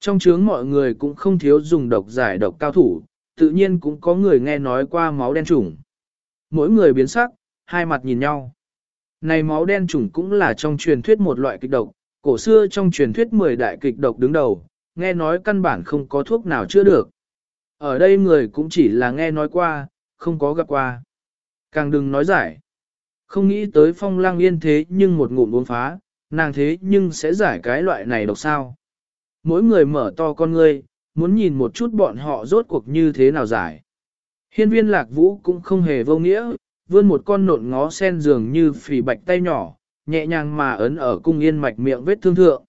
Trong chướng mọi người cũng không thiếu dùng độc giải độc cao thủ, tự nhiên cũng có người nghe nói qua máu đen trùng. Mỗi người biến sắc, hai mặt nhìn nhau. Này máu đen trùng cũng là trong truyền thuyết một loại kịch độc, cổ xưa trong truyền thuyết 10 đại kịch độc đứng đầu, nghe nói căn bản không có thuốc nào chữa được. Ở đây người cũng chỉ là nghe nói qua, không có gặp qua. Càng đừng nói giải. Không nghĩ tới phong lang yên thế nhưng một ngụm uống phá, nàng thế nhưng sẽ giải cái loại này độc sao. Mỗi người mở to con ngươi, muốn nhìn một chút bọn họ rốt cuộc như thế nào giải. Hiên viên lạc vũ cũng không hề vô nghĩa, vươn một con nộn ngó sen dường như phì bạch tay nhỏ, nhẹ nhàng mà ấn ở cung yên mạch miệng vết thương thượng.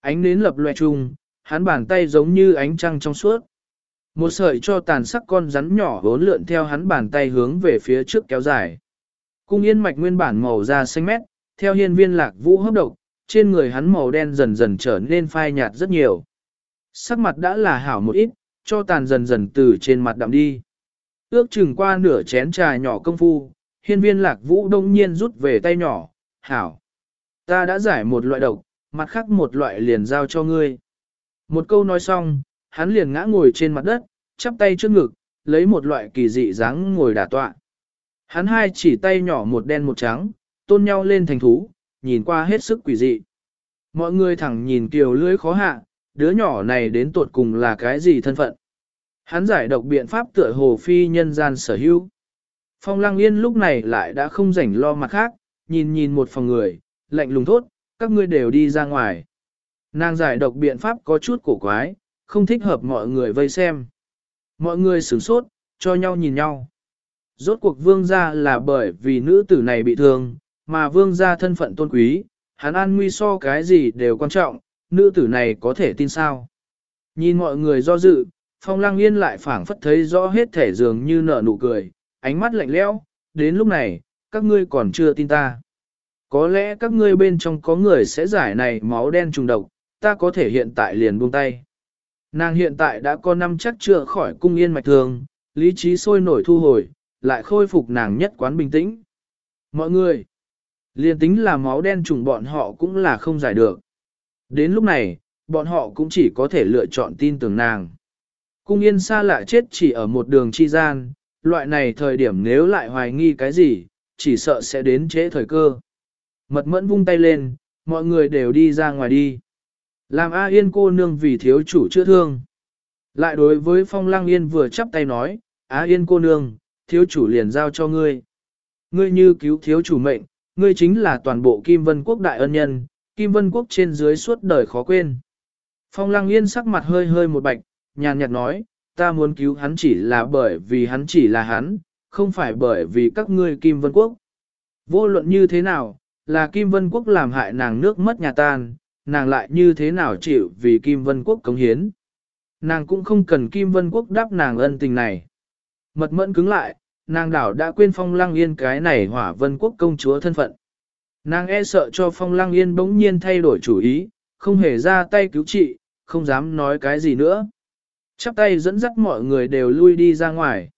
Ánh nến lập loè chung, hắn bàn tay giống như ánh trăng trong suốt. Một sợi cho tàn sắc con rắn nhỏ vốn lượn theo hắn bàn tay hướng về phía trước kéo dài. Cung yên mạch nguyên bản màu da xanh mét, theo hiên viên lạc vũ hấp độc, trên người hắn màu đen dần dần trở nên phai nhạt rất nhiều. Sắc mặt đã là hảo một ít, cho tàn dần dần từ trên mặt đậm đi. Ước chừng qua nửa chén trà nhỏ công phu, hiên viên lạc vũ đông nhiên rút về tay nhỏ, hảo. Ta đã giải một loại độc, mặt khác một loại liền giao cho ngươi. Một câu nói xong, hắn liền ngã ngồi trên mặt đất, chắp tay trước ngực, lấy một loại kỳ dị dáng ngồi đả tọa. Hắn hai chỉ tay nhỏ một đen một trắng, tôn nhau lên thành thú, nhìn qua hết sức quỷ dị. Mọi người thẳng nhìn kiều lưỡi khó hạ, đứa nhỏ này đến tuột cùng là cái gì thân phận. Hắn giải độc biện pháp tựa hồ phi nhân gian sở hữu. Phong lăng yên lúc này lại đã không rảnh lo mặt khác, nhìn nhìn một phòng người, lạnh lùng thốt, các ngươi đều đi ra ngoài. Nàng giải độc biện pháp có chút cổ quái, không thích hợp mọi người vây xem. Mọi người sửng sốt, cho nhau nhìn nhau. Rốt cuộc vương gia là bởi vì nữ tử này bị thương, mà vương gia thân phận tôn quý, hắn an nguy so cái gì đều quan trọng, nữ tử này có thể tin sao. Nhìn mọi người do dự, phong lăng yên lại phảng phất thấy rõ hết thể dường như nở nụ cười, ánh mắt lạnh lẽo. đến lúc này, các ngươi còn chưa tin ta. Có lẽ các ngươi bên trong có người sẽ giải này máu đen trùng độc, ta có thể hiện tại liền buông tay. Nàng hiện tại đã có năm chắc chữa khỏi cung yên mạch thường, lý trí sôi nổi thu hồi, lại khôi phục nàng nhất quán bình tĩnh. Mọi người, liền tính là máu đen trùng bọn họ cũng là không giải được. Đến lúc này, bọn họ cũng chỉ có thể lựa chọn tin tưởng nàng. Cung yên xa lạ chết chỉ ở một đường chi gian, loại này thời điểm nếu lại hoài nghi cái gì, chỉ sợ sẽ đến trễ thời cơ. Mật mẫn vung tay lên, mọi người đều đi ra ngoài đi. Làm A Yên cô nương vì thiếu chủ chưa thương. Lại đối với Phong Lăng Yên vừa chắp tay nói, A Yên cô nương, thiếu chủ liền giao cho ngươi. Ngươi như cứu thiếu chủ mệnh, ngươi chính là toàn bộ Kim Vân Quốc đại ân nhân, Kim Vân Quốc trên dưới suốt đời khó quên. Phong Lăng Yên sắc mặt hơi hơi một bạch, nhàn nhạt nói, ta muốn cứu hắn chỉ là bởi vì hắn chỉ là hắn, không phải bởi vì các ngươi Kim Vân Quốc. Vô luận như thế nào, là Kim Vân Quốc làm hại nàng nước mất nhà tan, nàng lại như thế nào chịu vì Kim Vân Quốc cống hiến. Nàng cũng không cần Kim Vân Quốc đáp nàng ân tình này. Mật mẫn cứng lại, nàng đảo đã quên phong lăng yên cái này hỏa vân quốc công chúa thân phận. Nàng e sợ cho phong lăng yên bỗng nhiên thay đổi chủ ý, không hề ra tay cứu trị, không dám nói cái gì nữa. Chắp tay dẫn dắt mọi người đều lui đi ra ngoài.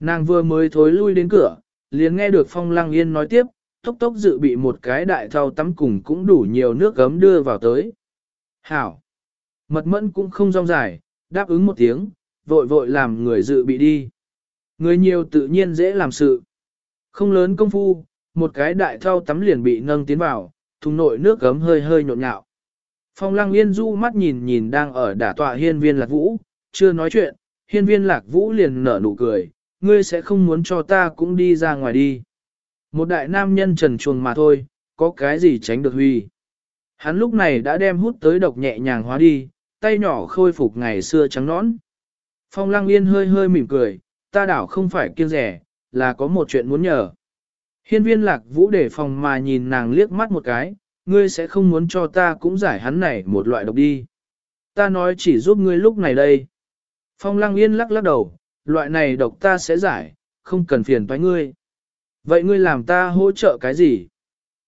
Nàng vừa mới thối lui đến cửa, liền nghe được phong lăng yên nói tiếp, tốc tốc dự bị một cái đại thau tắm cùng cũng đủ nhiều nước gấm đưa vào tới. Hảo! Mật mẫn cũng không rong dài, đáp ứng một tiếng, vội vội làm người dự bị đi. Người nhiều tự nhiên dễ làm sự. Không lớn công phu, một cái đại thau tắm liền bị nâng tiến vào, thùng nội nước gấm hơi hơi nhộn nhạo. Phong lăng yên du mắt nhìn nhìn đang ở đả tọa hiên viên lạc vũ, chưa nói chuyện, hiên viên lạc vũ liền nở nụ cười, ngươi sẽ không muốn cho ta cũng đi ra ngoài đi. Một đại nam nhân trần chuồng mà thôi, có cái gì tránh được huy. Hắn lúc này đã đem hút tới độc nhẹ nhàng hóa đi, tay nhỏ khôi phục ngày xưa trắng nõn. Phong lăng yên hơi hơi mỉm cười, ta đảo không phải kiêng rẻ, là có một chuyện muốn nhờ. Hiên viên lạc vũ để phòng mà nhìn nàng liếc mắt một cái, ngươi sẽ không muốn cho ta cũng giải hắn này một loại độc đi. Ta nói chỉ giúp ngươi lúc này đây. Phong lăng yên lắc lắc đầu, loại này độc ta sẽ giải, không cần phiền toái ngươi. Vậy ngươi làm ta hỗ trợ cái gì?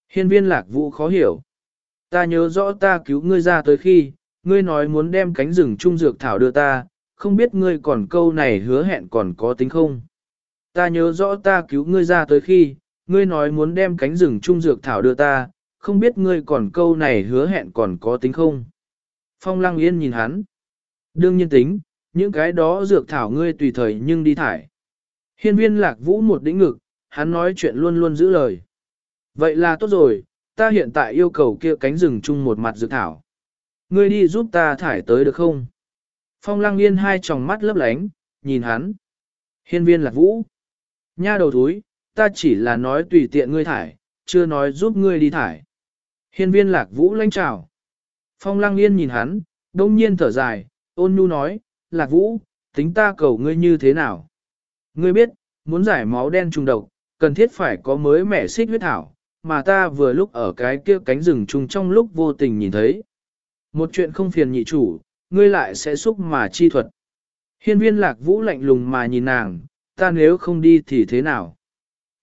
Hiên viên lạc vũ khó hiểu. Ta nhớ rõ ta cứu ngươi ra tới khi, ngươi nói muốn đem cánh rừng trung dược thảo đưa ta, không biết ngươi còn câu này hứa hẹn còn có tính không? Ta nhớ rõ ta cứu ngươi ra tới khi, ngươi nói muốn đem cánh rừng trung dược thảo đưa ta, không biết ngươi còn câu này hứa hẹn còn có tính không? Phong lăng yên nhìn hắn, Đương nhiên tính, những cái đó dược thảo ngươi tùy thời nhưng đi thải. Hiên viên lạc vũ một đĩnh ngực, hắn nói chuyện luôn luôn giữ lời. Vậy là tốt rồi, ta hiện tại yêu cầu kia cánh rừng chung một mặt dược thảo. Ngươi đi giúp ta thải tới được không? Phong lăng yên hai tròng mắt lấp lánh, nhìn hắn. Hiên viên lạc vũ. Nha đầu thúi, ta chỉ là nói tùy tiện ngươi thải, chưa nói giúp ngươi đi thải. Hiên viên lạc vũ lanh trào. Phong lăng yên nhìn hắn, đông nhiên thở dài, ôn nhu nói, lạc vũ, tính ta cầu ngươi như thế nào? Ngươi biết, muốn giải máu đen trùng độc, cần thiết phải có mới mẻ xích huyết thảo, mà ta vừa lúc ở cái kia cánh rừng trùng trong lúc vô tình nhìn thấy. Một chuyện không phiền nhị chủ, ngươi lại sẽ xúc mà chi thuật. Hiên viên lạc vũ lạnh lùng mà nhìn nàng, ta nếu không đi thì thế nào?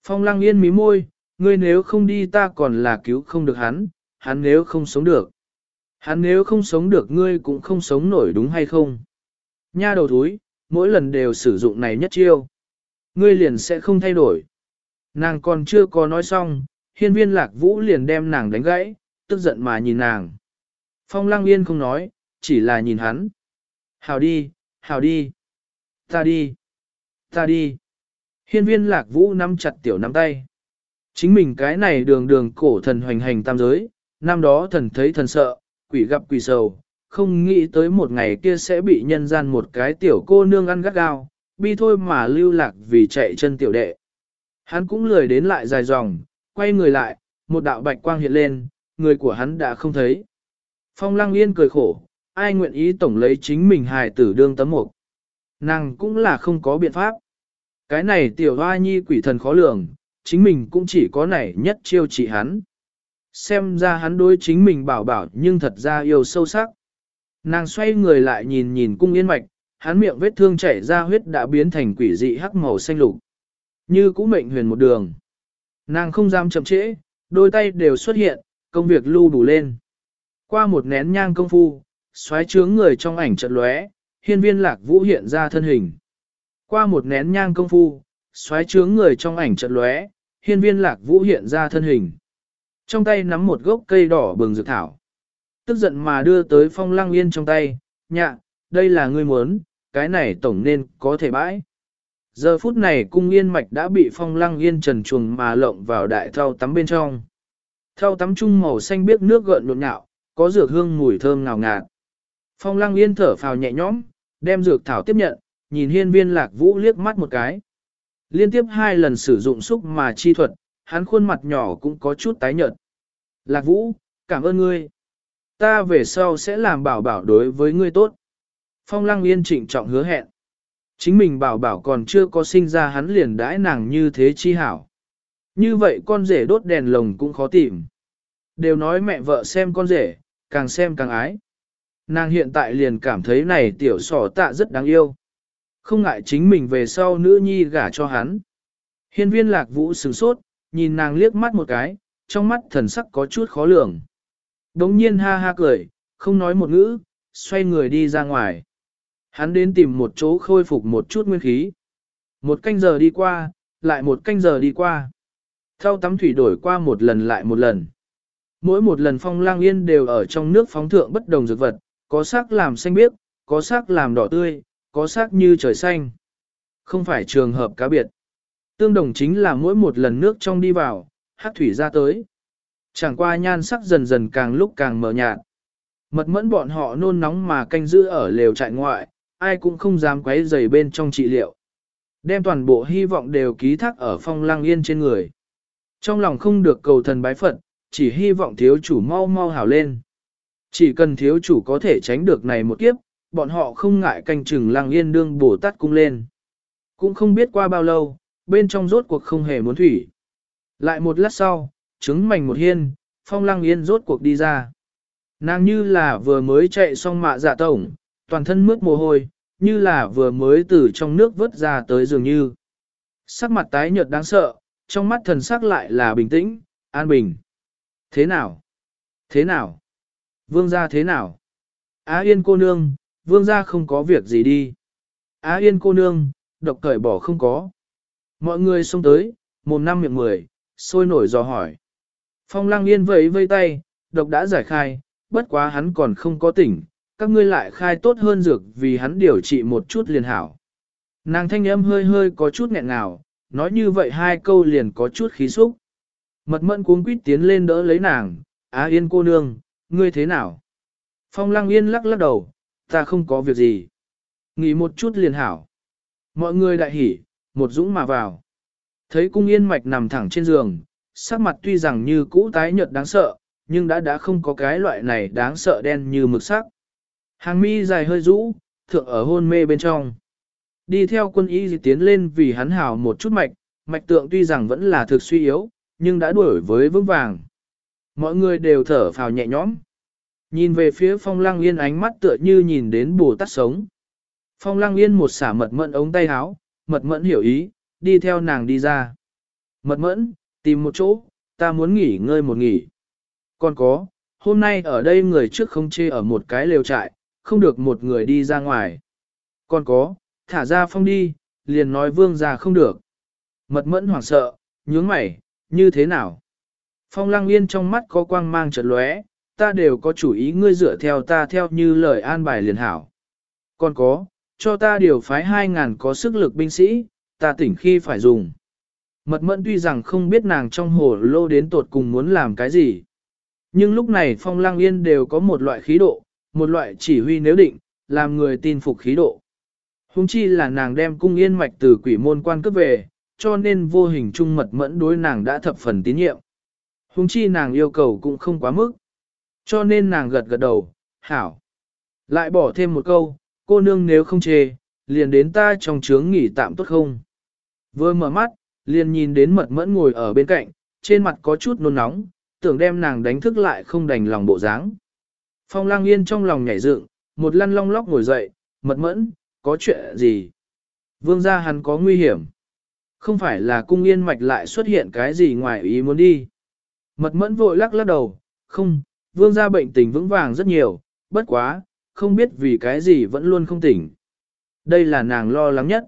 Phong lăng yên mí môi, ngươi nếu không đi ta còn là cứu không được hắn, hắn nếu không sống được. Hắn nếu không sống được ngươi cũng không sống nổi đúng hay không? Nha đầu thúi, mỗi lần đều sử dụng này nhất chiêu. Ngươi liền sẽ không thay đổi. Nàng còn chưa có nói xong, hiên viên lạc vũ liền đem nàng đánh gãy, tức giận mà nhìn nàng. Phong lăng yên không nói, chỉ là nhìn hắn. Hào đi, hào đi. Ta đi. Ta đi. Hiên viên lạc vũ nắm chặt tiểu nắm tay. Chính mình cái này đường đường cổ thần hoành hành tam giới, năm đó thần thấy thần sợ, quỷ gặp quỷ sầu, không nghĩ tới một ngày kia sẽ bị nhân gian một cái tiểu cô nương ăn gắt gao, bi thôi mà lưu lạc vì chạy chân tiểu đệ. Hắn cũng lười đến lại dài dòng, quay người lại, một đạo bạch quang hiện lên, người của hắn đã không thấy. Phong lăng yên cười khổ, ai nguyện ý tổng lấy chính mình hài tử đương tấm mục. Nàng cũng là không có biện pháp. Cái này tiểu hoa nhi quỷ thần khó lường, chính mình cũng chỉ có này nhất chiêu trị hắn. Xem ra hắn đối chính mình bảo bảo nhưng thật ra yêu sâu sắc. Nàng xoay người lại nhìn nhìn cung yên mạch, hắn miệng vết thương chảy ra huyết đã biến thành quỷ dị hắc màu xanh lục. Như cũ mệnh huyền một đường. Nàng không dám chậm trễ, đôi tay đều xuất hiện, công việc lưu đủ lên. Qua một nén nhang công phu, xoáy trướng người trong ảnh trận lóe, hiên viên lạc vũ hiện ra thân hình. Qua một nén nhang công phu, xoáy trướng người trong ảnh trận lóe, hiên viên lạc vũ hiện ra thân hình. Trong tay nắm một gốc cây đỏ bừng dược thảo. Tức giận mà đưa tới phong lăng yên trong tay, nhạ, đây là ngươi muốn, cái này tổng nên có thể bãi. Giờ phút này cung yên mạch đã bị phong lăng yên trần chuồng mà lộng vào đại thau tắm bên trong. Thau tắm trung màu xanh biếc nước gợn nhộn nhạo, có dược hương mùi thơm ngào ngạt. Phong lăng yên thở phào nhẹ nhõm, đem dược thảo tiếp nhận, nhìn hiên viên lạc vũ liếc mắt một cái. Liên tiếp hai lần sử dụng xúc mà chi thuật, hắn khuôn mặt nhỏ cũng có chút tái nhợt. Lạc vũ, cảm ơn ngươi. Ta về sau sẽ làm bảo bảo đối với ngươi tốt. Phong lăng yên trịnh trọng hứa hẹn. Chính mình bảo bảo còn chưa có sinh ra hắn liền đãi nàng như thế chi hảo. Như vậy con rể đốt đèn lồng cũng khó tìm. Đều nói mẹ vợ xem con rể, càng xem càng ái. Nàng hiện tại liền cảm thấy này tiểu sỏ tạ rất đáng yêu. Không ngại chính mình về sau nữ nhi gả cho hắn. Hiên viên lạc vũ sửng sốt, nhìn nàng liếc mắt một cái, trong mắt thần sắc có chút khó lường. Đống nhiên ha ha cười, không nói một ngữ, xoay người đi ra ngoài. Hắn đến tìm một chỗ khôi phục một chút nguyên khí. Một canh giờ đi qua, lại một canh giờ đi qua. Thao tắm thủy đổi qua một lần lại một lần. Mỗi một lần phong lang yên đều ở trong nước phóng thượng bất đồng dược vật, có sắc làm xanh biếc, có sắc làm đỏ tươi, có sắc như trời xanh. Không phải trường hợp cá biệt. Tương đồng chính là mỗi một lần nước trong đi vào, hát thủy ra tới. Chẳng qua nhan sắc dần dần càng lúc càng mờ nhạt. Mật mẫn bọn họ nôn nóng mà canh giữ ở lều trại ngoại, ai cũng không dám quấy rầy bên trong trị liệu. Đem toàn bộ hy vọng đều ký thác ở phong lang yên trên người. Trong lòng không được cầu thần bái Phật, chỉ hy vọng thiếu chủ mau mau hảo lên. Chỉ cần thiếu chủ có thể tránh được này một kiếp, bọn họ không ngại canh chừng lang yên đương bổ tát cung lên. Cũng không biết qua bao lâu, bên trong rốt cuộc không hề muốn thủy. Lại một lát sau, trứng mảnh một hiên, phong lăng yên rốt cuộc đi ra. Nàng như là vừa mới chạy xong mạ dạ tổng, toàn thân mướt mồ hôi, như là vừa mới từ trong nước vớt ra tới dường như. Sắc mặt tái nhợt đáng sợ, trong mắt thần sắc lại là bình tĩnh, an bình. Thế nào? Thế nào? Vương gia thế nào? Á yên cô nương, vương gia không có việc gì đi. Á yên cô nương, độc cởi bỏ không có. Mọi người xông tới, mồm năm miệng mười, sôi nổi dò hỏi. Phong lăng yên vẫy vây tay, độc đã giải khai, bất quá hắn còn không có tỉnh, các ngươi lại khai tốt hơn dược vì hắn điều trị một chút liền hảo. Nàng thanh âm hơi hơi có chút nghẹn ngào, nói như vậy hai câu liền có chút khí xúc. Mật mẫn cuống quýt tiến lên đỡ lấy nàng, Á Yên cô nương, ngươi thế nào? Phong Lăng Yên lắc lắc đầu, ta không có việc gì. Nghỉ một chút liền hảo. Mọi người đại hỉ, một dũng mà vào. Thấy cung yên mạch nằm thẳng trên giường, sắc mặt tuy rằng như cũ tái nhợt đáng sợ, nhưng đã đã không có cái loại này đáng sợ đen như mực sắc. Hàng mi dài hơi rũ, thượng ở hôn mê bên trong. Đi theo quân y tiến lên vì hắn hào một chút mạch, mạch tượng tuy rằng vẫn là thực suy yếu, nhưng đã đuổi với vững vàng. Mọi người đều thở phào nhẹ nhõm. Nhìn về phía phong lăng yên ánh mắt tựa như nhìn đến bồ tát sống. Phong lăng yên một xả mật mẫn ống tay áo, mật mẫn hiểu ý, đi theo nàng đi ra. Mật mẫn, tìm một chỗ, ta muốn nghỉ ngơi một nghỉ. Còn có, hôm nay ở đây người trước không chê ở một cái lều trại, không được một người đi ra ngoài. Còn có, thả ra phong đi, liền nói vương ra không được. Mật mẫn hoảng sợ, nhướng mày, như thế nào? Phong lăng yên trong mắt có quang mang chợt lóe, ta đều có chủ ý ngươi dựa theo ta theo như lời an bài liền hảo. Còn có, cho ta điều phái 2.000 có sức lực binh sĩ, ta tỉnh khi phải dùng. Mật mẫn tuy rằng không biết nàng trong hồ lô đến tột cùng muốn làm cái gì. Nhưng lúc này phong lăng yên đều có một loại khí độ, một loại chỉ huy nếu định, làm người tin phục khí độ. Hùng chi là nàng đem cung yên mạch từ quỷ môn quan cấp về, cho nên vô hình trung mật mẫn đối nàng đã thập phần tín nhiệm huống chi nàng yêu cầu cũng không quá mức. Cho nên nàng gật gật đầu, hảo. Lại bỏ thêm một câu, cô nương nếu không chê, liền đến ta trong trướng nghỉ tạm tốt không. Vừa mở mắt, liền nhìn đến mật mẫn ngồi ở bên cạnh, trên mặt có chút nôn nóng, tưởng đem nàng đánh thức lại không đành lòng bộ dáng. Phong lang yên trong lòng nhảy dựng, một lăn long lóc ngồi dậy, mật mẫn, có chuyện gì? Vương gia hắn có nguy hiểm. Không phải là cung yên mạch lại xuất hiện cái gì ngoài ý muốn đi. Mật mẫn vội lắc lắc đầu, không, vương gia bệnh tình vững vàng rất nhiều, bất quá, không biết vì cái gì vẫn luôn không tỉnh. Đây là nàng lo lắng nhất.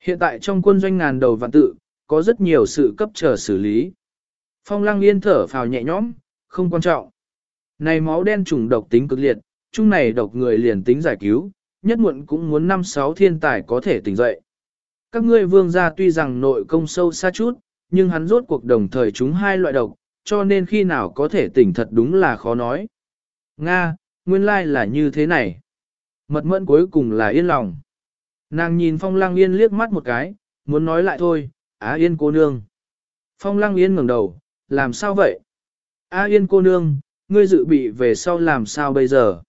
Hiện tại trong quân doanh ngàn đầu vạn tự, có rất nhiều sự cấp chờ xử lý. Phong lăng yên thở phào nhẹ nhõm, không quan trọng. Này máu đen trùng độc tính cực liệt, chung này độc người liền tính giải cứu, nhất muộn cũng muốn năm sáu thiên tài có thể tỉnh dậy. Các ngươi vương gia tuy rằng nội công sâu xa chút, nhưng hắn rốt cuộc đồng thời chúng hai loại độc, cho nên khi nào có thể tỉnh thật đúng là khó nói. Nga, nguyên lai là như thế này. Mật mẫn cuối cùng là yên lòng. Nàng nhìn phong lăng yên liếc mắt một cái, muốn nói lại thôi, á yên cô nương. Phong lăng yên ngẩng đầu, làm sao vậy? Á yên cô nương, ngươi dự bị về sau làm sao bây giờ?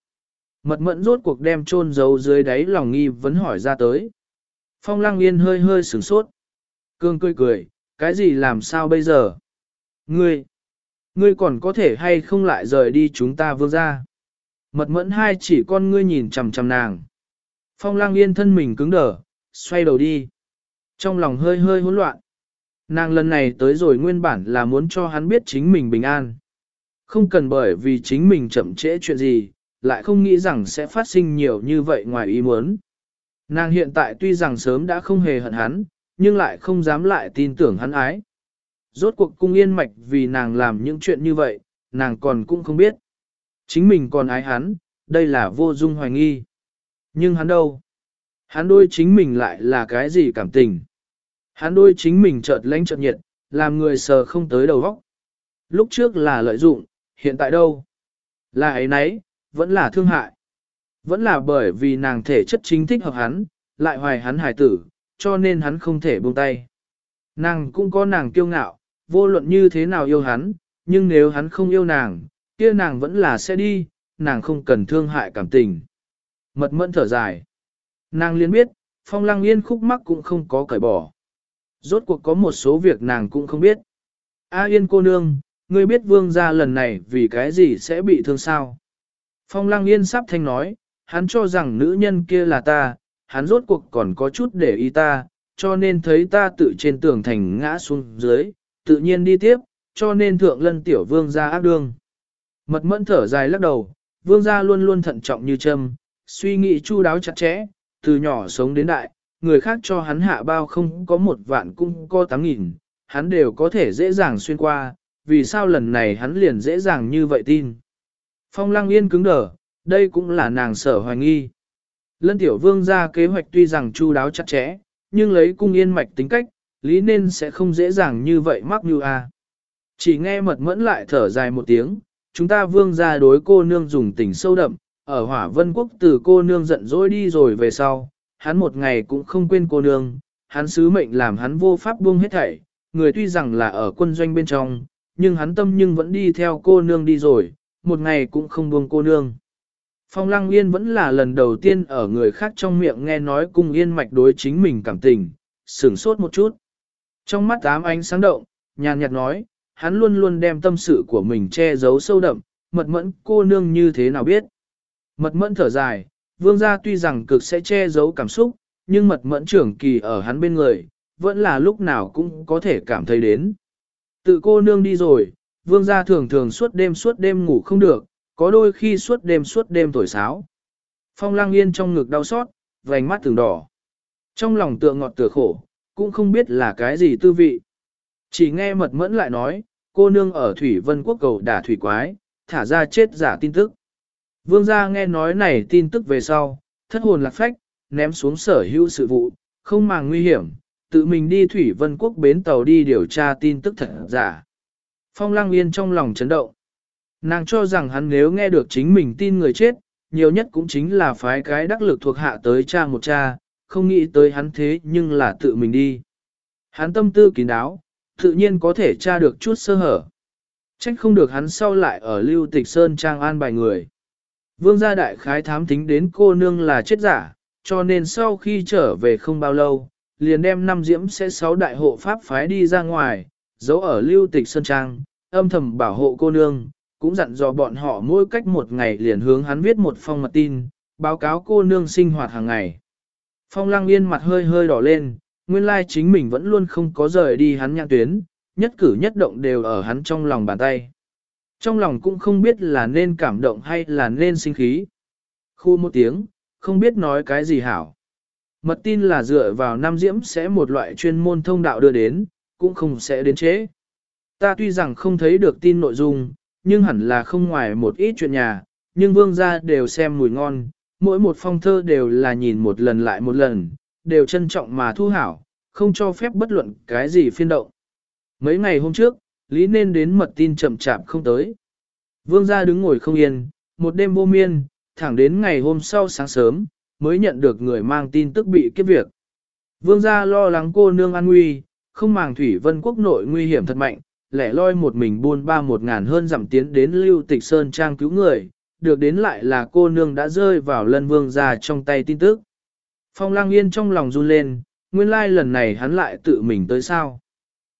Mật mẫn rốt cuộc đem chôn giấu dưới đáy lòng nghi vấn hỏi ra tới. Phong lăng yên hơi hơi sửng sốt. Cương cười cười, cái gì làm sao bây giờ? Ngươi, ngươi còn có thể hay không lại rời đi chúng ta vương ra? Mật mẫn hai chỉ con ngươi nhìn chằm chằm nàng. Phong Lang yên thân mình cứng đờ, xoay đầu đi. Trong lòng hơi hơi hỗn loạn. Nàng lần này tới rồi nguyên bản là muốn cho hắn biết chính mình bình an. Không cần bởi vì chính mình chậm trễ chuyện gì, lại không nghĩ rằng sẽ phát sinh nhiều như vậy ngoài ý muốn. Nàng hiện tại tuy rằng sớm đã không hề hận hắn, nhưng lại không dám lại tin tưởng hắn ái. Rốt cuộc cung yên mạch vì nàng làm những chuyện như vậy, nàng còn cũng không biết. Chính mình còn ái hắn, đây là vô dung hoài nghi. Nhưng hắn đâu? Hắn đôi chính mình lại là cái gì cảm tình? Hắn đôi chính mình chợt lánh chợt nhiệt, làm người sờ không tới đầu óc. Lúc trước là lợi dụng, hiện tại đâu? Là ấy nấy, vẫn là thương hại. Vẫn là bởi vì nàng thể chất chính thích hợp hắn, lại hoài hắn hài tử, cho nên hắn không thể buông tay. Nàng cũng có nàng kiêu ngạo, vô luận như thế nào yêu hắn, nhưng nếu hắn không yêu nàng, kia nàng vẫn là sẽ đi, nàng không cần thương hại cảm tình. Mật mẫn thở dài. Nàng liên biết, phong lăng yên khúc mắc cũng không có cởi bỏ. Rốt cuộc có một số việc nàng cũng không biết. A yên cô nương, ngươi biết vương gia lần này vì cái gì sẽ bị thương sao? Phong lăng yên sắp thanh nói, hắn cho rằng nữ nhân kia là ta, hắn rốt cuộc còn có chút để ý ta, cho nên thấy ta tự trên tường thành ngã xuống dưới, tự nhiên đi tiếp, cho nên thượng lân tiểu vương gia ác đương. Mật mẫn thở dài lắc đầu, vương gia luôn luôn thận trọng như châm, suy nghĩ chu đáo chặt chẽ, từ nhỏ sống đến đại, người khác cho hắn hạ bao không có một vạn cũng có tám nghìn, hắn đều có thể dễ dàng xuyên qua, vì sao lần này hắn liền dễ dàng như vậy tin. Phong lăng yên cứng đờ, đây cũng là nàng sở hoài nghi. Lân tiểu vương ra kế hoạch tuy rằng chu đáo chặt chẽ, nhưng lấy cung yên mạch tính cách, lý nên sẽ không dễ dàng như vậy mắc như a. Chỉ nghe mật mẫn lại thở dài một tiếng, chúng ta vương ra đối cô nương dùng tình sâu đậm, ở hỏa vân quốc từ cô nương giận dỗi đi rồi về sau, hắn một ngày cũng không quên cô nương, hắn sứ mệnh làm hắn vô pháp buông hết thảy, người tuy rằng là ở quân doanh bên trong, nhưng hắn tâm nhưng vẫn đi theo cô nương đi rồi, một ngày cũng không buông cô nương. Phong Lăng Yên vẫn là lần đầu tiên ở người khác trong miệng nghe nói cung yên mạch đối chính mình cảm tình, sửng sốt một chút. Trong mắt ám ánh sáng động, nhàn nhạt nói, hắn luôn luôn đem tâm sự của mình che giấu sâu đậm, mật mẫn cô nương như thế nào biết. Mật mẫn thở dài, vương gia tuy rằng cực sẽ che giấu cảm xúc, nhưng mật mẫn trưởng kỳ ở hắn bên người, vẫn là lúc nào cũng có thể cảm thấy đến. Tự cô nương đi rồi, vương gia thường thường suốt đêm suốt đêm ngủ không được, có đôi khi suốt đêm suốt đêm thổi sáo. Phong lang yên trong ngực đau xót, vành mắt từng đỏ. Trong lòng tựa ngọt tựa khổ, cũng không biết là cái gì tư vị. Chỉ nghe mật mẫn lại nói, cô nương ở Thủy Vân Quốc cầu đả thủy quái, thả ra chết giả tin tức. Vương gia nghe nói này tin tức về sau, thất hồn lạc phách, ném xuống sở hữu sự vụ, không màng nguy hiểm, tự mình đi Thủy Vân Quốc bến tàu đi điều tra tin tức thật giả. Phong Lang Yên trong lòng chấn động. Nàng cho rằng hắn nếu nghe được chính mình tin người chết, nhiều nhất cũng chính là phái cái đắc lực thuộc hạ tới cha một cha, không nghĩ tới hắn thế nhưng là tự mình đi. Hắn tâm tư kín đáo, tự nhiên có thể tra được chút sơ hở. Trách không được hắn sau lại ở lưu tịch sơn trang an bài người. Vương gia đại khái thám tính đến cô nương là chết giả, cho nên sau khi trở về không bao lâu, liền đem năm diễm sẽ sáu đại hộ pháp phái đi ra ngoài, giấu ở lưu tịch sơn trang, âm thầm bảo hộ cô nương, cũng dặn dò bọn họ mỗi cách một ngày liền hướng hắn viết một phong mật tin, báo cáo cô nương sinh hoạt hàng ngày. Phong lăng yên mặt hơi hơi đỏ lên, nguyên lai chính mình vẫn luôn không có rời đi hắn nhãn tuyến, nhất cử nhất động đều ở hắn trong lòng bàn tay. Trong lòng cũng không biết là nên cảm động hay là nên sinh khí. Khu một tiếng, không biết nói cái gì hảo. Mật tin là dựa vào Nam Diễm sẽ một loại chuyên môn thông đạo đưa đến, cũng không sẽ đến chế. Ta tuy rằng không thấy được tin nội dung, nhưng hẳn là không ngoài một ít chuyện nhà, nhưng vương gia đều xem mùi ngon, mỗi một phong thơ đều là nhìn một lần lại một lần, đều trân trọng mà thu hảo, không cho phép bất luận cái gì phiên động. Mấy ngày hôm trước, Lý nên đến mật tin chậm chạp không tới. Vương gia đứng ngồi không yên, một đêm vô miên, thẳng đến ngày hôm sau sáng sớm, mới nhận được người mang tin tức bị kiếp việc. Vương gia lo lắng cô nương an nguy, không màng thủy vân quốc nội nguy hiểm thật mạnh, lẻ loi một mình buôn ba một ngàn hơn dặm tiến đến lưu tịch sơn trang cứu người, được đến lại là cô nương đã rơi vào lân vương gia trong tay tin tức. Phong lang yên trong lòng run lên, nguyên lai lần này hắn lại tự mình tới sao.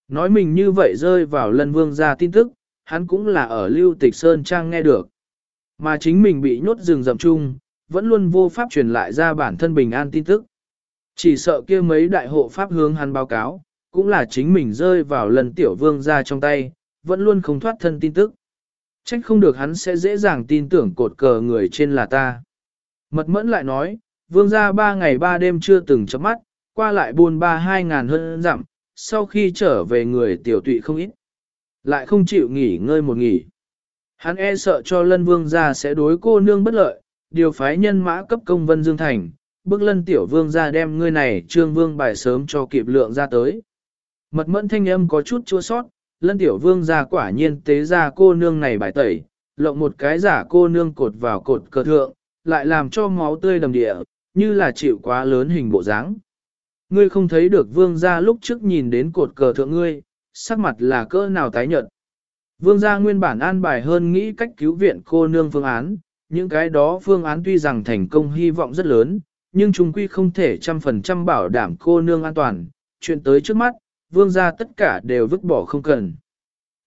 Nói mình như vậy rơi vào lân vương gia tin tức, hắn cũng là ở lưu tịch sơn trang nghe được. Mà chính mình bị nhốt rừng rậm chung, vẫn luôn vô pháp truyền lại ra bản thân bình an tin tức. Chỉ sợ kia mấy đại hộ pháp hướng hắn báo cáo, cũng là chính mình rơi vào lần tiểu vương ra trong tay, vẫn luôn không thoát thân tin tức. Trách không được hắn sẽ dễ dàng tin tưởng cột cờ người trên là ta. Mật mẫn lại nói, vương ra ba ngày ba đêm chưa từng chấm mắt, qua lại buôn ba hai ngàn hơn dặm, sau khi trở về người tiểu tụy không ít. Lại không chịu nghỉ ngơi một nghỉ. Hắn e sợ cho lân vương ra sẽ đối cô nương bất lợi, điều phái nhân mã cấp công vân dương thành, bước lân tiểu vương ra đem ngươi này trương vương bài sớm cho kịp lượng ra tới. Mật mẫn thanh âm có chút chua sót, lân tiểu vương ra quả nhiên tế ra cô nương này bài tẩy, lộng một cái giả cô nương cột vào cột cờ thượng, lại làm cho máu tươi đầm địa, như là chịu quá lớn hình bộ dáng. Ngươi không thấy được vương gia lúc trước nhìn đến cột cờ thượng ngươi, sắc mặt là cỡ nào tái nhợt. Vương gia nguyên bản an bài hơn nghĩ cách cứu viện cô nương phương án, những cái đó phương án tuy rằng thành công hy vọng rất lớn, nhưng chúng quy không thể trăm phần trăm bảo đảm cô nương an toàn, chuyện tới trước mắt, vương gia tất cả đều vứt bỏ không cần.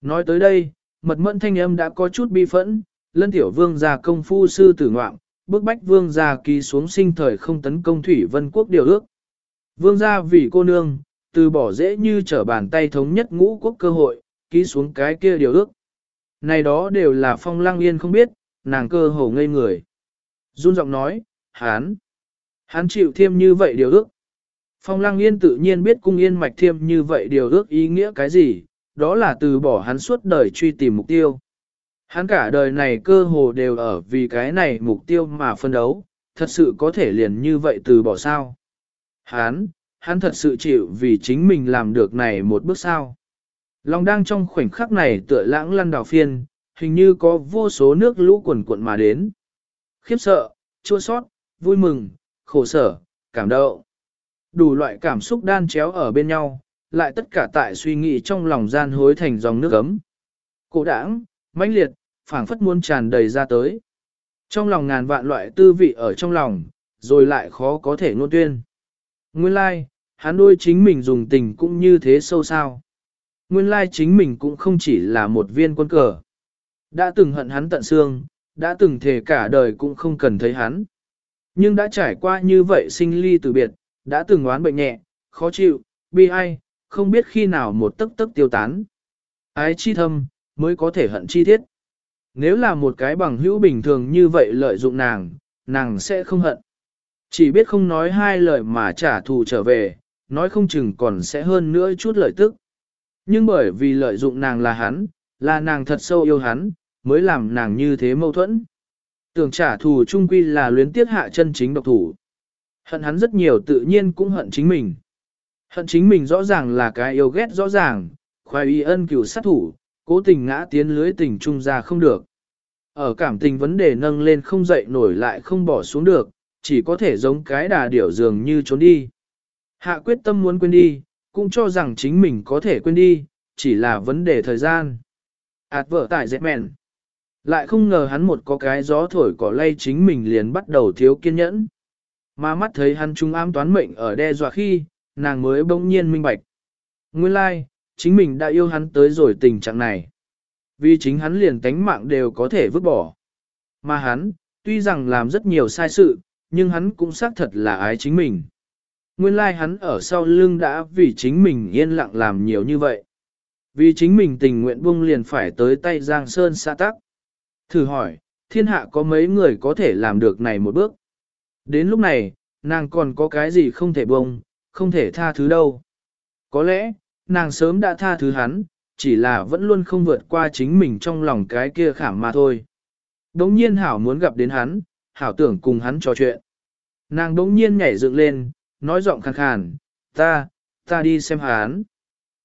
Nói tới đây, mật mẫn thanh âm đã có chút bi phẫn, lân tiểu vương gia công phu sư tử ngoạm, bước bách vương gia ký xuống sinh thời không tấn công thủy vân quốc điều ước. Vương gia vì cô nương, từ bỏ dễ như trở bàn tay thống nhất ngũ quốc cơ hội, ký xuống cái kia điều ước. Này đó đều là phong lang yên không biết, nàng cơ hồ ngây người. Run giọng nói, hán, hán chịu thêm như vậy điều ước. Phong Lăng Yên tự nhiên biết cung yên mạch thiêm như vậy điều ước ý nghĩa cái gì, đó là từ bỏ hắn suốt đời truy tìm mục tiêu. Hắn cả đời này cơ hồ đều ở vì cái này mục tiêu mà phân đấu, thật sự có thể liền như vậy từ bỏ sao. Hắn, hắn thật sự chịu vì chính mình làm được này một bước sao. Lòng đang trong khoảnh khắc này tựa lãng lăn đào phiên, hình như có vô số nước lũ quần cuộn mà đến. Khiếp sợ, chua sót, vui mừng, khổ sở, cảm động. Đủ loại cảm xúc đan chéo ở bên nhau, lại tất cả tại suy nghĩ trong lòng gian hối thành dòng nước ấm. Cổ đảng, mãnh liệt, phảng phất muốn tràn đầy ra tới. Trong lòng ngàn vạn loại tư vị ở trong lòng, rồi lại khó có thể ngôn tuyên. Nguyên lai, like, hắn đôi chính mình dùng tình cũng như thế sâu sao. Nguyên lai like chính mình cũng không chỉ là một viên quân cờ. Đã từng hận hắn tận xương, đã từng thề cả đời cũng không cần thấy hắn. Nhưng đã trải qua như vậy sinh ly từ biệt, đã từng oán bệnh nhẹ, khó chịu, bi ai, không biết khi nào một tức tức tiêu tán. Ái chi thâm, mới có thể hận chi thiết. Nếu là một cái bằng hữu bình thường như vậy lợi dụng nàng, nàng sẽ không hận. Chỉ biết không nói hai lời mà trả thù trở về, nói không chừng còn sẽ hơn nữa chút lợi tức. Nhưng bởi vì lợi dụng nàng là hắn, là nàng thật sâu yêu hắn, mới làm nàng như thế mâu thuẫn. Tưởng trả thù trung quy là luyến tiết hạ chân chính độc thủ. Hận hắn rất nhiều tự nhiên cũng hận chính mình. Hận chính mình rõ ràng là cái yêu ghét rõ ràng, khoai y ân cửu sát thủ, cố tình ngã tiến lưới tình trung ra không được. Ở cảm tình vấn đề nâng lên không dậy nổi lại không bỏ xuống được, chỉ có thể giống cái đà điểu dường như trốn đi. Hạ quyết tâm muốn quên đi, cũng cho rằng chính mình có thể quên đi, chỉ là vấn đề thời gian. Ảt vợ tại dẹp mẹn. Lại không ngờ hắn một có cái gió thổi cỏ lay chính mình liền bắt đầu thiếu kiên nhẫn. Mà mắt thấy hắn trung ám toán mệnh ở đe dọa khi, nàng mới bỗng nhiên minh bạch. Nguyên lai, like, chính mình đã yêu hắn tới rồi tình trạng này. Vì chính hắn liền tánh mạng đều có thể vứt bỏ. Mà hắn, tuy rằng làm rất nhiều sai sự, nhưng hắn cũng xác thật là ái chính mình. Nguyên lai like hắn ở sau lưng đã vì chính mình yên lặng làm nhiều như vậy. Vì chính mình tình nguyện buông liền phải tới tay Giang Sơn xa tắc. Thử hỏi, thiên hạ có mấy người có thể làm được này một bước? Đến lúc này, nàng còn có cái gì không thể buông, không thể tha thứ đâu. Có lẽ, nàng sớm đã tha thứ hắn, chỉ là vẫn luôn không vượt qua chính mình trong lòng cái kia khảm mà thôi. Đống nhiên Hảo muốn gặp đến hắn, Hảo tưởng cùng hắn trò chuyện. Nàng đống nhiên nhảy dựng lên, nói giọng khàn khàn, ta, ta đi xem hắn.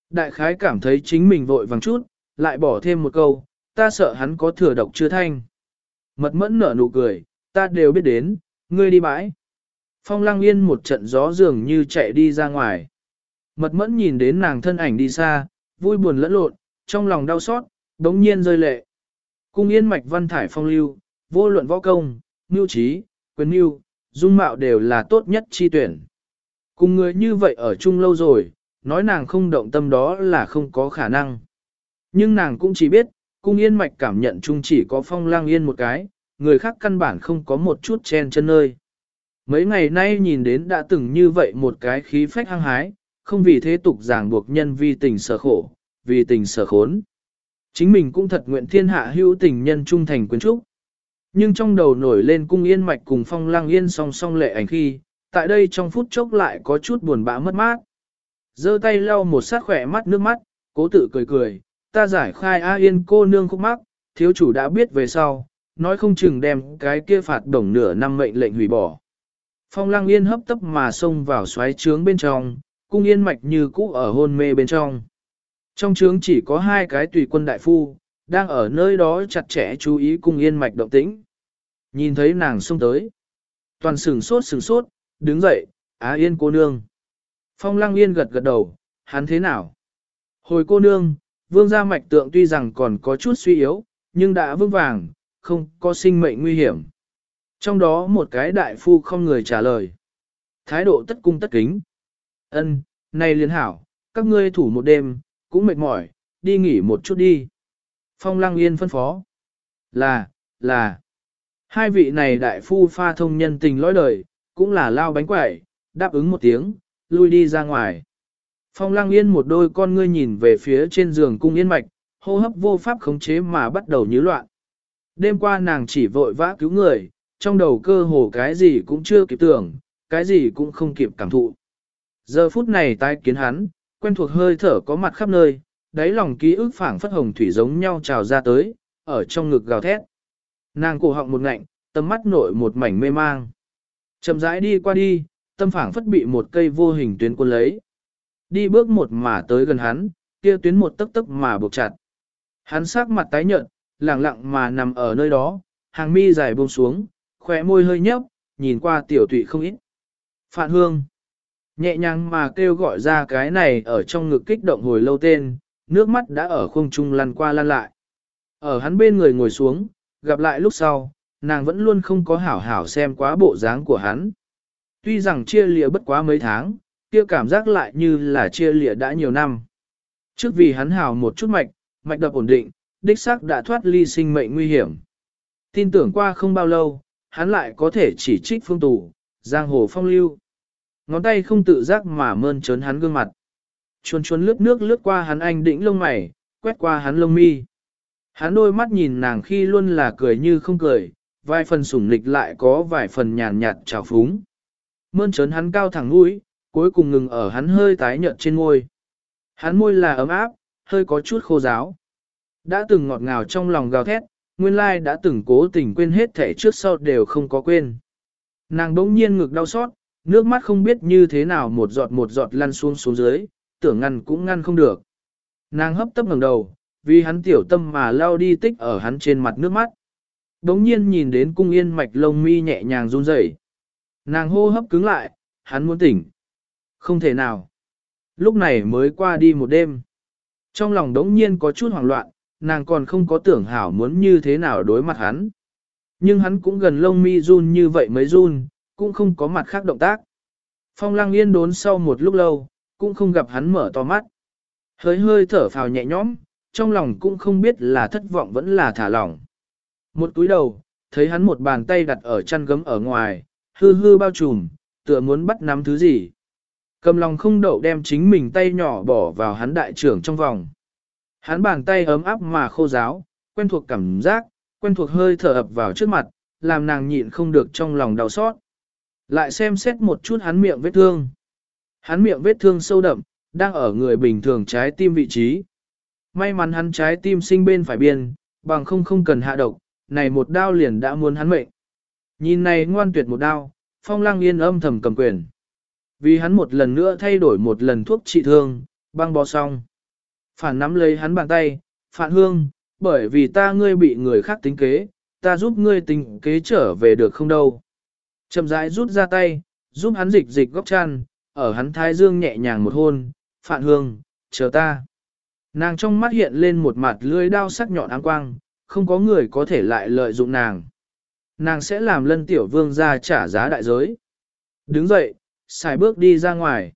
Đại khái cảm thấy chính mình vội vàng chút, lại bỏ thêm một câu, ta sợ hắn có thừa độc chưa thanh. Mật mẫn nở nụ cười, ta đều biết đến, ngươi đi bãi. Phong lăng yên một trận gió dường như chạy đi ra ngoài. Mật mẫn nhìn đến nàng thân ảnh đi xa, vui buồn lẫn lộn, trong lòng đau xót, đống nhiên rơi lệ. Cung yên mạch văn thải phong lưu, vô luận võ công, mưu trí, quyền mưu, dung mạo đều là tốt nhất chi tuyển. Cùng người như vậy ở chung lâu rồi, nói nàng không động tâm đó là không có khả năng. Nhưng nàng cũng chỉ biết, cung yên mạch cảm nhận chung chỉ có phong lang yên một cái, người khác căn bản không có một chút chen chân nơi. Mấy ngày nay nhìn đến đã từng như vậy một cái khí phách hăng hái, không vì thế tục giảng buộc nhân vi tình sở khổ, vì tình sở khốn. Chính mình cũng thật nguyện thiên hạ hữu tình nhân trung thành quyến trúc. Nhưng trong đầu nổi lên cung yên mạch cùng phong lang yên song song lệ ảnh khi, tại đây trong phút chốc lại có chút buồn bã mất mát. giơ tay lau một sát khỏe mắt nước mắt, cố tự cười cười, ta giải khai A Yên cô nương khúc mắc, thiếu chủ đã biết về sau, nói không chừng đem cái kia phạt đồng nửa năm mệnh lệnh hủy bỏ. Phong lăng yên hấp tấp mà xông vào xoáy trướng bên trong, cung yên mạch như cũ ở hôn mê bên trong. Trong trướng chỉ có hai cái tùy quân đại phu, đang ở nơi đó chặt chẽ chú ý cung yên mạch động tĩnh. Nhìn thấy nàng xông tới. Toàn sừng sốt sừng sốt, đứng dậy, á yên cô nương. Phong lăng yên gật gật đầu, hắn thế nào? Hồi cô nương, vương gia mạch tượng tuy rằng còn có chút suy yếu, nhưng đã vững vàng, không có sinh mệnh nguy hiểm. Trong đó một cái đại phu không người trả lời. Thái độ tất cung tất kính. Ân, này liên hảo, các ngươi thủ một đêm, cũng mệt mỏi, đi nghỉ một chút đi. Phong lăng yên phân phó. Là, là. Hai vị này đại phu pha thông nhân tình lõi đời, cũng là lao bánh quẩy, đáp ứng một tiếng, lui đi ra ngoài. Phong lăng yên một đôi con ngươi nhìn về phía trên giường cung yên mạch, hô hấp vô pháp khống chế mà bắt đầu nhíu loạn. Đêm qua nàng chỉ vội vã cứu người, trong đầu cơ hồ cái gì cũng chưa kịp tưởng, cái gì cũng không kịp cảm thụ. Giờ phút này tái kiến hắn, quen thuộc hơi thở có mặt khắp nơi, đáy lòng ký ức phảng phất hồng thủy giống nhau trào ra tới, ở trong ngực gào thét. Nàng cổ họng một ngạnh, tầm mắt nội một mảnh mê mang. Chậm rãi đi qua đi, tâm phảng phất bị một cây vô hình tuyến quân lấy. Đi bước một mà tới gần hắn, kia tuyến một tấc tấc mà buộc chặt. Hắn sắc mặt tái nhợt, lặng lặng mà nằm ở nơi đó, hàng mi dài buông xuống, khóe môi hơi nhấp, nhìn qua tiểu tụy không ít. Phạn hương. Nhẹ nhàng mà kêu gọi ra cái này ở trong ngực kích động hồi lâu tên, nước mắt đã ở không trung lăn qua lăn lại. Ở hắn bên người ngồi xuống, gặp lại lúc sau, nàng vẫn luôn không có hảo hảo xem quá bộ dáng của hắn. Tuy rằng chia lìa bất quá mấy tháng, kia cảm giác lại như là chia lìa đã nhiều năm. Trước vì hắn hảo một chút mạch, mạch đập ổn định, đích xác đã thoát ly sinh mệnh nguy hiểm. Tin tưởng qua không bao lâu, hắn lại có thể chỉ trích phương tù, giang hồ phong lưu. Ngón tay không tự giác mà mơn trớn hắn gương mặt. Chuồn chuồn lướt nước lướt qua hắn anh đĩnh lông mày, quét qua hắn lông mi. Hắn đôi mắt nhìn nàng khi luôn là cười như không cười, vài phần sủng lịch lại có vài phần nhàn nhạt trào phúng. Mơn trớn hắn cao thẳng mũi, cuối cùng ngừng ở hắn hơi tái nhợt trên môi. Hắn môi là ấm áp, hơi có chút khô giáo. Đã từng ngọt ngào trong lòng gào thét, nguyên lai đã từng cố tình quên hết thể trước sau đều không có quên. Nàng bỗng nhiên ngực đau xót, nước mắt không biết như thế nào một giọt một giọt lăn xuống xuống dưới, tưởng ngăn cũng ngăn không được. Nàng hấp tấp ngẩng đầu, vì hắn tiểu tâm mà lao đi tích ở hắn trên mặt nước mắt. Đống nhiên nhìn đến cung yên mạch lông mi nhẹ nhàng run rẩy. Nàng hô hấp cứng lại, hắn muốn tỉnh. Không thể nào. Lúc này mới qua đi một đêm. Trong lòng đống nhiên có chút hoảng loạn, nàng còn không có tưởng hảo muốn như thế nào đối mặt hắn. Nhưng hắn cũng gần lông mi run như vậy mới run, cũng không có mặt khác động tác. Phong lăng yên đốn sau một lúc lâu, cũng không gặp hắn mở to mắt. Hơi hơi thở phào nhẹ nhõm, trong lòng cũng không biết là thất vọng vẫn là thả lỏng. Một túi đầu, thấy hắn một bàn tay đặt ở chăn gấm ở ngoài, hư hư bao trùm, tựa muốn bắt nắm thứ gì. Cầm lòng không đậu đem chính mình tay nhỏ bỏ vào hắn đại trưởng trong vòng. Hắn bàn tay ấm áp mà khô giáo, quen thuộc cảm giác, quen thuộc hơi thở ập vào trước mặt, làm nàng nhịn không được trong lòng đau xót. Lại xem xét một chút hắn miệng vết thương. Hắn miệng vết thương sâu đậm, đang ở người bình thường trái tim vị trí. May mắn hắn trái tim sinh bên phải biên, bằng không không cần hạ độc, này một đao liền đã muốn hắn mệnh. Nhìn này ngoan tuyệt một đao, phong lang yên âm thầm cầm quyền. Vì hắn một lần nữa thay đổi một lần thuốc trị thương, băng bó xong. Phản nắm lấy hắn bàn tay, phản hương, bởi vì ta ngươi bị người khác tính kế, ta giúp ngươi tính kế trở về được không đâu. Chậm rãi rút ra tay, giúp hắn dịch dịch góc chăn, ở hắn thái dương nhẹ nhàng một hôn, phản hương, chờ ta. Nàng trong mắt hiện lên một mặt lưỡi đao sắc nhọn áng quang, không có người có thể lại lợi dụng nàng. Nàng sẽ làm lân tiểu vương ra trả giá đại giới. Đứng dậy, xài bước đi ra ngoài.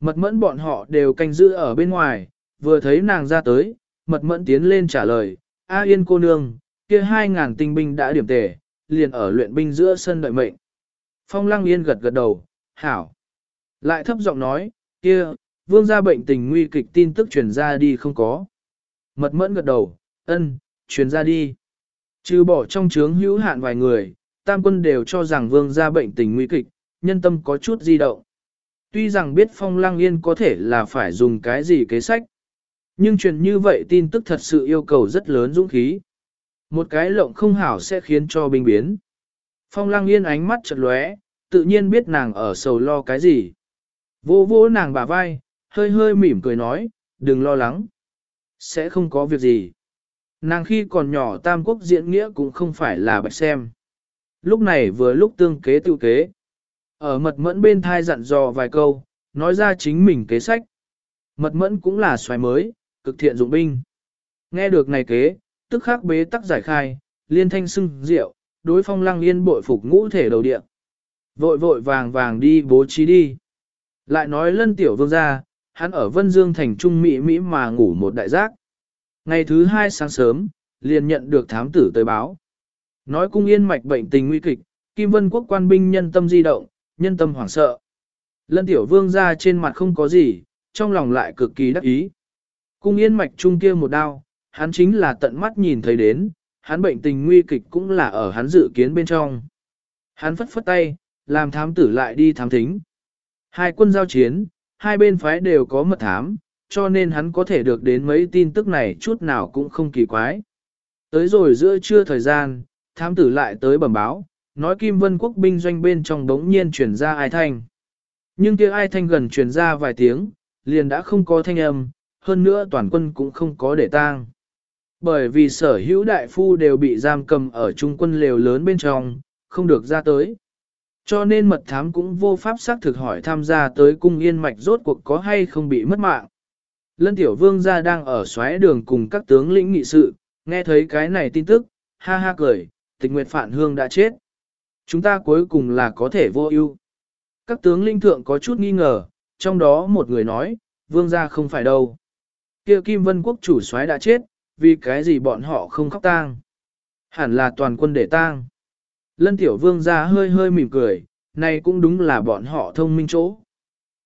Mật mẫn bọn họ đều canh giữ ở bên ngoài, vừa thấy nàng ra tới, mật mẫn tiến lên trả lời, A yên cô nương, kia hai ngàn tinh binh đã điểm tề, liền ở luyện binh giữa sân đợi mệnh. Phong lăng yên gật gật đầu, hảo. Lại thấp giọng nói, kia, vương gia bệnh tình nguy kịch tin tức truyền ra đi không có. Mật mẫn gật đầu, ân, truyền ra đi. Trừ bỏ trong trướng hữu hạn vài người, tam quân đều cho rằng vương gia bệnh tình nguy kịch, nhân tâm có chút di động. Tuy rằng biết phong lăng yên có thể là phải dùng cái gì kế sách, nhưng truyền như vậy tin tức thật sự yêu cầu rất lớn dũng khí. Một cái lộng không hảo sẽ khiến cho binh biến. Phong lăng yên ánh mắt chật lóe, tự nhiên biết nàng ở sầu lo cái gì. Vô vô nàng bả vai, hơi hơi mỉm cười nói, đừng lo lắng. Sẽ không có việc gì. Nàng khi còn nhỏ tam quốc diễn nghĩa cũng không phải là bạch xem. Lúc này vừa lúc tương kế tự kế. Ở mật mẫn bên thai dặn dò vài câu, nói ra chính mình kế sách. Mật mẫn cũng là xoài mới, cực thiện dụng binh. Nghe được này kế, tức khắc bế tắc giải khai, liên thanh sưng rượu, đối phong lăng yên bội phục ngũ thể đầu địa. Vội vội vàng vàng đi bố trí đi. Lại nói lân tiểu vương ra, hắn ở Vân Dương thành trung Mỹ Mỹ mà ngủ một đại giác. Ngày thứ hai sáng sớm, liền nhận được thám tử tới báo. Nói cung yên mạch bệnh tình nguy kịch, Kim Vân quốc quan binh nhân tâm di động, nhân tâm hoảng sợ. Lân tiểu vương ra trên mặt không có gì, trong lòng lại cực kỳ đắc ý. Cung yên mạch trung kia một đao, hắn chính là tận mắt nhìn thấy đến, hắn bệnh tình nguy kịch cũng là ở hắn dự kiến bên trong. Hắn phất phất tay, làm thám tử lại đi thám thính. Hai quân giao chiến, hai bên phái đều có mật thám, cho nên hắn có thể được đến mấy tin tức này chút nào cũng không kỳ quái. Tới rồi giữa trưa thời gian, thám tử lại tới bẩm báo, nói Kim Vân Quốc binh doanh bên trong đống nhiên chuyển ra ai thanh. Nhưng kia ai thanh gần truyền ra vài tiếng, liền đã không có thanh âm, hơn nữa toàn quân cũng không có để tang. Bởi vì sở hữu đại phu đều bị giam cầm ở trung quân lều lớn bên trong, không được ra tới. Cho nên mật thám cũng vô pháp xác thực hỏi tham gia tới cung yên mạch rốt cuộc có hay không bị mất mạng. Lân tiểu vương gia đang ở xoáy đường cùng các tướng lĩnh nghị sự, nghe thấy cái này tin tức, ha ha cười, tịch nguyệt phản hương đã chết. Chúng ta cuối cùng là có thể vô ưu. Các tướng linh thượng có chút nghi ngờ, trong đó một người nói, vương gia không phải đâu kia Kim Vân Quốc chủ soái đã chết, vì cái gì bọn họ không khóc tang. Hẳn là toàn quân để tang. Lân tiểu vương ra hơi hơi mỉm cười, này cũng đúng là bọn họ thông minh chỗ.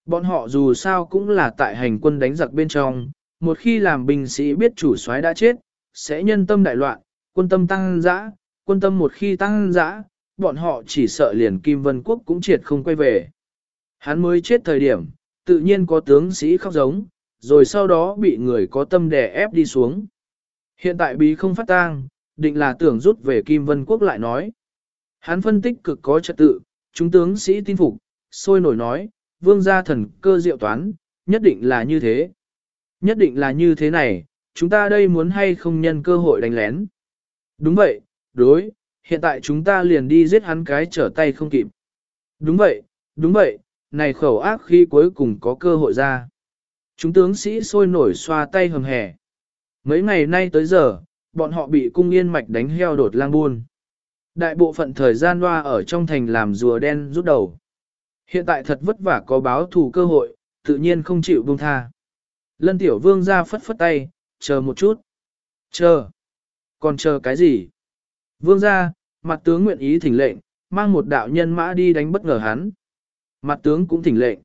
Bọn họ dù sao cũng là tại hành quân đánh giặc bên trong, một khi làm binh sĩ biết chủ soái đã chết, sẽ nhân tâm đại loạn, quân tâm tăng dã, quân tâm một khi tăng dã, bọn họ chỉ sợ liền Kim Vân Quốc cũng triệt không quay về. Hắn mới chết thời điểm, tự nhiên có tướng sĩ khóc giống, rồi sau đó bị người có tâm đè ép đi xuống. Hiện tại bí không phát tang, định là tưởng rút về Kim Vân Quốc lại nói. Hắn phân tích cực có trật tự, chúng tướng sĩ tin phục, sôi nổi nói, vương gia thần cơ diệu toán, nhất định là như thế. Nhất định là như thế này, chúng ta đây muốn hay không nhân cơ hội đánh lén. Đúng vậy, đối, hiện tại chúng ta liền đi giết hắn cái trở tay không kịp. Đúng vậy, đúng vậy, này khẩu ác khi cuối cùng có cơ hội ra. Chúng tướng sĩ sôi nổi xoa tay hầm hè. Mấy ngày nay tới giờ, bọn họ bị cung yên mạch đánh heo đột lang buôn. Đại bộ phận thời gian loa ở trong thành làm rùa đen rút đầu. Hiện tại thật vất vả có báo thù cơ hội, tự nhiên không chịu buông tha. Lân tiểu vương ra phất phất tay, chờ một chút. Chờ. Còn chờ cái gì? Vương ra, mặt tướng nguyện ý thỉnh lệnh, mang một đạo nhân mã đi đánh bất ngờ hắn. Mặt tướng cũng thỉnh lệnh.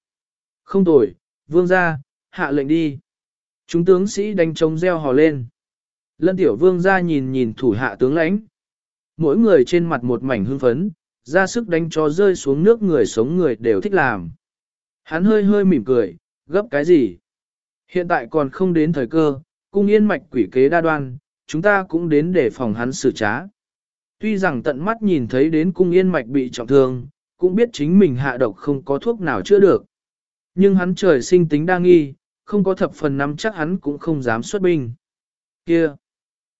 Không tồi, vương ra, hạ lệnh đi. Chúng tướng sĩ đánh trống reo hò lên. Lân tiểu vương ra nhìn nhìn thủ hạ tướng lãnh. Mỗi người trên mặt một mảnh hưng phấn, ra sức đánh cho rơi xuống nước người sống người đều thích làm. Hắn hơi hơi mỉm cười, gấp cái gì? Hiện tại còn không đến thời cơ, cung yên mạch quỷ kế đa đoan, chúng ta cũng đến để phòng hắn xử trá. Tuy rằng tận mắt nhìn thấy đến cung yên mạch bị trọng thương, cũng biết chính mình hạ độc không có thuốc nào chữa được. Nhưng hắn trời sinh tính đa nghi, không có thập phần nắm chắc hắn cũng không dám xuất binh. Kia!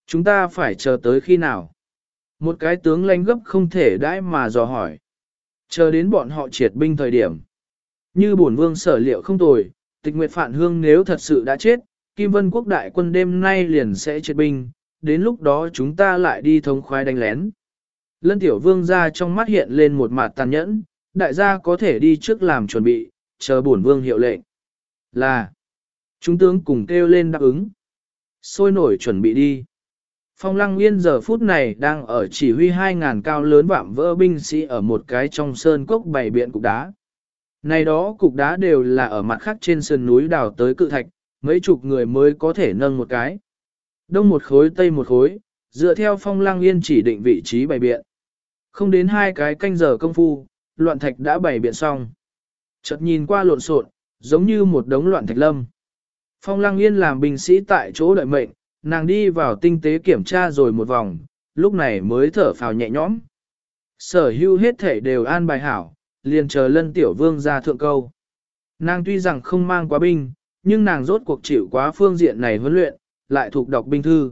Chúng ta phải chờ tới khi nào? Một cái tướng lãnh gấp không thể đãi mà dò hỏi. Chờ đến bọn họ triệt binh thời điểm. Như bổn vương sở liệu không tồi, tịch nguyệt phản hương nếu thật sự đã chết, Kim Vân quốc đại quân đêm nay liền sẽ triệt binh, đến lúc đó chúng ta lại đi thống khoái đánh lén. Lân tiểu vương ra trong mắt hiện lên một mặt tàn nhẫn, đại gia có thể đi trước làm chuẩn bị, chờ bổn vương hiệu lệnh. Là, chúng tướng cùng kêu lên đáp ứng. Sôi nổi chuẩn bị đi. Phong lăng yên giờ phút này đang ở chỉ huy 2.000 cao lớn vạm vỡ binh sĩ ở một cái trong sơn cốc bày biện cục đá. Này đó cục đá đều là ở mặt khác trên sườn núi đào tới cự thạch, mấy chục người mới có thể nâng một cái. Đông một khối tây một khối, dựa theo phong lăng yên chỉ định vị trí bày biện. Không đến hai cái canh giờ công phu, loạn thạch đã bày biện xong. Chợt nhìn qua lộn xộn, giống như một đống loạn thạch lâm. Phong lăng yên làm binh sĩ tại chỗ đợi mệnh, nàng đi vào tinh tế kiểm tra rồi một vòng, lúc này mới thở phào nhẹ nhõm. Sở hưu hết thể đều an bài hảo, liền chờ lân tiểu vương ra thượng câu. Nàng tuy rằng không mang quá binh, nhưng nàng rốt cuộc chịu quá phương diện này huấn luyện, lại thuộc đọc binh thư.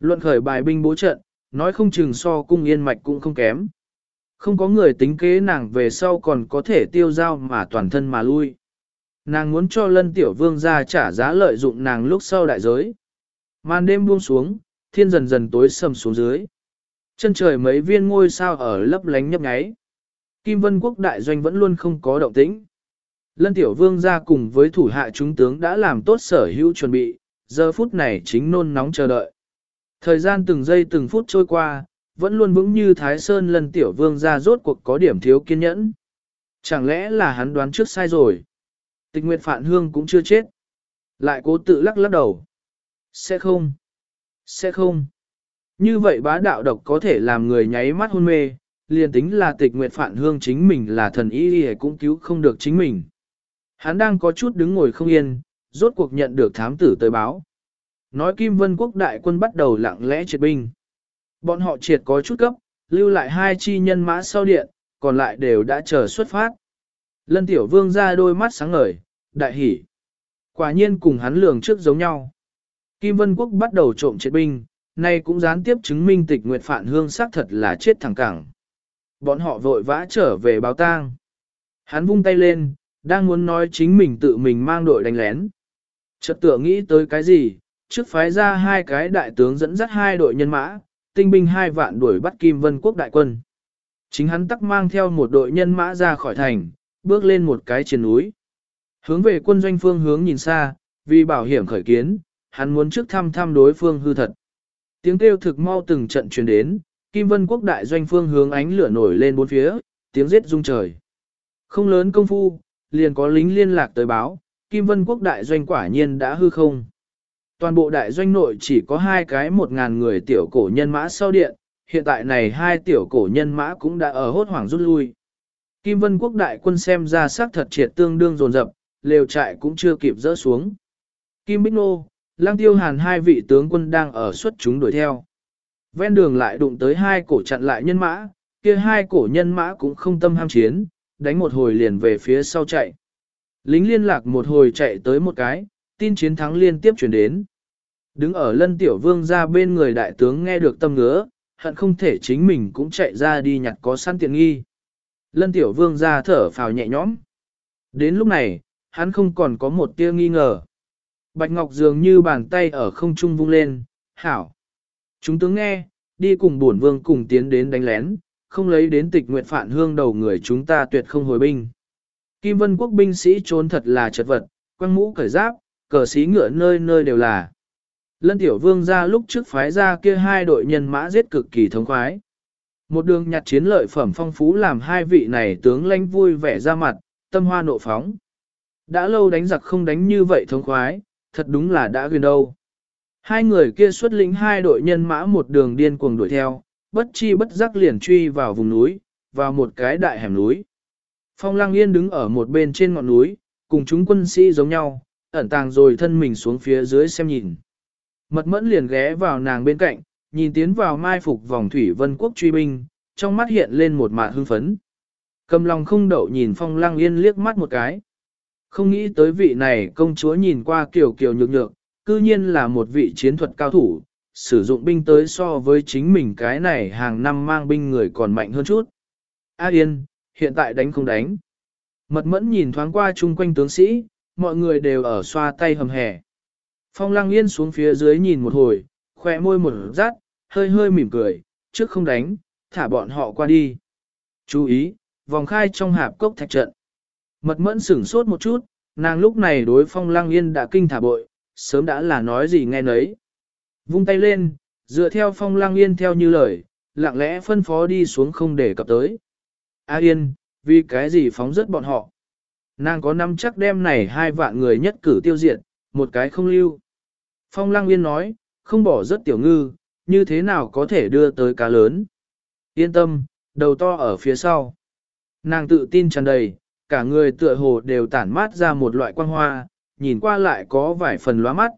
Luận khởi bài binh bố trận, nói không chừng so cung yên mạch cũng không kém. Không có người tính kế nàng về sau còn có thể tiêu giao mà toàn thân mà lui. Nàng muốn cho lân tiểu vương ra trả giá lợi dụng nàng lúc sau đại giới. Màn đêm buông xuống, thiên dần dần tối sầm xuống dưới. Chân trời mấy viên ngôi sao ở lấp lánh nhấp nháy. Kim Vân Quốc đại doanh vẫn luôn không có động tĩnh. Lân Tiểu Vương ra cùng với thủ hạ chúng tướng đã làm tốt sở hữu chuẩn bị, giờ phút này chính nôn nóng chờ đợi. Thời gian từng giây từng phút trôi qua, vẫn luôn vững như Thái Sơn Lân Tiểu Vương ra rốt cuộc có điểm thiếu kiên nhẫn. Chẳng lẽ là hắn đoán trước sai rồi? Tịch Nguyệt Phạn Hương cũng chưa chết. Lại cố tự lắc lắc đầu. Sẽ không. Sẽ không. Như vậy bá đạo độc có thể làm người nháy mắt hôn mê, liền tính là tịch nguyệt phản hương chính mình là thần y y cũng cứu không được chính mình. Hắn đang có chút đứng ngồi không yên, rốt cuộc nhận được thám tử tới báo. Nói Kim Vân Quốc đại quân bắt đầu lặng lẽ triệt binh. Bọn họ triệt có chút cấp, lưu lại hai chi nhân mã sau điện, còn lại đều đã chờ xuất phát. Lân tiểu vương ra đôi mắt sáng ngời, đại hỉ. Quả nhiên cùng hắn lường trước giống nhau. Kim Vân Quốc bắt đầu trộm chiến binh, nay cũng gián tiếp chứng minh tịch nguyệt phản hương xác thật là chết thẳng cẳng. Bọn họ vội vã trở về báo tang. Hắn vung tay lên, đang muốn nói chính mình tự mình mang đội đánh lén. Chợt tựa nghĩ tới cái gì, trước phái ra hai cái đại tướng dẫn dắt hai đội nhân mã, tinh binh hai vạn đuổi bắt Kim Vân Quốc đại quân. Chính hắn tắc mang theo một đội nhân mã ra khỏi thành, bước lên một cái trên núi. Hướng về quân doanh phương hướng nhìn xa, vì bảo hiểm khởi kiến, hắn muốn trước thăm thăm đối phương hư thật. Tiếng kêu thực mau từng trận truyền đến, Kim Vân Quốc đại doanh phương hướng ánh lửa nổi lên bốn phía, tiếng giết rung trời. Không lớn công phu, liền có lính liên lạc tới báo, Kim Vân Quốc đại doanh quả nhiên đã hư không. Toàn bộ đại doanh nội chỉ có hai cái một ngàn người tiểu cổ nhân mã sau điện, hiện tại này hai tiểu cổ nhân mã cũng đã ở hốt hoảng rút lui. Kim Vân Quốc đại quân xem ra sắc thật triệt tương đương dồn dập, lều trại cũng chưa kịp dỡ xuống. Kim Bích Nô, Lang Tiêu Hàn hai vị tướng quân đang ở xuất chúng đuổi theo. Ven đường lại đụng tới hai cổ chặn lại nhân mã, kia hai cổ nhân mã cũng không tâm ham chiến, đánh một hồi liền về phía sau chạy. Lính liên lạc một hồi chạy tới một cái, tin chiến thắng liên tiếp chuyển đến. Đứng ở lân tiểu vương ra bên người đại tướng nghe được tâm ngứa, hận không thể chính mình cũng chạy ra đi nhặt có săn tiện nghi. Lân tiểu vương ra thở phào nhẹ nhõm. Đến lúc này, hắn không còn có một tia nghi ngờ. Bạch Ngọc dường như bàn tay ở không trung vung lên, hảo. Chúng tướng nghe, đi cùng bổn vương cùng tiến đến đánh lén, không lấy đến tịch nguyện phản hương đầu người chúng ta tuyệt không hồi binh. Kim Vân quốc binh sĩ trốn thật là chật vật, quăng mũ cởi giáp, cờ xí ngựa nơi nơi đều là. Lân tiểu vương ra lúc trước phái ra kia hai đội nhân mã giết cực kỳ thống khoái. Một đường nhặt chiến lợi phẩm phong phú làm hai vị này tướng lãnh vui vẻ ra mặt, tâm hoa nộ phóng. Đã lâu đánh giặc không đánh như vậy thống khoái, thật đúng là đã gần đâu. Hai người kia xuất lĩnh hai đội nhân mã một đường điên cuồng đuổi theo, bất chi bất giác liền truy vào vùng núi, vào một cái đại hẻm núi. Phong Lang Yên đứng ở một bên trên ngọn núi, cùng chúng quân sĩ giống nhau, ẩn tàng rồi thân mình xuống phía dưới xem nhìn. Mật mẫn liền ghé vào nàng bên cạnh, nhìn tiến vào mai phục vòng thủy vân quốc truy binh, trong mắt hiện lên một mạt hưng phấn. Cầm lòng không đậu nhìn Phong Lang Yên liếc mắt một cái. Không nghĩ tới vị này công chúa nhìn qua kiểu kiểu nhược nhược, cư nhiên là một vị chiến thuật cao thủ, sử dụng binh tới so với chính mình cái này hàng năm mang binh người còn mạnh hơn chút. A Yên, hiện tại đánh không đánh. Mật mẫn nhìn thoáng qua chung quanh tướng sĩ, mọi người đều ở xoa tay hầm hè. Phong lăng yên xuống phía dưới nhìn một hồi, khỏe môi một rát, hơi hơi mỉm cười, trước không đánh, thả bọn họ qua đi. Chú ý, vòng khai trong hạp cốc thạch trận. Mật mẫn sửng sốt một chút, nàng lúc này đối phong lăng yên đã kinh thả bội, sớm đã là nói gì nghe nấy. Vung tay lên, dựa theo phong lăng yên theo như lời, lặng lẽ phân phó đi xuống không để cập tới. A yên, vì cái gì phóng rất bọn họ. Nàng có năm chắc đem này hai vạn người nhất cử tiêu diệt, một cái không lưu. Phong lăng yên nói, không bỏ rất tiểu ngư, như thế nào có thể đưa tới cá lớn. Yên tâm, đầu to ở phía sau. Nàng tự tin tràn đầy, cả người tựa hồ đều tản mát ra một loại quang hoa, nhìn qua lại có vài phần lóa mắt.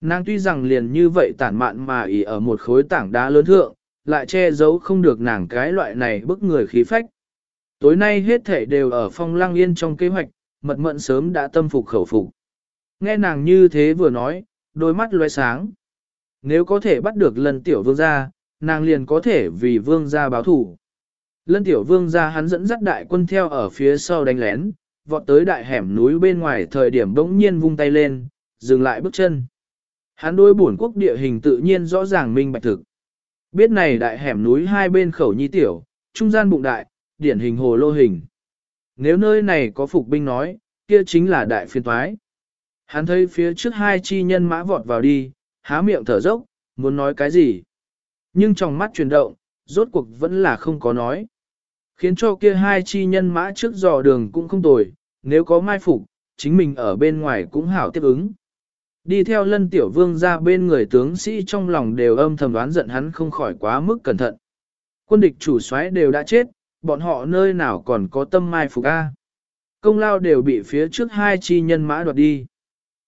Nàng tuy rằng liền như vậy tản mạn mà ỉ ở một khối tảng đá lớn thượng, lại che giấu không được nàng cái loại này bức người khí phách. Tối nay hết thể đều ở phong lang yên trong kế hoạch, mật mận sớm đã tâm phục khẩu phục. Nghe nàng như thế vừa nói, đôi mắt loe sáng. Nếu có thể bắt được lần tiểu vương gia, nàng liền có thể vì vương gia báo thủ. Lân tiểu vương ra hắn dẫn dắt đại quân theo ở phía sau đánh lén, vọt tới đại hẻm núi bên ngoài thời điểm bỗng nhiên vung tay lên, dừng lại bước chân. Hắn đối bổn quốc địa hình tự nhiên rõ ràng minh bạch thực. Biết này đại hẻm núi hai bên khẩu nhi tiểu, trung gian bụng đại, điển hình hồ lô hình. Nếu nơi này có phục binh nói, kia chính là đại phiên toái. Hắn thấy phía trước hai chi nhân mã vọt vào đi, há miệng thở dốc, muốn nói cái gì. Nhưng trong mắt chuyển động, rốt cuộc vẫn là không có nói. Khiến cho kia hai chi nhân mã trước dò đường cũng không tồi, nếu có mai phục, chính mình ở bên ngoài cũng hảo tiếp ứng. Đi theo lân tiểu vương ra bên người tướng sĩ trong lòng đều âm thầm đoán giận hắn không khỏi quá mức cẩn thận. Quân địch chủ soái đều đã chết, bọn họ nơi nào còn có tâm mai phục A. Công lao đều bị phía trước hai chi nhân mã đoạt đi.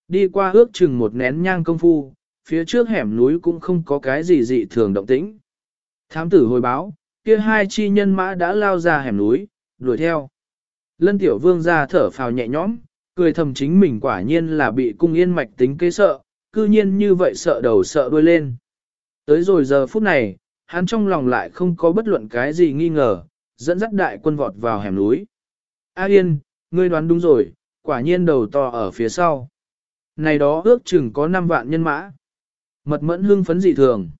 Đi qua ước chừng một nén nhang công phu, phía trước hẻm núi cũng không có cái gì dị thường động tĩnh. Thám tử hồi báo, kia hai chi nhân mã đã lao ra hẻm núi, đuổi theo. Lân tiểu vương ra thở phào nhẹ nhõm, cười thầm chính mình quả nhiên là bị cung yên mạch tính kế sợ, cư nhiên như vậy sợ đầu sợ đuôi lên. Tới rồi giờ phút này, hắn trong lòng lại không có bất luận cái gì nghi ngờ, dẫn dắt đại quân vọt vào hẻm núi. A Yên, ngươi đoán đúng rồi, quả nhiên đầu to ở phía sau. Này đó ước chừng có 5 vạn nhân mã. Mật mẫn hưng phấn dị thường.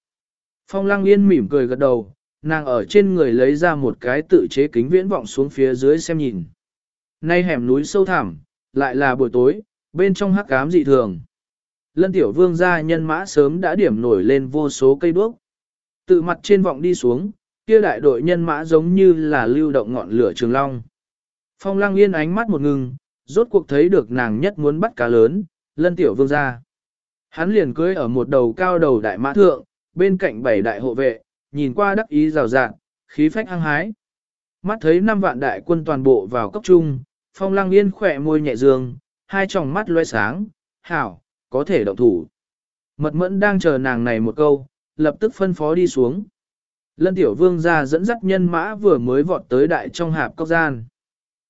Phong Lăng Yên mỉm cười gật đầu, nàng ở trên người lấy ra một cái tự chế kính viễn vọng xuống phía dưới xem nhìn. Nay hẻm núi sâu thẳm, lại là buổi tối, bên trong hắc ám dị thường. Lân tiểu vương gia nhân mã sớm đã điểm nổi lên vô số cây đuốc. Tự mặt trên vọng đi xuống, kia đại đội nhân mã giống như là lưu động ngọn lửa trường long. Phong lăng yên ánh mắt một ngừng, rốt cuộc thấy được nàng nhất muốn bắt cá lớn, lân tiểu vương gia. Hắn liền cưới ở một đầu cao đầu đại mã thượng, bên cạnh bảy đại hộ vệ, nhìn qua đắc ý rào rạng, khí phách hăng hái. Mắt thấy năm vạn đại quân toàn bộ vào cấp trung, phong lăng yên khỏe môi nhẹ dương, hai tròng mắt loe sáng, hảo, có thể động thủ. Mật mẫn đang chờ nàng này một câu, lập tức phân phó đi xuống. Lân tiểu vương ra dẫn dắt nhân mã vừa mới vọt tới đại trong hạp cốc gian.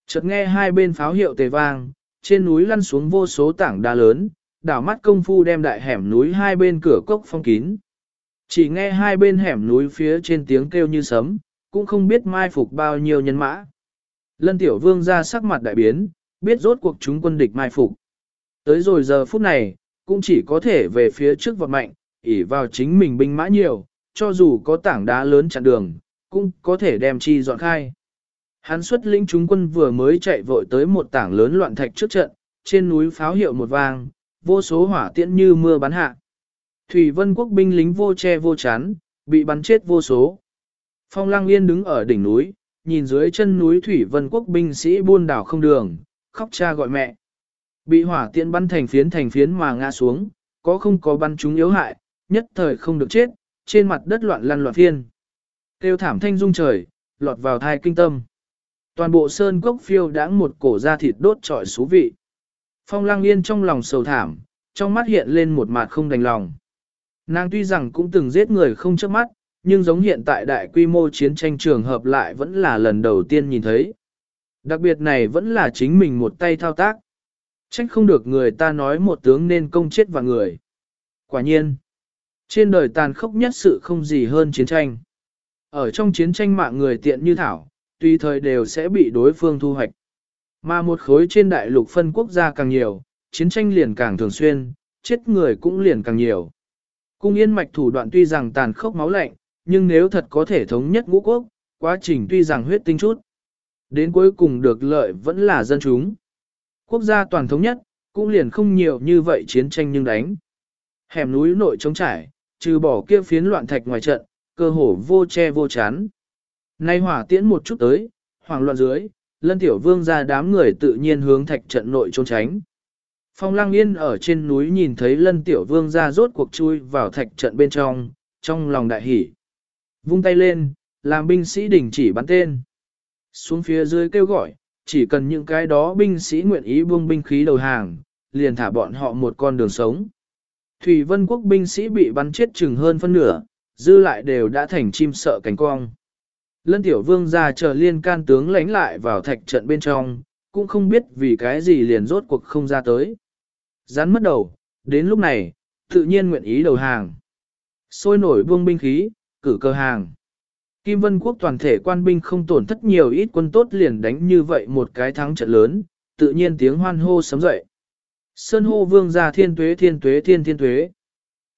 Chợt nghe hai bên pháo hiệu tề vang, trên núi lăn xuống vô số tảng đá lớn, đảo mắt công phu đem đại hẻm núi hai bên cửa cốc phong kín. Chỉ nghe hai bên hẻm núi phía trên tiếng kêu như sấm, cũng không biết mai phục bao nhiêu nhân mã. Lân tiểu vương ra sắc mặt đại biến, biết rốt cuộc chúng quân địch mai phục. Tới rồi giờ phút này, cũng chỉ có thể về phía trước vọt mạnh, ỉ vào chính mình binh mã nhiều, cho dù có tảng đá lớn chặn đường, cũng có thể đem chi dọn khai. Hắn xuất lĩnh chúng quân vừa mới chạy vội tới một tảng lớn loạn thạch trước trận, trên núi pháo hiệu một vang, vô số hỏa tiễn như mưa bắn hạ. Thủy vân quốc binh lính vô che vô chán, bị bắn chết vô số. Phong lang yên đứng ở đỉnh núi, nhìn dưới chân núi Thủy vân quốc binh sĩ buôn đảo không đường, khóc cha gọi mẹ. Bị hỏa tiễn bắn thành phiến thành phiến mà ngã xuống, có không có bắn chúng yếu hại, nhất thời không được chết, trên mặt đất loạn lăn loạn phiên. Tiêu thảm thanh rung trời, lọt vào thai kinh tâm. Toàn bộ sơn cốc phiêu đãng một cổ da thịt đốt trọi xú vị. Phong lang yên trong lòng sầu thảm, trong mắt hiện lên một mặt không đành lòng. Nàng tuy rằng cũng từng giết người không trước mắt, nhưng giống hiện tại đại quy mô chiến tranh trường hợp lại vẫn là lần đầu tiên nhìn thấy. Đặc biệt này vẫn là chính mình một tay thao tác. Trách không được người ta nói một tướng nên công chết và người. Quả nhiên, trên đời tàn khốc nhất sự không gì hơn chiến tranh. Ở trong chiến tranh mạng người tiện như thảo, tùy thời đều sẽ bị đối phương thu hoạch. Mà một khối trên đại lục phân quốc gia càng nhiều, chiến tranh liền càng thường xuyên, chết người cũng liền càng nhiều. Cung yên mạch thủ đoạn tuy rằng tàn khốc máu lạnh, nhưng nếu thật có thể thống nhất ngũ quốc, quá trình tuy rằng huyết tinh chút. Đến cuối cùng được lợi vẫn là dân chúng. Quốc gia toàn thống nhất, cũng liền không nhiều như vậy chiến tranh nhưng đánh. Hẻm núi nội trống trải, trừ bỏ kia phiến loạn thạch ngoài trận, cơ hồ vô che vô chán. Nay hỏa tiễn một chút tới, hoàng loạn dưới, lân tiểu vương ra đám người tự nhiên hướng thạch trận nội trốn tránh. Phong lăng yên ở trên núi nhìn thấy lân tiểu vương ra rốt cuộc chui vào thạch trận bên trong, trong lòng đại hỉ. Vung tay lên, làm binh sĩ đình chỉ bắn tên. Xuống phía dưới kêu gọi, chỉ cần những cái đó binh sĩ nguyện ý buông binh khí đầu hàng, liền thả bọn họ một con đường sống. Thủy vân quốc binh sĩ bị bắn chết chừng hơn phân nửa, dư lại đều đã thành chim sợ cánh cong. Lân tiểu vương ra chờ liên can tướng lánh lại vào thạch trận bên trong, cũng không biết vì cái gì liền rốt cuộc không ra tới. Rắn mất đầu, đến lúc này, tự nhiên nguyện ý đầu hàng. Sôi nổi buông binh khí, cử cơ hàng. Kim Vân Quốc toàn thể quan binh không tổn thất nhiều ít quân tốt liền đánh như vậy một cái thắng trận lớn, tự nhiên tiếng hoan hô sấm dậy. Sơn hô vương ra thiên tuế thiên tuế thiên thiên tuế.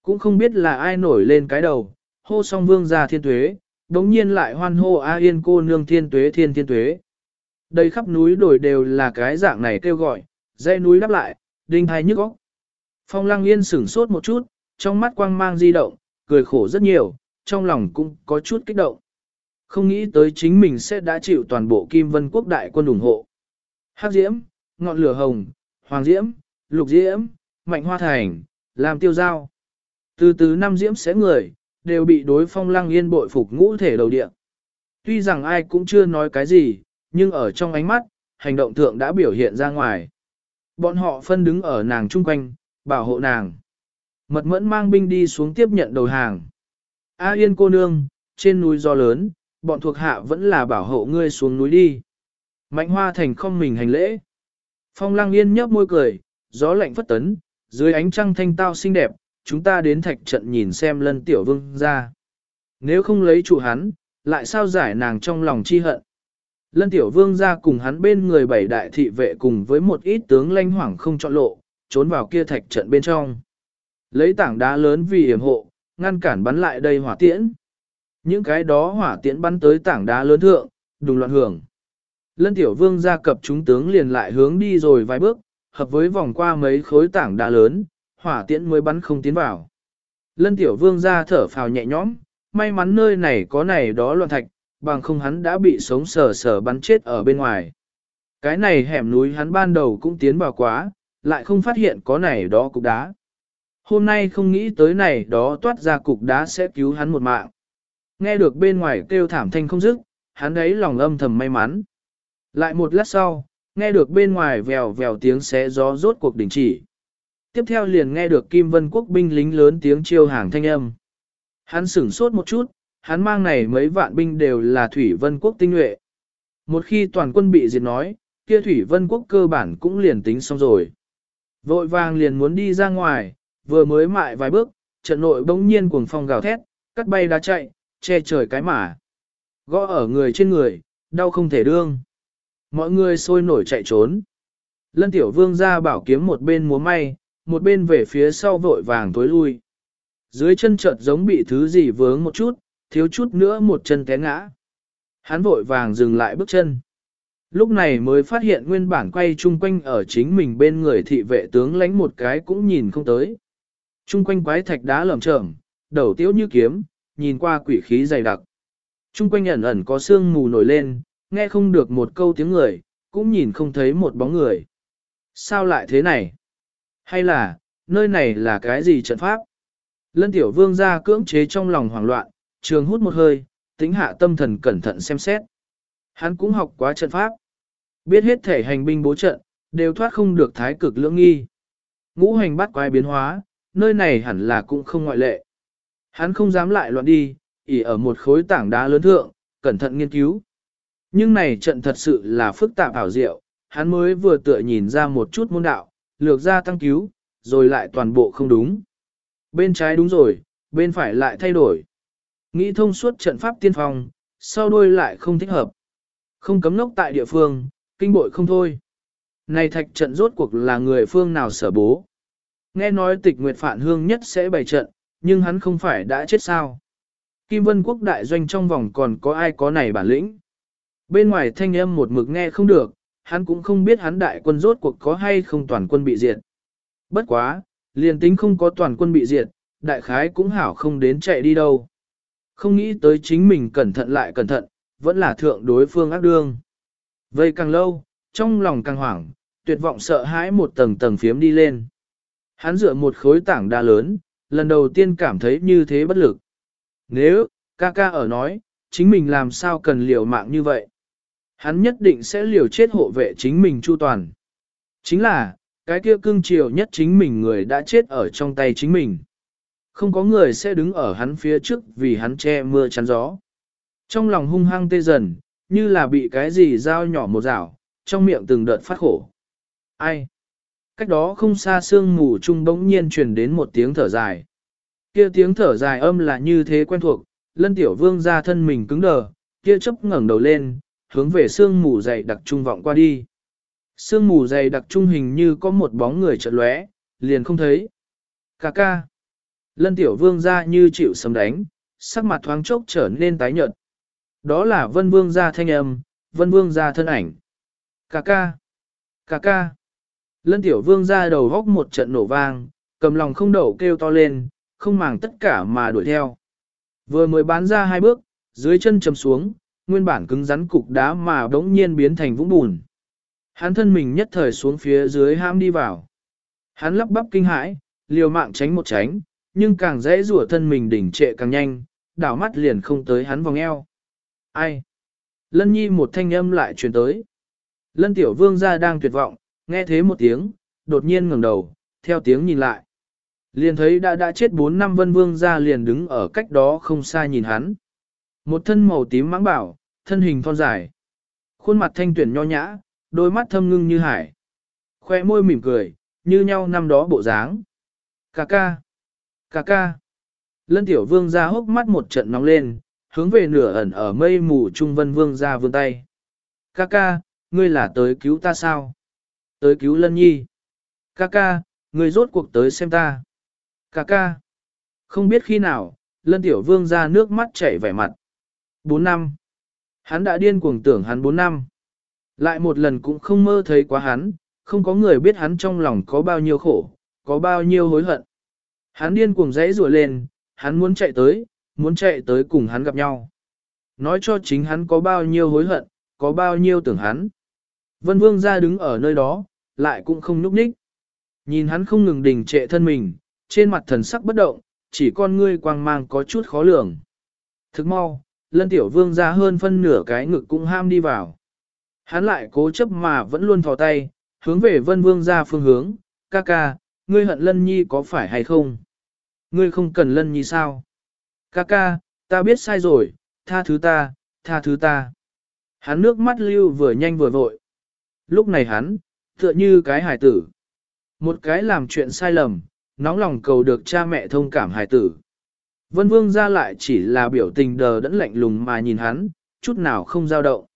Cũng không biết là ai nổi lên cái đầu, hô xong vương ra thiên tuế, đống nhiên lại hoan hô A Yên cô nương thiên tuế thiên thiên tuế. Đây khắp núi đồi đều là cái dạng này kêu gọi, dãy núi đáp lại, đinh hai nhức óc. Phong lăng yên sửng sốt một chút, trong mắt quang mang di động, cười khổ rất nhiều, trong lòng cũng có chút kích động. Không nghĩ tới chính mình sẽ đã chịu toàn bộ Kim Vân Quốc đại quân ủng hộ. Hắc diễm, ngọn lửa hồng, hoàng diễm, lục diễm, mạnh hoa thành, làm tiêu giao. Từ từ năm diễm sẽ người, đều bị đối phong lăng yên bội phục ngũ thể đầu địa. Tuy rằng ai cũng chưa nói cái gì, nhưng ở trong ánh mắt, hành động thượng đã biểu hiện ra ngoài. Bọn họ phân đứng ở nàng chung quanh, bảo hộ nàng. Mật mẫn mang binh đi xuống tiếp nhận đầu hàng. A yên cô nương, trên núi gió lớn, bọn thuộc hạ vẫn là bảo hộ ngươi xuống núi đi. Mạnh hoa thành không mình hành lễ. Phong lăng yên nhấp môi cười, gió lạnh phất tấn, dưới ánh trăng thanh tao xinh đẹp, chúng ta đến thạch trận nhìn xem lân tiểu vương ra. Nếu không lấy chủ hắn, lại sao giải nàng trong lòng chi hận. Lân tiểu vương ra cùng hắn bên người bảy đại thị vệ cùng với một ít tướng lanh hoảng không chọn lộ, trốn vào kia thạch trận bên trong. Lấy tảng đá lớn vì hiểm hộ, ngăn cản bắn lại đây hỏa tiễn. Những cái đó hỏa tiễn bắn tới tảng đá lớn thượng, đùng loạn hưởng. Lân tiểu vương ra cập chúng tướng liền lại hướng đi rồi vài bước, hợp với vòng qua mấy khối tảng đá lớn, hỏa tiễn mới bắn không tiến vào. Lân tiểu vương ra thở phào nhẹ nhõm, may mắn nơi này có này đó loạn thạch, bằng không hắn đã bị sống sờ sờ bắn chết ở bên ngoài. Cái này hẻm núi hắn ban đầu cũng tiến vào quá, lại không phát hiện có này đó cục đá. Hôm nay không nghĩ tới này đó toát ra cục đá sẽ cứu hắn một mạng. Nghe được bên ngoài kêu thảm thanh không dứt, hắn ấy lòng âm thầm may mắn. Lại một lát sau, nghe được bên ngoài vèo vèo tiếng xé gió rốt cuộc đình chỉ. Tiếp theo liền nghe được Kim Vân Quốc binh lính lớn tiếng chiêu hàng thanh âm. Hắn sửng sốt một chút, hắn mang này mấy vạn binh đều là Thủy Vân Quốc tinh nhuệ. Một khi toàn quân bị diệt nói, kia Thủy Vân Quốc cơ bản cũng liền tính xong rồi. Vội vàng liền muốn đi ra ngoài, vừa mới mại vài bước, trận nội bỗng nhiên cuồng phong gào thét, cắt bay đá chạy, che trời cái mả. Gõ ở người trên người, đau không thể đương. Mọi người sôi nổi chạy trốn. Lân tiểu vương ra bảo kiếm một bên múa may, một bên về phía sau vội vàng tối lui. Dưới chân chợt giống bị thứ gì vướng một chút, thiếu chút nữa một chân té ngã. Hắn vội vàng dừng lại bước chân. Lúc này mới phát hiện nguyên bản quay chung quanh ở chính mình bên người thị vệ tướng lánh một cái cũng nhìn không tới. Chung quanh quái thạch đá lởm chởm, đầu tiếu như kiếm, nhìn qua quỷ khí dày đặc. Chung quanh ẩn ẩn có sương mù nổi lên, nghe không được một câu tiếng người, cũng nhìn không thấy một bóng người. Sao lại thế này? Hay là, nơi này là cái gì trận pháp? Lân tiểu vương ra cưỡng chế trong lòng hoảng loạn, trường hút một hơi, tính hạ tâm thần cẩn thận xem xét. Hắn cũng học quá trận pháp. Biết hết thể hành binh bố trận, đều thoát không được thái cực lưỡng nghi. Ngũ hành bắt quái biến hóa, nơi này hẳn là cũng không ngoại lệ. Hắn không dám lại loạn đi, ỉ ở một khối tảng đá lớn thượng, cẩn thận nghiên cứu. Nhưng này trận thật sự là phức tạp ảo diệu, hắn mới vừa tựa nhìn ra một chút môn đạo, lược ra tăng cứu, rồi lại toàn bộ không đúng. Bên trái đúng rồi, bên phải lại thay đổi. Nghĩ thông suốt trận pháp tiên phong, sau đuôi lại không thích hợp. Không cấm nốc tại địa phương, kinh bội không thôi. Này thạch trận rốt cuộc là người phương nào sở bố. Nghe nói tịch nguyệt phản hương nhất sẽ bày trận, nhưng hắn không phải đã chết sao. Kim Vân Quốc đại doanh trong vòng còn có ai có này bản lĩnh. Bên ngoài thanh âm một mực nghe không được, hắn cũng không biết hắn đại quân rốt cuộc có hay không toàn quân bị diệt. Bất quá, liền tính không có toàn quân bị diệt, đại khái cũng hảo không đến chạy đi đâu. Không nghĩ tới chính mình cẩn thận lại cẩn thận, vẫn là thượng đối phương ác đương. Vây càng lâu, trong lòng càng hoảng, tuyệt vọng sợ hãi một tầng tầng phiếm đi lên. Hắn dựa một khối tảng đa lớn, lần đầu tiên cảm thấy như thế bất lực. Nếu, ca ca ở nói, chính mình làm sao cần liều mạng như vậy? Hắn nhất định sẽ liều chết hộ vệ chính mình chu toàn. Chính là, cái kia cương triều nhất chính mình người đã chết ở trong tay chính mình. Không có người sẽ đứng ở hắn phía trước vì hắn che mưa chắn gió. Trong lòng hung hăng tê dần, như là bị cái gì dao nhỏ một rảo, trong miệng từng đợt phát khổ. Ai? Cách đó không xa sương mù trung bỗng nhiên truyền đến một tiếng thở dài. Kia tiếng thở dài âm là như thế quen thuộc, lân tiểu vương ra thân mình cứng đờ, kia chấp ngẩng đầu lên, hướng về sương mù dày đặc trung vọng qua đi. Sương mù dày đặc trung hình như có một bóng người chợt lóe, liền không thấy. Cà ca. Lân tiểu vương ra như chịu sấm đánh, sắc mặt thoáng chốc trở nên tái nhợt. Đó là vân vương ra thanh âm, vân vương ra thân ảnh. Cà ca. Cà ca. Lân tiểu vương ra đầu góc một trận nổ vang, cầm lòng không đậu kêu to lên, không màng tất cả mà đuổi theo. Vừa mới bán ra hai bước, dưới chân chầm xuống, nguyên bản cứng rắn cục đá mà đống nhiên biến thành vũng bùn. Hắn thân mình nhất thời xuống phía dưới ham đi vào. Hắn lắp bắp kinh hãi, liều mạng tránh một tránh, nhưng càng dễ rủa thân mình đỉnh trệ càng nhanh, đảo mắt liền không tới hắn vòng eo. Ai? Lân nhi một thanh âm lại truyền tới. Lân tiểu vương ra đang tuyệt vọng, nghe thế một tiếng, đột nhiên ngẩng đầu, theo tiếng nhìn lại. Liền thấy đã đã chết bốn năm vân vương ra liền đứng ở cách đó không xa nhìn hắn. Một thân màu tím mãng bảo, thân hình thon dài. Khuôn mặt thanh tuyển nho nhã, đôi mắt thâm ngưng như hải. Khoe môi mỉm cười, như nhau năm đó bộ dáng. Cà ca, cà ca. Lân tiểu vương ra hốc mắt một trận nóng lên, hướng về nửa ẩn ở mây mù trung vân vương ra vươn tay. Ca ca, ngươi là tới cứu ta sao? Tới cứu lân nhi. Ca ca, ngươi rốt cuộc tới xem ta. Ca ca. Không biết khi nào, lân tiểu vương ra nước mắt chảy vẻ mặt. Bốn năm. Hắn đã điên cuồng tưởng hắn bốn năm. Lại một lần cũng không mơ thấy quá hắn, không có người biết hắn trong lòng có bao nhiêu khổ, có bao nhiêu hối hận. Hắn điên cuồng dãy rủa lên, hắn muốn chạy tới, muốn chạy tới cùng hắn gặp nhau. Nói cho chính hắn có bao nhiêu hối hận, có bao nhiêu tưởng hắn. Vân Vương ra đứng ở nơi đó, lại cũng không nhúc nhích. Nhìn hắn không ngừng đình trệ thân mình, trên mặt thần sắc bất động, chỉ con ngươi quang mang có chút khó lường. Thức mau, lân tiểu vương ra hơn phân nửa cái ngực cũng ham đi vào. Hắn lại cố chấp mà vẫn luôn thò tay, hướng về vân vương ra phương hướng, ca ca, ngươi hận lân nhi có phải hay không? Ngươi không cần lân nhi sao? Ca ca, ta biết sai rồi, tha thứ ta, tha thứ ta. Hắn nước mắt lưu vừa nhanh vừa vội. Lúc này hắn, tựa như cái hài tử. Một cái làm chuyện sai lầm, nóng lòng cầu được cha mẹ thông cảm hài tử. Vân Vương ra lại chỉ là biểu tình đờ đẫn lạnh lùng mà nhìn hắn, chút nào không dao động.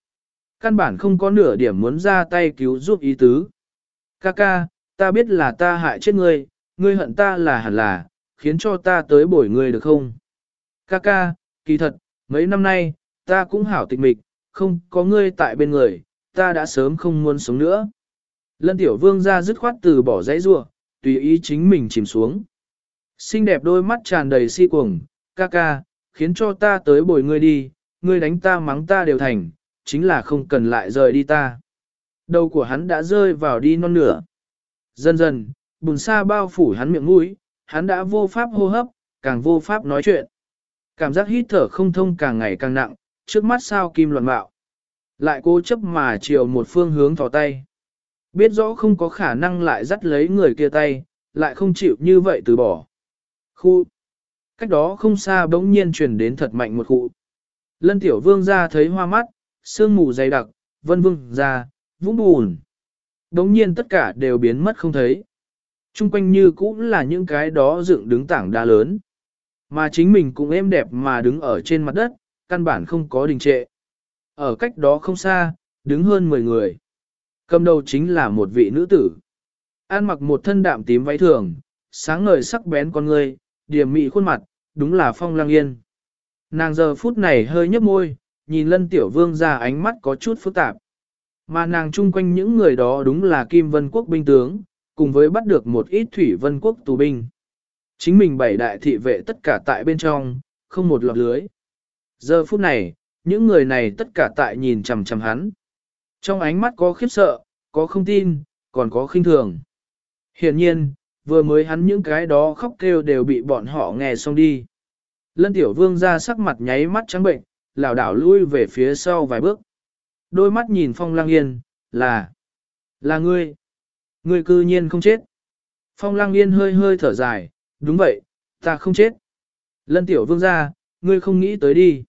Căn bản không có nửa điểm muốn ra tay cứu giúp ý tứ. Ca ca, ta biết là ta hại chết ngươi, ngươi hận ta là hẳn là, khiến cho ta tới bổi ngươi được không? Ca ca, kỳ thật, mấy năm nay, ta cũng hảo tịch mịch, không có ngươi tại bên người, ta đã sớm không muốn sống nữa. Lân tiểu vương ra dứt khoát từ bỏ dãy rua, tùy ý chính mình chìm xuống. Xinh đẹp đôi mắt tràn đầy si cuồng, ca ca, khiến cho ta tới bồi ngươi đi, ngươi đánh ta mắng ta đều thành, chính là không cần lại rời đi ta. Đầu của hắn đã rơi vào đi non nửa. Dần dần, bùn xa bao phủ hắn miệng mũi, hắn đã vô pháp hô hấp, càng vô pháp nói chuyện. Cảm giác hít thở không thông càng ngày càng nặng, trước mắt sao kim loạn bạo. Lại cố chấp mà chiều một phương hướng thò tay. Biết rõ không có khả năng lại dắt lấy người kia tay, lại không chịu như vậy từ bỏ. Khu. Cách đó không xa bỗng nhiên truyền đến thật mạnh một khu. Lân tiểu vương ra thấy hoa mắt, sương mù dày đặc, vân vương ra, vũng bùn. Bỗng nhiên tất cả đều biến mất không thấy. Trung quanh như cũng là những cái đó dựng đứng tảng đá lớn. Mà chính mình cũng êm đẹp mà đứng ở trên mặt đất, căn bản không có đình trệ. Ở cách đó không xa, đứng hơn 10 người. Cầm đầu chính là một vị nữ tử. An mặc một thân đạm tím váy thường, sáng ngời sắc bén con người, điểm mị khuôn mặt, đúng là phong lang yên. Nàng giờ phút này hơi nhấp môi, nhìn lân tiểu vương ra ánh mắt có chút phức tạp. Mà nàng chung quanh những người đó đúng là Kim Vân Quốc binh tướng, cùng với bắt được một ít Thủy Vân Quốc tù binh. Chính mình bảy đại thị vệ tất cả tại bên trong, không một lọt lưới. Giờ phút này, những người này tất cả tại nhìn chằm chằm hắn. Trong ánh mắt có khiếp sợ, có không tin, còn có khinh thường. Hiển nhiên, vừa mới hắn những cái đó khóc kêu đều bị bọn họ nghe xong đi. Lân tiểu vương ra sắc mặt nháy mắt trắng bệnh, lảo đảo lui về phía sau vài bước. Đôi mắt nhìn phong lang yên, là, là ngươi. Ngươi cư nhiên không chết. Phong lang yên hơi hơi thở dài, đúng vậy, ta không chết. Lân tiểu vương ra, ngươi không nghĩ tới đi.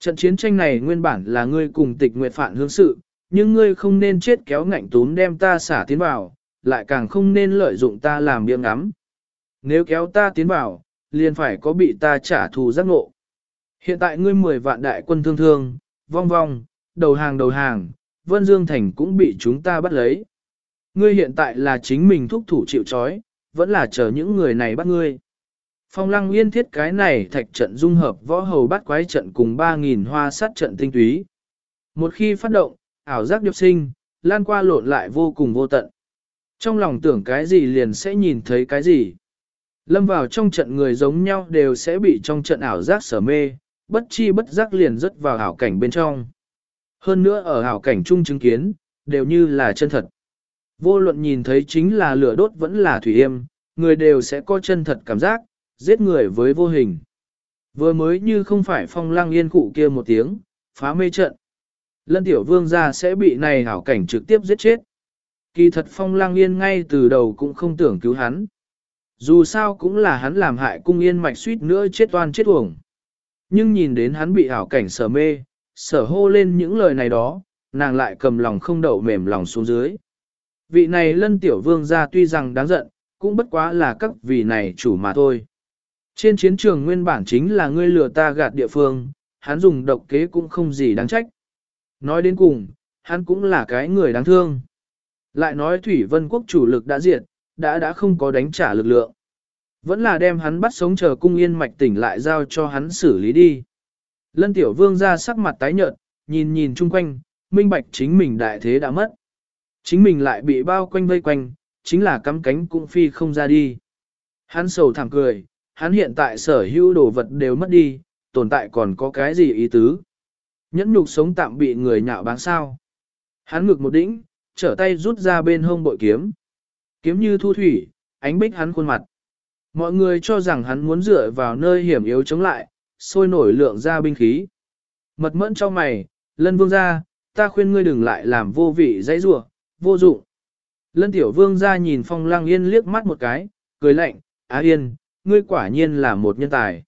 Trận chiến tranh này nguyên bản là ngươi cùng tịch nguyệt phản hương sự, nhưng ngươi không nên chết kéo ngạnh túm đem ta xả tiến vào, lại càng không nên lợi dụng ta làm biếng ngắm. Nếu kéo ta tiến vào, liền phải có bị ta trả thù giác ngộ. Hiện tại ngươi 10 vạn đại quân thương thương, vong vong, đầu hàng đầu hàng, Vân Dương Thành cũng bị chúng ta bắt lấy. Ngươi hiện tại là chính mình thúc thủ chịu trói, vẫn là chờ những người này bắt ngươi. Phong lăng yên thiết cái này thạch trận dung hợp võ hầu bắt quái trận cùng 3.000 hoa sát trận tinh túy. Một khi phát động, ảo giác điệp sinh, lan qua lộn lại vô cùng vô tận. Trong lòng tưởng cái gì liền sẽ nhìn thấy cái gì. Lâm vào trong trận người giống nhau đều sẽ bị trong trận ảo giác sở mê, bất chi bất giác liền rớt vào ảo cảnh bên trong. Hơn nữa ở ảo cảnh chung chứng kiến, đều như là chân thật. Vô luận nhìn thấy chính là lửa đốt vẫn là thủy yêm, người đều sẽ có chân thật cảm giác, giết người với vô hình. Vừa mới như không phải phong lang yên cụ kia một tiếng, phá mê trận. Lân tiểu vương ra sẽ bị này hảo cảnh trực tiếp giết chết. Kỳ thật phong lang yên ngay từ đầu cũng không tưởng cứu hắn. Dù sao cũng là hắn làm hại cung yên mạch suýt nữa chết toan chết uổng. Nhưng nhìn đến hắn bị hảo cảnh sở mê, sở hô lên những lời này đó, nàng lại cầm lòng không đậu mềm lòng xuống dưới. Vị này lân tiểu vương ra tuy rằng đáng giận, cũng bất quá là các vị này chủ mà thôi. Trên chiến trường nguyên bản chính là ngươi lừa ta gạt địa phương, hắn dùng độc kế cũng không gì đáng trách. Nói đến cùng, hắn cũng là cái người đáng thương. Lại nói Thủy Vân Quốc chủ lực đã diệt, đã đã không có đánh trả lực lượng. Vẫn là đem hắn bắt sống chờ cung yên mạch tỉnh lại giao cho hắn xử lý đi. Lân Tiểu Vương ra sắc mặt tái nhợt, nhìn nhìn chung quanh, minh bạch chính mình đại thế đã mất. Chính mình lại bị bao quanh vây quanh, chính là cắm cánh cũng phi không ra đi. Hắn sầu thẳng cười, hắn hiện tại sở hữu đồ vật đều mất đi, tồn tại còn có cái gì ý tứ. Nhẫn nhục sống tạm bị người nhạo báng sao. Hắn ngực một đĩnh, trở tay rút ra bên hông bội kiếm. Kiếm như thu thủy, ánh bích hắn khuôn mặt. Mọi người cho rằng hắn muốn dựa vào nơi hiểm yếu chống lại, sôi nổi lượng ra binh khí. Mật mẫn cho mày, lân vương ra, ta khuyên ngươi đừng lại làm vô vị dãy rủa vô dụng. Lân tiểu vương ra nhìn phong lang yên liếc mắt một cái, cười lạnh, á yên, ngươi quả nhiên là một nhân tài.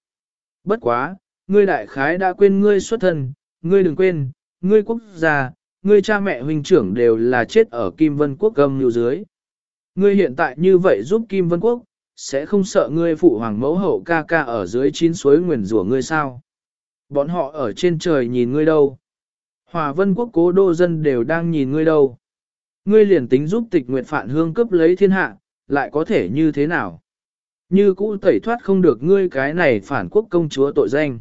Bất quá, ngươi đại khái đã quên ngươi xuất thân, ngươi đừng quên, ngươi quốc gia, ngươi cha mẹ huynh trưởng đều là chết ở Kim Vân Quốc gầm nhiều dưới. Ngươi hiện tại như vậy giúp Kim Vân Quốc, sẽ không sợ ngươi phụ hoàng mẫu hậu ca ca ở dưới chín suối nguyền rủa ngươi sao? Bọn họ ở trên trời nhìn ngươi đâu? Hòa Vân Quốc cố đô dân đều đang nhìn ngươi đâu? Ngươi liền tính giúp tịch nguyệt phản hương cướp lấy thiên hạ, lại có thể như thế nào? Như cũ tẩy thoát không được ngươi cái này phản quốc công chúa tội danh.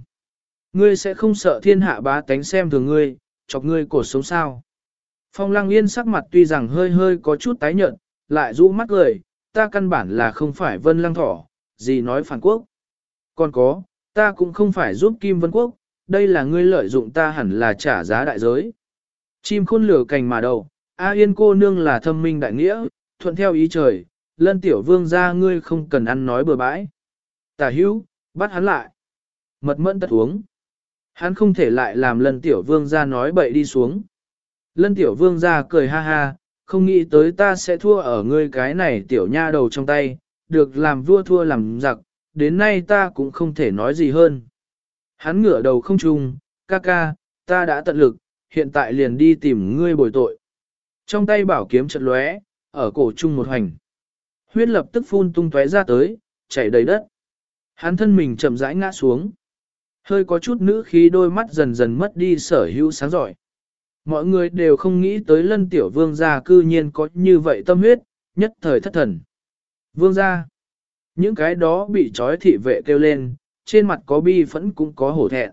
Ngươi sẽ không sợ thiên hạ bá tánh xem thường ngươi, chọc ngươi cổ sống sao. Phong lăng yên sắc mặt tuy rằng hơi hơi có chút tái nhợt, lại rũ mắt cười, ta căn bản là không phải vân lăng thỏ, gì nói phản quốc. Còn có, ta cũng không phải giúp Kim Vân Quốc, đây là ngươi lợi dụng ta hẳn là trả giá đại giới. Chim khôn lửa cành mà đầu, A Yên cô nương là thâm minh đại nghĩa, thuận theo ý trời, lân tiểu vương ra ngươi không cần ăn nói bừa bãi. Tả hữu, bắt hắn lại. Mật mẫn tất uống. Hắn không thể lại làm lân tiểu vương ra nói bậy đi xuống. Lân tiểu vương ra cười ha ha, không nghĩ tới ta sẽ thua ở ngươi cái này tiểu nha đầu trong tay, được làm vua thua làm giặc, đến nay ta cũng không thể nói gì hơn. Hắn ngửa đầu không trung, ca ca, ta đã tận lực, hiện tại liền đi tìm ngươi bồi tội. Trong tay bảo kiếm chật lóe, ở cổ trung một hoành Huyết lập tức phun tung tóe ra tới, chảy đầy đất. Hắn thân mình chậm rãi ngã xuống. Hơi có chút nữ khí đôi mắt dần dần mất đi sở hữu sáng giỏi. Mọi người đều không nghĩ tới lân tiểu vương gia cư nhiên có như vậy tâm huyết, nhất thời thất thần. Vương gia, những cái đó bị trói thị vệ kêu lên, trên mặt có bi phẫn cũng có hổ thẹn.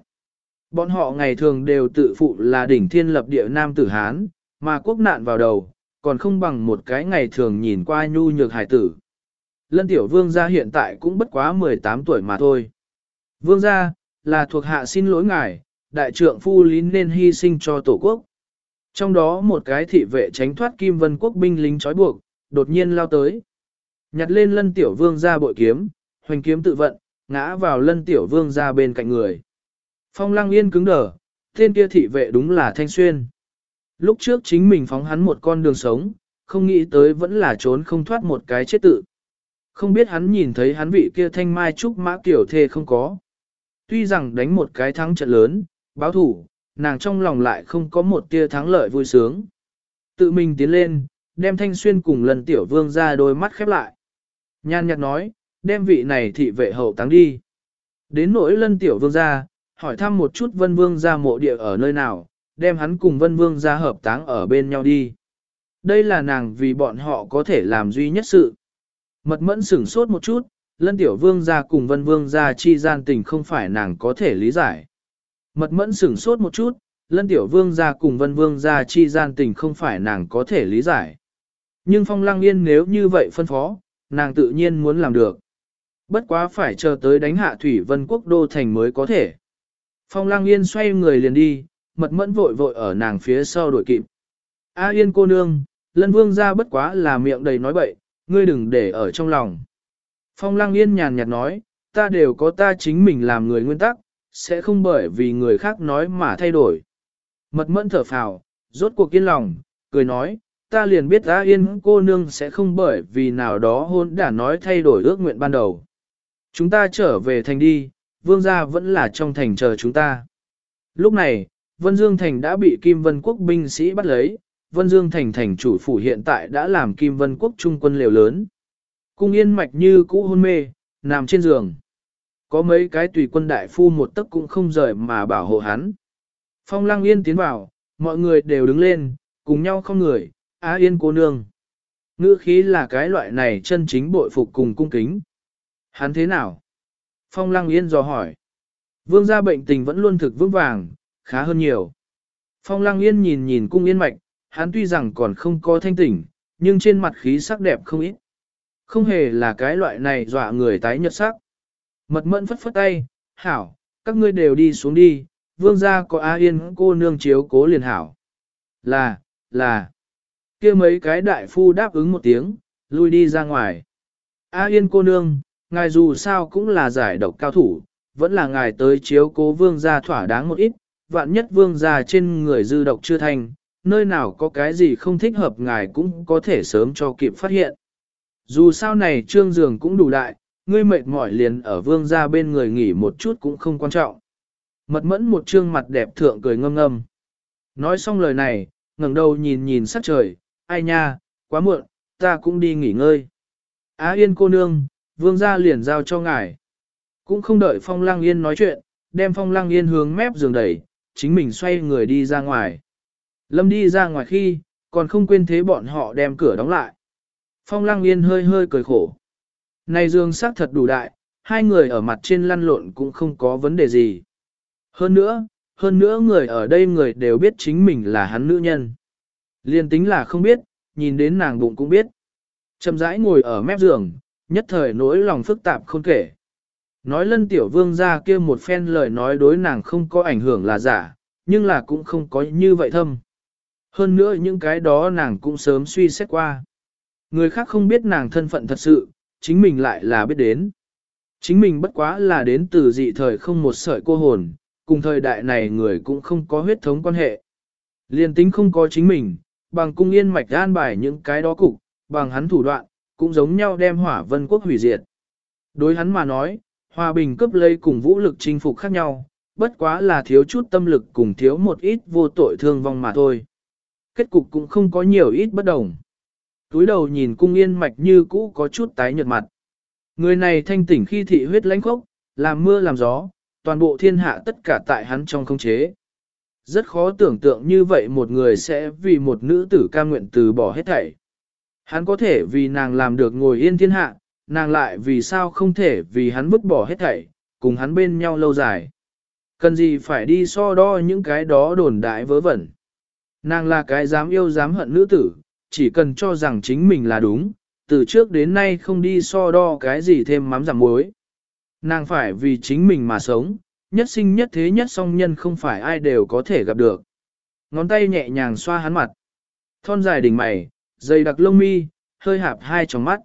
Bọn họ ngày thường đều tự phụ là đỉnh thiên lập địa nam tử Hán, mà quốc nạn vào đầu, còn không bằng một cái ngày thường nhìn qua nhu nhược hải tử. Lân tiểu vương gia hiện tại cũng bất quá 18 tuổi mà thôi. Vương gia, là thuộc hạ xin lỗi ngài, đại trượng phu lý nên hy sinh cho tổ quốc. Trong đó một cái thị vệ tránh thoát kim vân quốc binh lính trói buộc, đột nhiên lao tới. Nhặt lên lân tiểu vương ra bội kiếm, hoành kiếm tự vận, ngã vào lân tiểu vương ra bên cạnh người. Phong lăng yên cứng đờ, tên kia thị vệ đúng là thanh xuyên. Lúc trước chính mình phóng hắn một con đường sống, không nghĩ tới vẫn là trốn không thoát một cái chết tự. Không biết hắn nhìn thấy hắn vị kia thanh mai trúc mã kiểu thê không có. Tuy rằng đánh một cái thắng trận lớn, báo thủ, nàng trong lòng lại không có một tia thắng lợi vui sướng. Tự mình tiến lên, đem thanh xuyên cùng lần tiểu vương ra đôi mắt khép lại. Nhan nhạt nói, đem vị này thị vệ hậu táng đi. Đến nỗi lân tiểu vương ra, hỏi thăm một chút vân vương ra mộ địa ở nơi nào, đem hắn cùng vân vương ra hợp táng ở bên nhau đi. Đây là nàng vì bọn họ có thể làm duy nhất sự. Mật mẫn sửng sốt một chút, lân tiểu vương ra cùng vân vương ra chi gian tình không phải nàng có thể lý giải. Mật mẫn sửng sốt một chút, lân tiểu vương ra cùng vân vương ra chi gian tình không phải nàng có thể lý giải. Nhưng phong lăng yên nếu như vậy phân phó, nàng tự nhiên muốn làm được. Bất quá phải chờ tới đánh hạ thủy vân quốc đô thành mới có thể. Phong lăng yên xoay người liền đi, mật mẫn vội vội ở nàng phía sau đuổi kịp. A yên cô nương, lân vương ra bất quá là miệng đầy nói bậy, ngươi đừng để ở trong lòng. Phong lăng yên nhàn nhạt nói, ta đều có ta chính mình làm người nguyên tắc, sẽ không bởi vì người khác nói mà thay đổi. Mật mẫn thở phào, rốt cuộc yên lòng, cười nói, ta liền biết A Yên cô nương sẽ không bởi vì nào đó hôn đã nói thay đổi ước nguyện ban đầu. Chúng ta trở về thành đi, vương gia vẫn là trong thành chờ chúng ta. Lúc này, Vân Dương Thành đã bị Kim Vân Quốc binh sĩ bắt lấy, Vân Dương Thành thành chủ phủ hiện tại đã làm Kim Vân Quốc trung quân liều lớn. Cung yên mạch như cũ hôn mê, nằm trên giường. Có mấy cái tùy quân đại phu một tấc cũng không rời mà bảo hộ hắn. Phong lăng yên tiến vào, mọi người đều đứng lên, cùng nhau không người, á yên cô nương. Ngữ khí là cái loại này chân chính bội phục cùng cung kính. Hắn thế nào? Phong lăng yên dò hỏi. Vương gia bệnh tình vẫn luôn thực vững vàng, khá hơn nhiều. Phong lăng yên nhìn nhìn cung yên mạch, hắn tuy rằng còn không có thanh tỉnh, nhưng trên mặt khí sắc đẹp không ít. Không hề là cái loại này dọa người tái nhợt sắc. Mật mẫn phất phất tay, hảo, các ngươi đều đi xuống đi, vương gia có A Yên cô nương chiếu cố liền hảo. Là, là, kia mấy cái đại phu đáp ứng một tiếng, lui đi ra ngoài. A Yên cô nương, ngài dù sao cũng là giải độc cao thủ, vẫn là ngài tới chiếu cố vương gia thỏa đáng một ít, vạn nhất vương gia trên người dư độc chưa thành, nơi nào có cái gì không thích hợp ngài cũng có thể sớm cho kịp phát hiện. Dù sao này trương giường cũng đủ đại, ngươi mệt mỏi liền ở vương gia bên người nghỉ một chút cũng không quan trọng. Mật mẫn một trương mặt đẹp thượng cười ngâm ngâm. Nói xong lời này, ngẩng đầu nhìn nhìn sắc trời, ai nha, quá muộn, ta cũng đi nghỉ ngơi. Á yên cô nương, vương gia liền giao cho ngài. Cũng không đợi phong lăng yên nói chuyện, đem phong lăng yên hướng mép giường đẩy, chính mình xoay người đi ra ngoài. Lâm đi ra ngoài khi, còn không quên thế bọn họ đem cửa đóng lại. Phong lăng yên hơi hơi cười khổ. Này dương sắc thật đủ đại, hai người ở mặt trên lăn lộn cũng không có vấn đề gì. Hơn nữa, hơn nữa người ở đây người đều biết chính mình là hắn nữ nhân. Liên tính là không biết, nhìn đến nàng bụng cũng biết. Chậm rãi ngồi ở mép giường, nhất thời nỗi lòng phức tạp không kể. Nói lân tiểu vương ra kia một phen lời nói đối nàng không có ảnh hưởng là giả, nhưng là cũng không có như vậy thâm. Hơn nữa những cái đó nàng cũng sớm suy xét qua. Người khác không biết nàng thân phận thật sự, chính mình lại là biết đến. Chính mình bất quá là đến từ dị thời không một sợi cô hồn, cùng thời đại này người cũng không có huyết thống quan hệ. Liên tính không có chính mình, bằng cung yên mạch an bài những cái đó cục, bằng hắn thủ đoạn, cũng giống nhau đem hỏa vân quốc hủy diệt. Đối hắn mà nói, hòa bình cấp lấy cùng vũ lực chinh phục khác nhau, bất quá là thiếu chút tâm lực cùng thiếu một ít vô tội thương vong mà thôi. Kết cục cũng không có nhiều ít bất đồng. Túi đầu nhìn cung yên mạch như cũ có chút tái nhợt mặt. Người này thanh tỉnh khi thị huyết lãnh khốc, làm mưa làm gió, toàn bộ thiên hạ tất cả tại hắn trong không chế. Rất khó tưởng tượng như vậy một người sẽ vì một nữ tử ca nguyện từ bỏ hết thảy. Hắn có thể vì nàng làm được ngồi yên thiên hạ, nàng lại vì sao không thể vì hắn vứt bỏ hết thảy, cùng hắn bên nhau lâu dài. Cần gì phải đi so đo những cái đó đồn đại vớ vẩn. Nàng là cái dám yêu dám hận nữ tử, chỉ cần cho rằng chính mình là đúng, từ trước đến nay không đi so đo cái gì thêm mắm giảm muối. Nàng phải vì chính mình mà sống, nhất sinh nhất thế nhất song nhân không phải ai đều có thể gặp được. Ngón tay nhẹ nhàng xoa hắn mặt. Thon dài đỉnh mày, dày đặc lông mi, hơi hạp hai tròng mắt.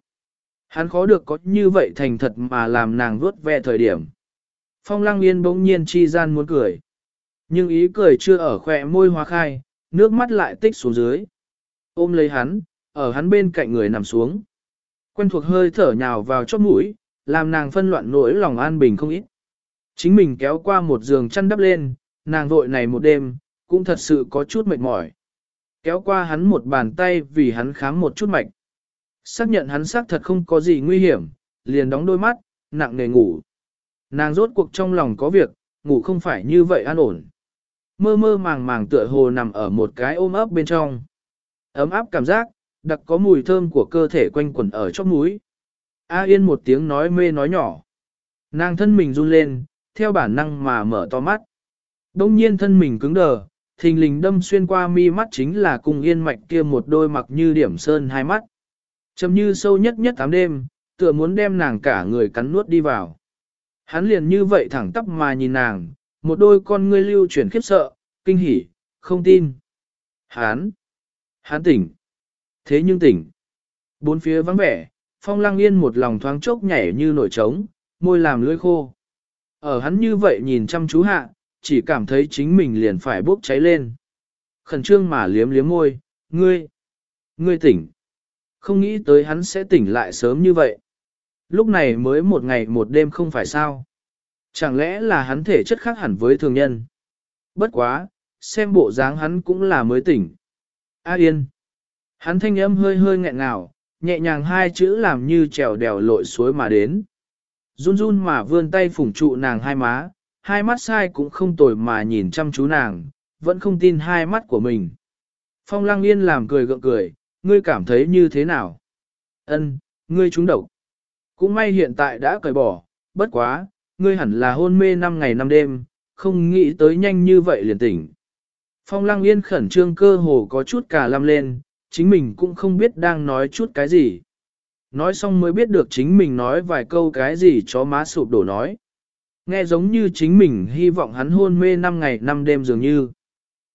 Hắn khó được có như vậy thành thật mà làm nàng vuốt ve thời điểm. Phong lăng yên bỗng nhiên chi gian muốn cười. Nhưng ý cười chưa ở khỏe môi hoa khai, nước mắt lại tích xuống dưới. Ôm lấy hắn, ở hắn bên cạnh người nằm xuống. Quen thuộc hơi thở nhào vào chóp mũi, làm nàng phân loạn nỗi lòng an bình không ít. Chính mình kéo qua một giường chăn đắp lên, nàng vội này một đêm, cũng thật sự có chút mệt mỏi. Kéo qua hắn một bàn tay vì hắn khám một chút mạch. Xác nhận hắn xác thật không có gì nguy hiểm, liền đóng đôi mắt, nặng nề ngủ. Nàng rốt cuộc trong lòng có việc, ngủ không phải như vậy an ổn. Mơ mơ màng màng tựa hồ nằm ở một cái ôm ấp bên trong. Ấm áp cảm giác, đặc có mùi thơm của cơ thể quanh quẩn ở chóp mũi. A Yên một tiếng nói mê nói nhỏ. Nàng thân mình run lên, theo bản năng mà mở to mắt. Đông nhiên thân mình cứng đờ, thình lình đâm xuyên qua mi mắt chính là cùng yên mạch kia một đôi mặc như điểm sơn hai mắt. Chầm như sâu nhất nhất tám đêm, tựa muốn đem nàng cả người cắn nuốt đi vào. Hắn liền như vậy thẳng tắp mà nhìn nàng, một đôi con ngươi lưu chuyển khiếp sợ, kinh hỉ, không tin. Hắn, hắn tỉnh. Thế nhưng tỉnh. Bốn phía vắng vẻ, phong lăng yên một lòng thoáng chốc nhảy như nổi trống, môi làm lưỡi khô. Ở hắn như vậy nhìn chăm chú hạ, chỉ cảm thấy chính mình liền phải bốc cháy lên. Khẩn trương mà liếm liếm môi, ngươi, ngươi tỉnh. Không nghĩ tới hắn sẽ tỉnh lại sớm như vậy. Lúc này mới một ngày một đêm không phải sao. Chẳng lẽ là hắn thể chất khác hẳn với thường nhân? Bất quá, xem bộ dáng hắn cũng là mới tỉnh. A yên. Hắn thanh âm hơi hơi nghẹn ngào, nhẹ nhàng hai chữ làm như trèo đèo lội suối mà đến. Run run mà vươn tay phủng trụ nàng hai má, hai mắt sai cũng không tồi mà nhìn chăm chú nàng, vẫn không tin hai mắt của mình. Phong lăng yên làm cười gượng cười, ngươi cảm thấy như thế nào? Ân, ngươi trúng độc. Cũng may hiện tại đã cởi bỏ, bất quá, ngươi hẳn là hôn mê năm ngày năm đêm, không nghĩ tới nhanh như vậy liền tỉnh. Phong lăng yên khẩn trương cơ hồ có chút cả lăm lên, chính mình cũng không biết đang nói chút cái gì. Nói xong mới biết được chính mình nói vài câu cái gì cho má sụp đổ nói. Nghe giống như chính mình hy vọng hắn hôn mê năm ngày năm đêm dường như.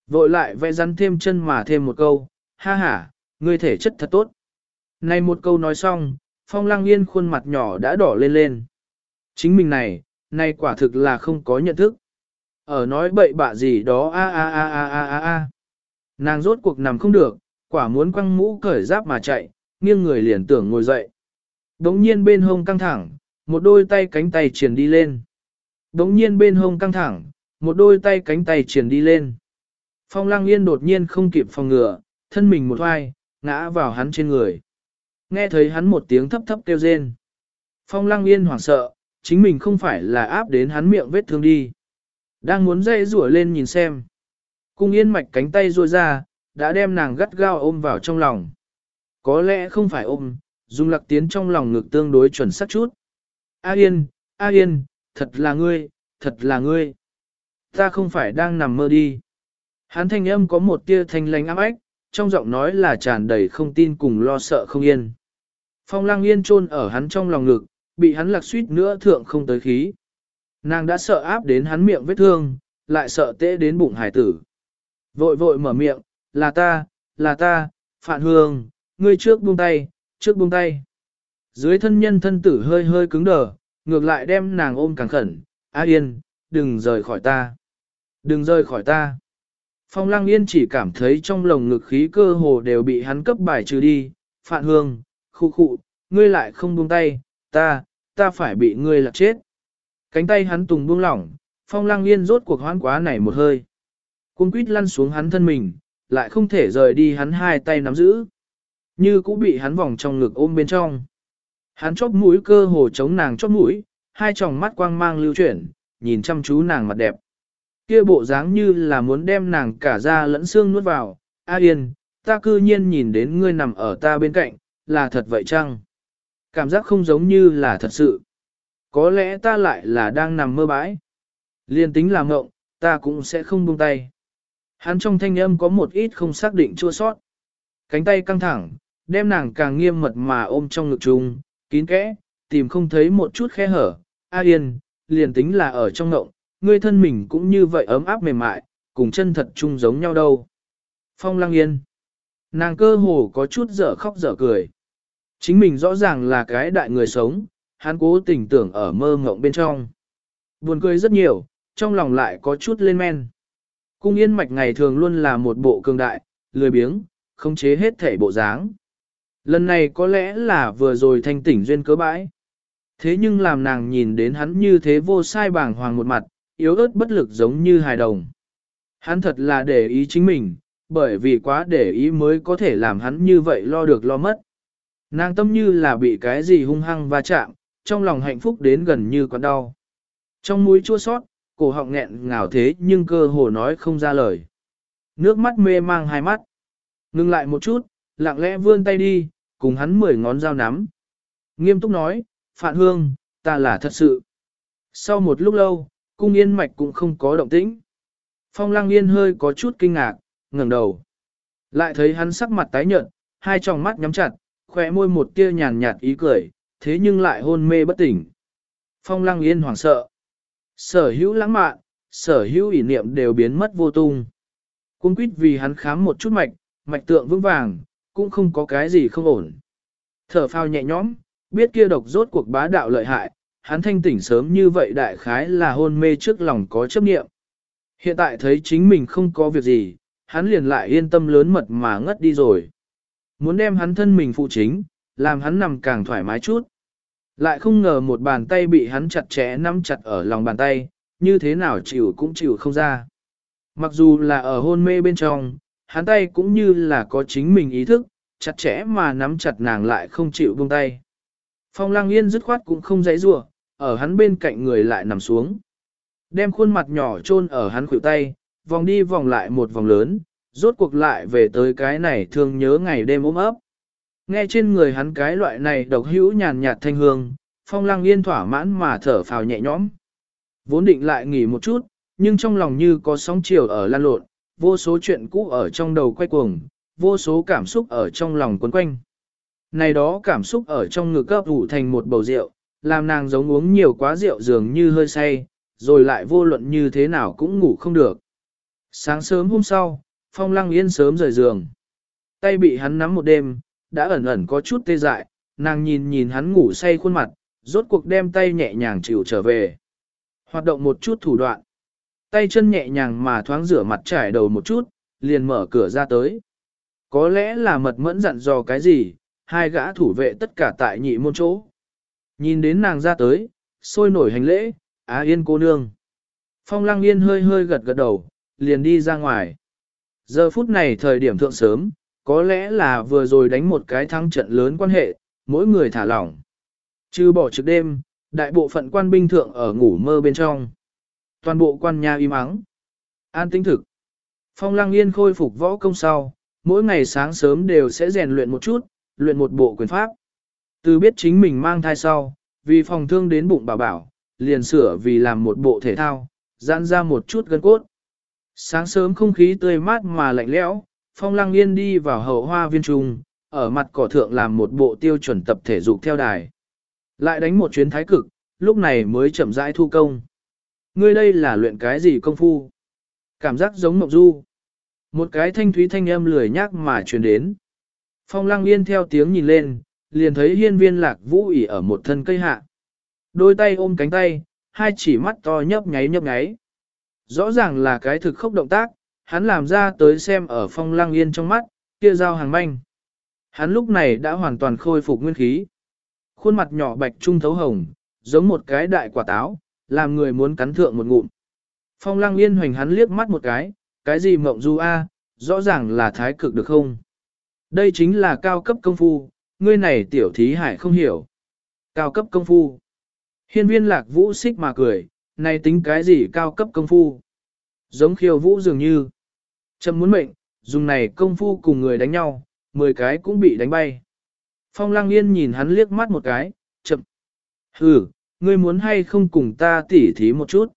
Vội lại vẽ rắn thêm chân mà thêm một câu, ha ha, ngươi thể chất thật tốt. Này một câu nói xong, phong lăng yên khuôn mặt nhỏ đã đỏ lên lên. Chính mình này, này quả thực là không có nhận thức. Ở nói bậy bạ gì đó a a a a a a a. Nàng rốt cuộc nằm không được, quả muốn quăng mũ cởi giáp mà chạy, nghiêng người liền tưởng ngồi dậy. Đống nhiên bên hông căng thẳng, một đôi tay cánh tay triển đi lên. Đống nhiên bên hông căng thẳng, một đôi tay cánh tay triển đi lên. Phong lăng yên đột nhiên không kịp phòng ngừa, thân mình một hoai, ngã vào hắn trên người. Nghe thấy hắn một tiếng thấp thấp kêu rên. Phong lăng yên hoảng sợ, chính mình không phải là áp đến hắn miệng vết thương đi. Đang muốn dây rủa lên nhìn xem. Cung yên mạch cánh tay ruôi ra, đã đem nàng gắt gao ôm vào trong lòng. Có lẽ không phải ôm, dùng lạc tiến trong lòng ngực tương đối chuẩn xác chút. A yên, A yên, thật là ngươi, thật là ngươi. Ta không phải đang nằm mơ đi. Hắn thanh âm có một tia thanh lành ám ách, trong giọng nói là tràn đầy không tin cùng lo sợ không yên. Phong lang yên chôn ở hắn trong lòng ngực, bị hắn lạc suýt nữa thượng không tới khí. Nàng đã sợ áp đến hắn miệng vết thương, lại sợ tễ đến bụng hải tử. Vội vội mở miệng, là ta, là ta, Phạn Hương, ngươi trước buông tay, trước buông tay. Dưới thân nhân thân tử hơi hơi cứng đờ, ngược lại đem nàng ôm càng khẩn, A Yên, đừng rời khỏi ta. Đừng rời khỏi ta. Phong Lăng Yên chỉ cảm thấy trong lồng ngực khí cơ hồ đều bị hắn cấp bài trừ đi. Phạn Hương, khu khụ, ngươi lại không buông tay, ta, ta phải bị ngươi lạc chết. Cánh tay hắn tùng buông lỏng, Phong Lăng Yên rốt cuộc hoãn quá này một hơi. Cung quýt lăn xuống hắn thân mình, lại không thể rời đi hắn hai tay nắm giữ. Như cũng bị hắn vòng trong ngực ôm bên trong. Hắn chóp mũi cơ hồ chống nàng chóp mũi, hai tròng mắt quang mang lưu chuyển, nhìn chăm chú nàng mặt đẹp. Kia bộ dáng như là muốn đem nàng cả da lẫn xương nuốt vào. A yên, ta cư nhiên nhìn đến ngươi nằm ở ta bên cạnh, là thật vậy chăng? Cảm giác không giống như là thật sự. Có lẽ ta lại là đang nằm mơ bãi. Liên tính làm ngộng, ta cũng sẽ không buông tay. Hắn trong thanh âm có một ít không xác định chua sót. Cánh tay căng thẳng, đem nàng càng nghiêm mật mà ôm trong ngực chung, kín kẽ, tìm không thấy một chút khe hở. A yên, liền tính là ở trong ngộng, ngươi thân mình cũng như vậy ấm áp mềm mại, cùng chân thật chung giống nhau đâu. Phong lăng yên. Nàng cơ hồ có chút dở khóc dở cười. Chính mình rõ ràng là cái đại người sống, hắn cố tình tưởng ở mơ ngộng bên trong. Buồn cười rất nhiều, trong lòng lại có chút lên men. Cung yên mạch ngày thường luôn là một bộ cường đại, lười biếng, không chế hết thể bộ dáng. Lần này có lẽ là vừa rồi thanh tỉnh duyên cớ bãi. Thế nhưng làm nàng nhìn đến hắn như thế vô sai bảng hoàng một mặt, yếu ớt bất lực giống như hài đồng. Hắn thật là để ý chính mình, bởi vì quá để ý mới có thể làm hắn như vậy lo được lo mất. Nàng tâm như là bị cái gì hung hăng va chạm, trong lòng hạnh phúc đến gần như còn đau. Trong mũi chua sót, cổ họng nghẹn ngào thế nhưng cơ hồ nói không ra lời. Nước mắt mê mang hai mắt. Ngưng lại một chút, lặng lẽ vươn tay đi, cùng hắn mười ngón dao nắm. Nghiêm túc nói, Phạn Hương, ta là thật sự. Sau một lúc lâu, cung yên mạch cũng không có động tĩnh. Phong lăng yên hơi có chút kinh ngạc, ngẩng đầu. Lại thấy hắn sắc mặt tái nhợt, hai tròng mắt nhắm chặt, khỏe môi một tia nhàn nhạt ý cười, thế nhưng lại hôn mê bất tỉnh. Phong lăng yên hoảng sợ. Sở hữu lãng mạn, sở hữu ủy niệm đều biến mất vô tung. Cung quýt vì hắn khám một chút mạch, mạch tượng vững vàng, cũng không có cái gì không ổn. Thở phao nhẹ nhõm, biết kia độc rốt cuộc bá đạo lợi hại, hắn thanh tỉnh sớm như vậy đại khái là hôn mê trước lòng có chấp niệm. Hiện tại thấy chính mình không có việc gì, hắn liền lại yên tâm lớn mật mà ngất đi rồi. Muốn đem hắn thân mình phụ chính, làm hắn nằm càng thoải mái chút. Lại không ngờ một bàn tay bị hắn chặt chẽ nắm chặt ở lòng bàn tay, như thế nào chịu cũng chịu không ra. Mặc dù là ở hôn mê bên trong, hắn tay cũng như là có chính mình ý thức, chặt chẽ mà nắm chặt nàng lại không chịu buông tay. Phong lăng yên dứt khoát cũng không dãy rủa ở hắn bên cạnh người lại nằm xuống. Đem khuôn mặt nhỏ chôn ở hắn khuỷu tay, vòng đi vòng lại một vòng lớn, rốt cuộc lại về tới cái này thương nhớ ngày đêm ôm ấp. Nghe trên người hắn cái loại này độc hữu nhàn nhạt thanh hương, phong lăng yên thỏa mãn mà thở phào nhẹ nhõm. Vốn định lại nghỉ một chút, nhưng trong lòng như có sóng chiều ở lan lộn, vô số chuyện cũ ở trong đầu quay cuồng, vô số cảm xúc ở trong lòng quấn quanh. Này đó cảm xúc ở trong ngực cấp ủ thành một bầu rượu, làm nàng giống uống nhiều quá rượu dường như hơi say, rồi lại vô luận như thế nào cũng ngủ không được. Sáng sớm hôm sau, Phong Lăng Yên sớm rời giường. Tay bị hắn nắm một đêm, đã ẩn ẩn có chút tê dại, nàng nhìn nhìn hắn ngủ say khuôn mặt, rốt cuộc đem tay nhẹ nhàng chịu trở về. Hoạt động một chút thủ đoạn. Tay chân nhẹ nhàng mà thoáng rửa mặt trải đầu một chút, liền mở cửa ra tới. Có lẽ là mật mẫn dặn dò cái gì, hai gã thủ vệ tất cả tại nhị môn chỗ. Nhìn đến nàng ra tới, sôi nổi hành lễ, á yên cô nương. Phong lăng yên hơi hơi gật gật đầu, liền đi ra ngoài. Giờ phút này thời điểm thượng sớm, có lẽ là vừa rồi đánh một cái thắng trận lớn quan hệ, mỗi người thả lỏng. Chứ bỏ trực đêm, đại bộ phận quan binh thượng ở ngủ mơ bên trong. Toàn bộ quan nhà im ắng. An tinh thực. Phong lăng yên khôi phục võ công sau, mỗi ngày sáng sớm đều sẽ rèn luyện một chút, luyện một bộ quyền pháp. Từ biết chính mình mang thai sau, vì phòng thương đến bụng bảo bảo, liền sửa vì làm một bộ thể thao, giãn ra một chút gân cốt. Sáng sớm không khí tươi mát mà lạnh lẽo, Phong Lăng Yên đi vào hậu hoa viên trung, ở mặt cỏ thượng làm một bộ tiêu chuẩn tập thể dục theo đài. Lại đánh một chuyến thái cực, lúc này mới chậm rãi thu công. Ngươi đây là luyện cái gì công phu? Cảm giác giống mộng du. Một cái thanh thúy thanh âm lười nhác mà truyền đến. Phong Lăng Yên theo tiếng nhìn lên, liền thấy hiên viên lạc vũ ỉ ở một thân cây hạ. Đôi tay ôm cánh tay, hai chỉ mắt to nhấp nháy nhấp nháy. Rõ ràng là cái thực khốc động tác, hắn làm ra tới xem ở phong lăng yên trong mắt, kia dao hàng manh. Hắn lúc này đã hoàn toàn khôi phục nguyên khí. Khuôn mặt nhỏ bạch trung thấu hồng, giống một cái đại quả táo, làm người muốn cắn thượng một ngụm. Phong lăng yên hoành hắn liếc mắt một cái, cái gì mộng du a, rõ ràng là thái cực được không? Đây chính là cao cấp công phu, ngươi này tiểu thí hải không hiểu. Cao cấp công phu. Hiên viên lạc vũ xích mà cười, này tính cái gì cao cấp công phu. Giống khiêu vũ dường như. Chậm muốn mệnh, dùng này công phu cùng người đánh nhau, 10 cái cũng bị đánh bay. Phong lăng yên nhìn hắn liếc mắt một cái, chậm. Hừ, ngươi muốn hay không cùng ta tỉ thí một chút.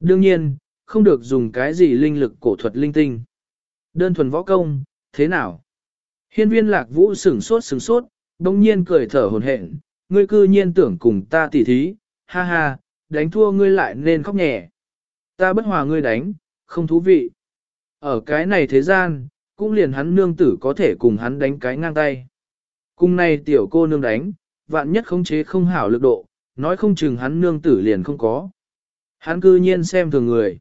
Đương nhiên, không được dùng cái gì linh lực cổ thuật linh tinh. Đơn thuần võ công, thế nào? Hiên viên lạc vũ sửng sốt sửng sốt, đông nhiên cười thở hồn hển, ngươi cư nhiên tưởng cùng ta tỉ thí, ha ha, đánh thua ngươi lại nên khóc nhẹ. Ta bất hòa ngươi đánh, không thú vị. Ở cái này thế gian, cũng liền hắn nương tử có thể cùng hắn đánh cái ngang tay. Cùng này tiểu cô nương đánh, vạn nhất không chế không hảo lực độ, nói không chừng hắn nương tử liền không có. Hắn cư nhiên xem thường người.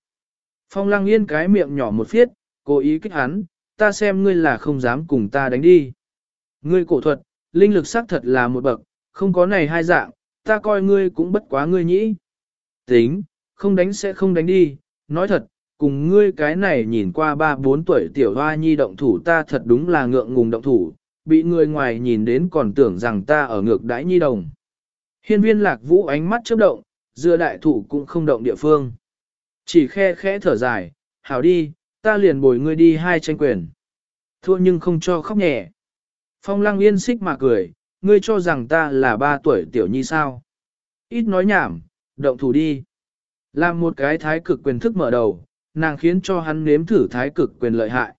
Phong lăng yên cái miệng nhỏ một phiết, cố ý kích hắn, ta xem ngươi là không dám cùng ta đánh đi. Ngươi cổ thuật, linh lực xác thật là một bậc, không có này hai dạng, ta coi ngươi cũng bất quá ngươi nhĩ. Tính, không đánh sẽ không đánh đi, nói thật, cùng ngươi cái này nhìn qua ba bốn tuổi tiểu hoa nhi động thủ ta thật đúng là ngượng ngùng động thủ, bị người ngoài nhìn đến còn tưởng rằng ta ở ngược đãi nhi đồng. Hiên viên lạc vũ ánh mắt chớp động, dựa đại thủ cũng không động địa phương. Chỉ khe khẽ thở dài, hảo đi, ta liền bồi ngươi đi hai tranh quyền. Thua nhưng không cho khóc nhẹ. Phong lăng yên xích mà cười, ngươi cho rằng ta là ba tuổi tiểu nhi sao. Ít nói nhảm, động thủ đi. Làm một cái thái cực quyền thức mở đầu, nàng khiến cho hắn nếm thử thái cực quyền lợi hại.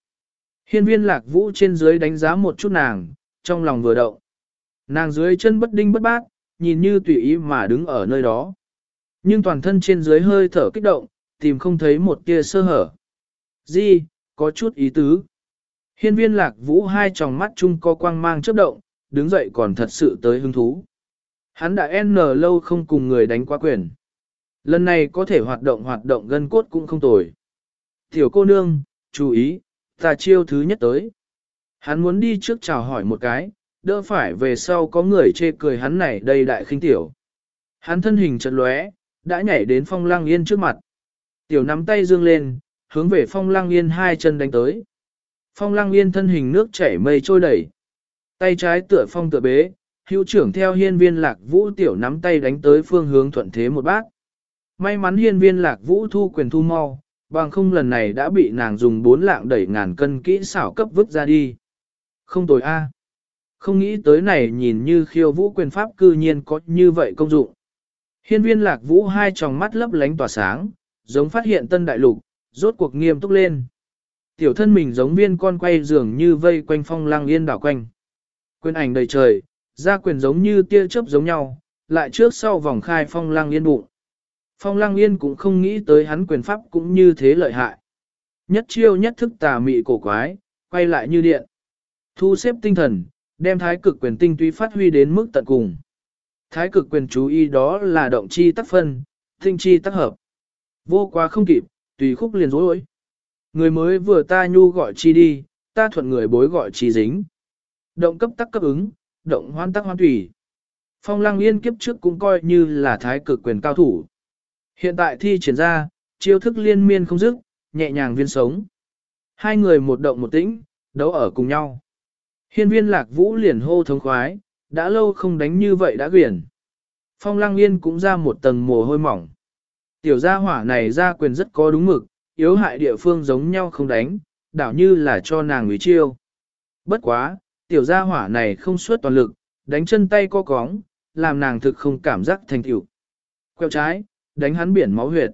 Hiên viên lạc vũ trên dưới đánh giá một chút nàng, trong lòng vừa động. Nàng dưới chân bất đinh bất bát, nhìn như tùy ý mà đứng ở nơi đó. Nhưng toàn thân trên dưới hơi thở kích động, tìm không thấy một tia sơ hở. Di, có chút ý tứ. Hiên viên lạc vũ hai tròng mắt chung có quang mang chớp động, đứng dậy còn thật sự tới hứng thú. Hắn đã n lâu không cùng người đánh qua quyền. Lần này có thể hoạt động hoạt động gân cốt cũng không tồi. Tiểu cô nương, chú ý, ta chiêu thứ nhất tới. Hắn muốn đi trước chào hỏi một cái, đỡ phải về sau có người chê cười hắn này đây đại khinh tiểu. Hắn thân hình chật lóe, đã nhảy đến phong lang yên trước mặt. Tiểu nắm tay dương lên, hướng về phong lang yên hai chân đánh tới. Phong lang yên thân hình nước chảy mây trôi đẩy. Tay trái tựa phong tựa bế, hữu trưởng theo hiên viên lạc vũ tiểu nắm tay đánh tới phương hướng thuận thế một bát. May mắn hiên viên lạc vũ thu quyền thu mau, bằng không lần này đã bị nàng dùng bốn lạng đẩy ngàn cân kỹ xảo cấp vứt ra đi. Không tồi a. Không nghĩ tới này nhìn như khiêu vũ quyền pháp cư nhiên có như vậy công dụng. Hiên viên lạc vũ hai tròng mắt lấp lánh tỏa sáng, giống phát hiện tân đại lục, rốt cuộc nghiêm túc lên. Tiểu thân mình giống viên con quay dường như vây quanh phong lang yên đảo quanh. Quyền ảnh đầy trời, ra quyền giống như tia chớp giống nhau, lại trước sau vòng khai phong lang yên bụng. Phong lang yên cũng không nghĩ tới hắn quyền pháp cũng như thế lợi hại. Nhất chiêu nhất thức tà mị cổ quái, quay lại như điện. Thu xếp tinh thần, đem thái cực quyền tinh túy phát huy đến mức tận cùng. Thái cực quyền chú ý đó là động chi tác phân, tinh chi tác hợp. Vô quá không kịp, tùy khúc liền rối. Người mới vừa ta nhu gọi chi đi, ta thuận người bối gọi chi dính. Động cấp tắc cấp ứng, động hoan tắc hoan tùy. Phong lăng yên kiếp trước cũng coi như là thái cực quyền cao thủ. Hiện tại thi triển ra, chiêu thức liên miên không dứt, nhẹ nhàng viên sống. Hai người một động một tĩnh, đấu ở cùng nhau. Hiên viên lạc vũ liền hô thống khoái, đã lâu không đánh như vậy đã quyển. Phong lăng yên cũng ra một tầng mồ hôi mỏng. Tiểu gia hỏa này ra quyền rất có đúng mực, yếu hại địa phương giống nhau không đánh, đảo như là cho nàng ủy chiêu. Bất quá, tiểu gia hỏa này không suốt toàn lực, đánh chân tay co cóng, làm nàng thực không cảm giác thành tiểu. Quẹo trái, đánh hắn biển máu huyệt.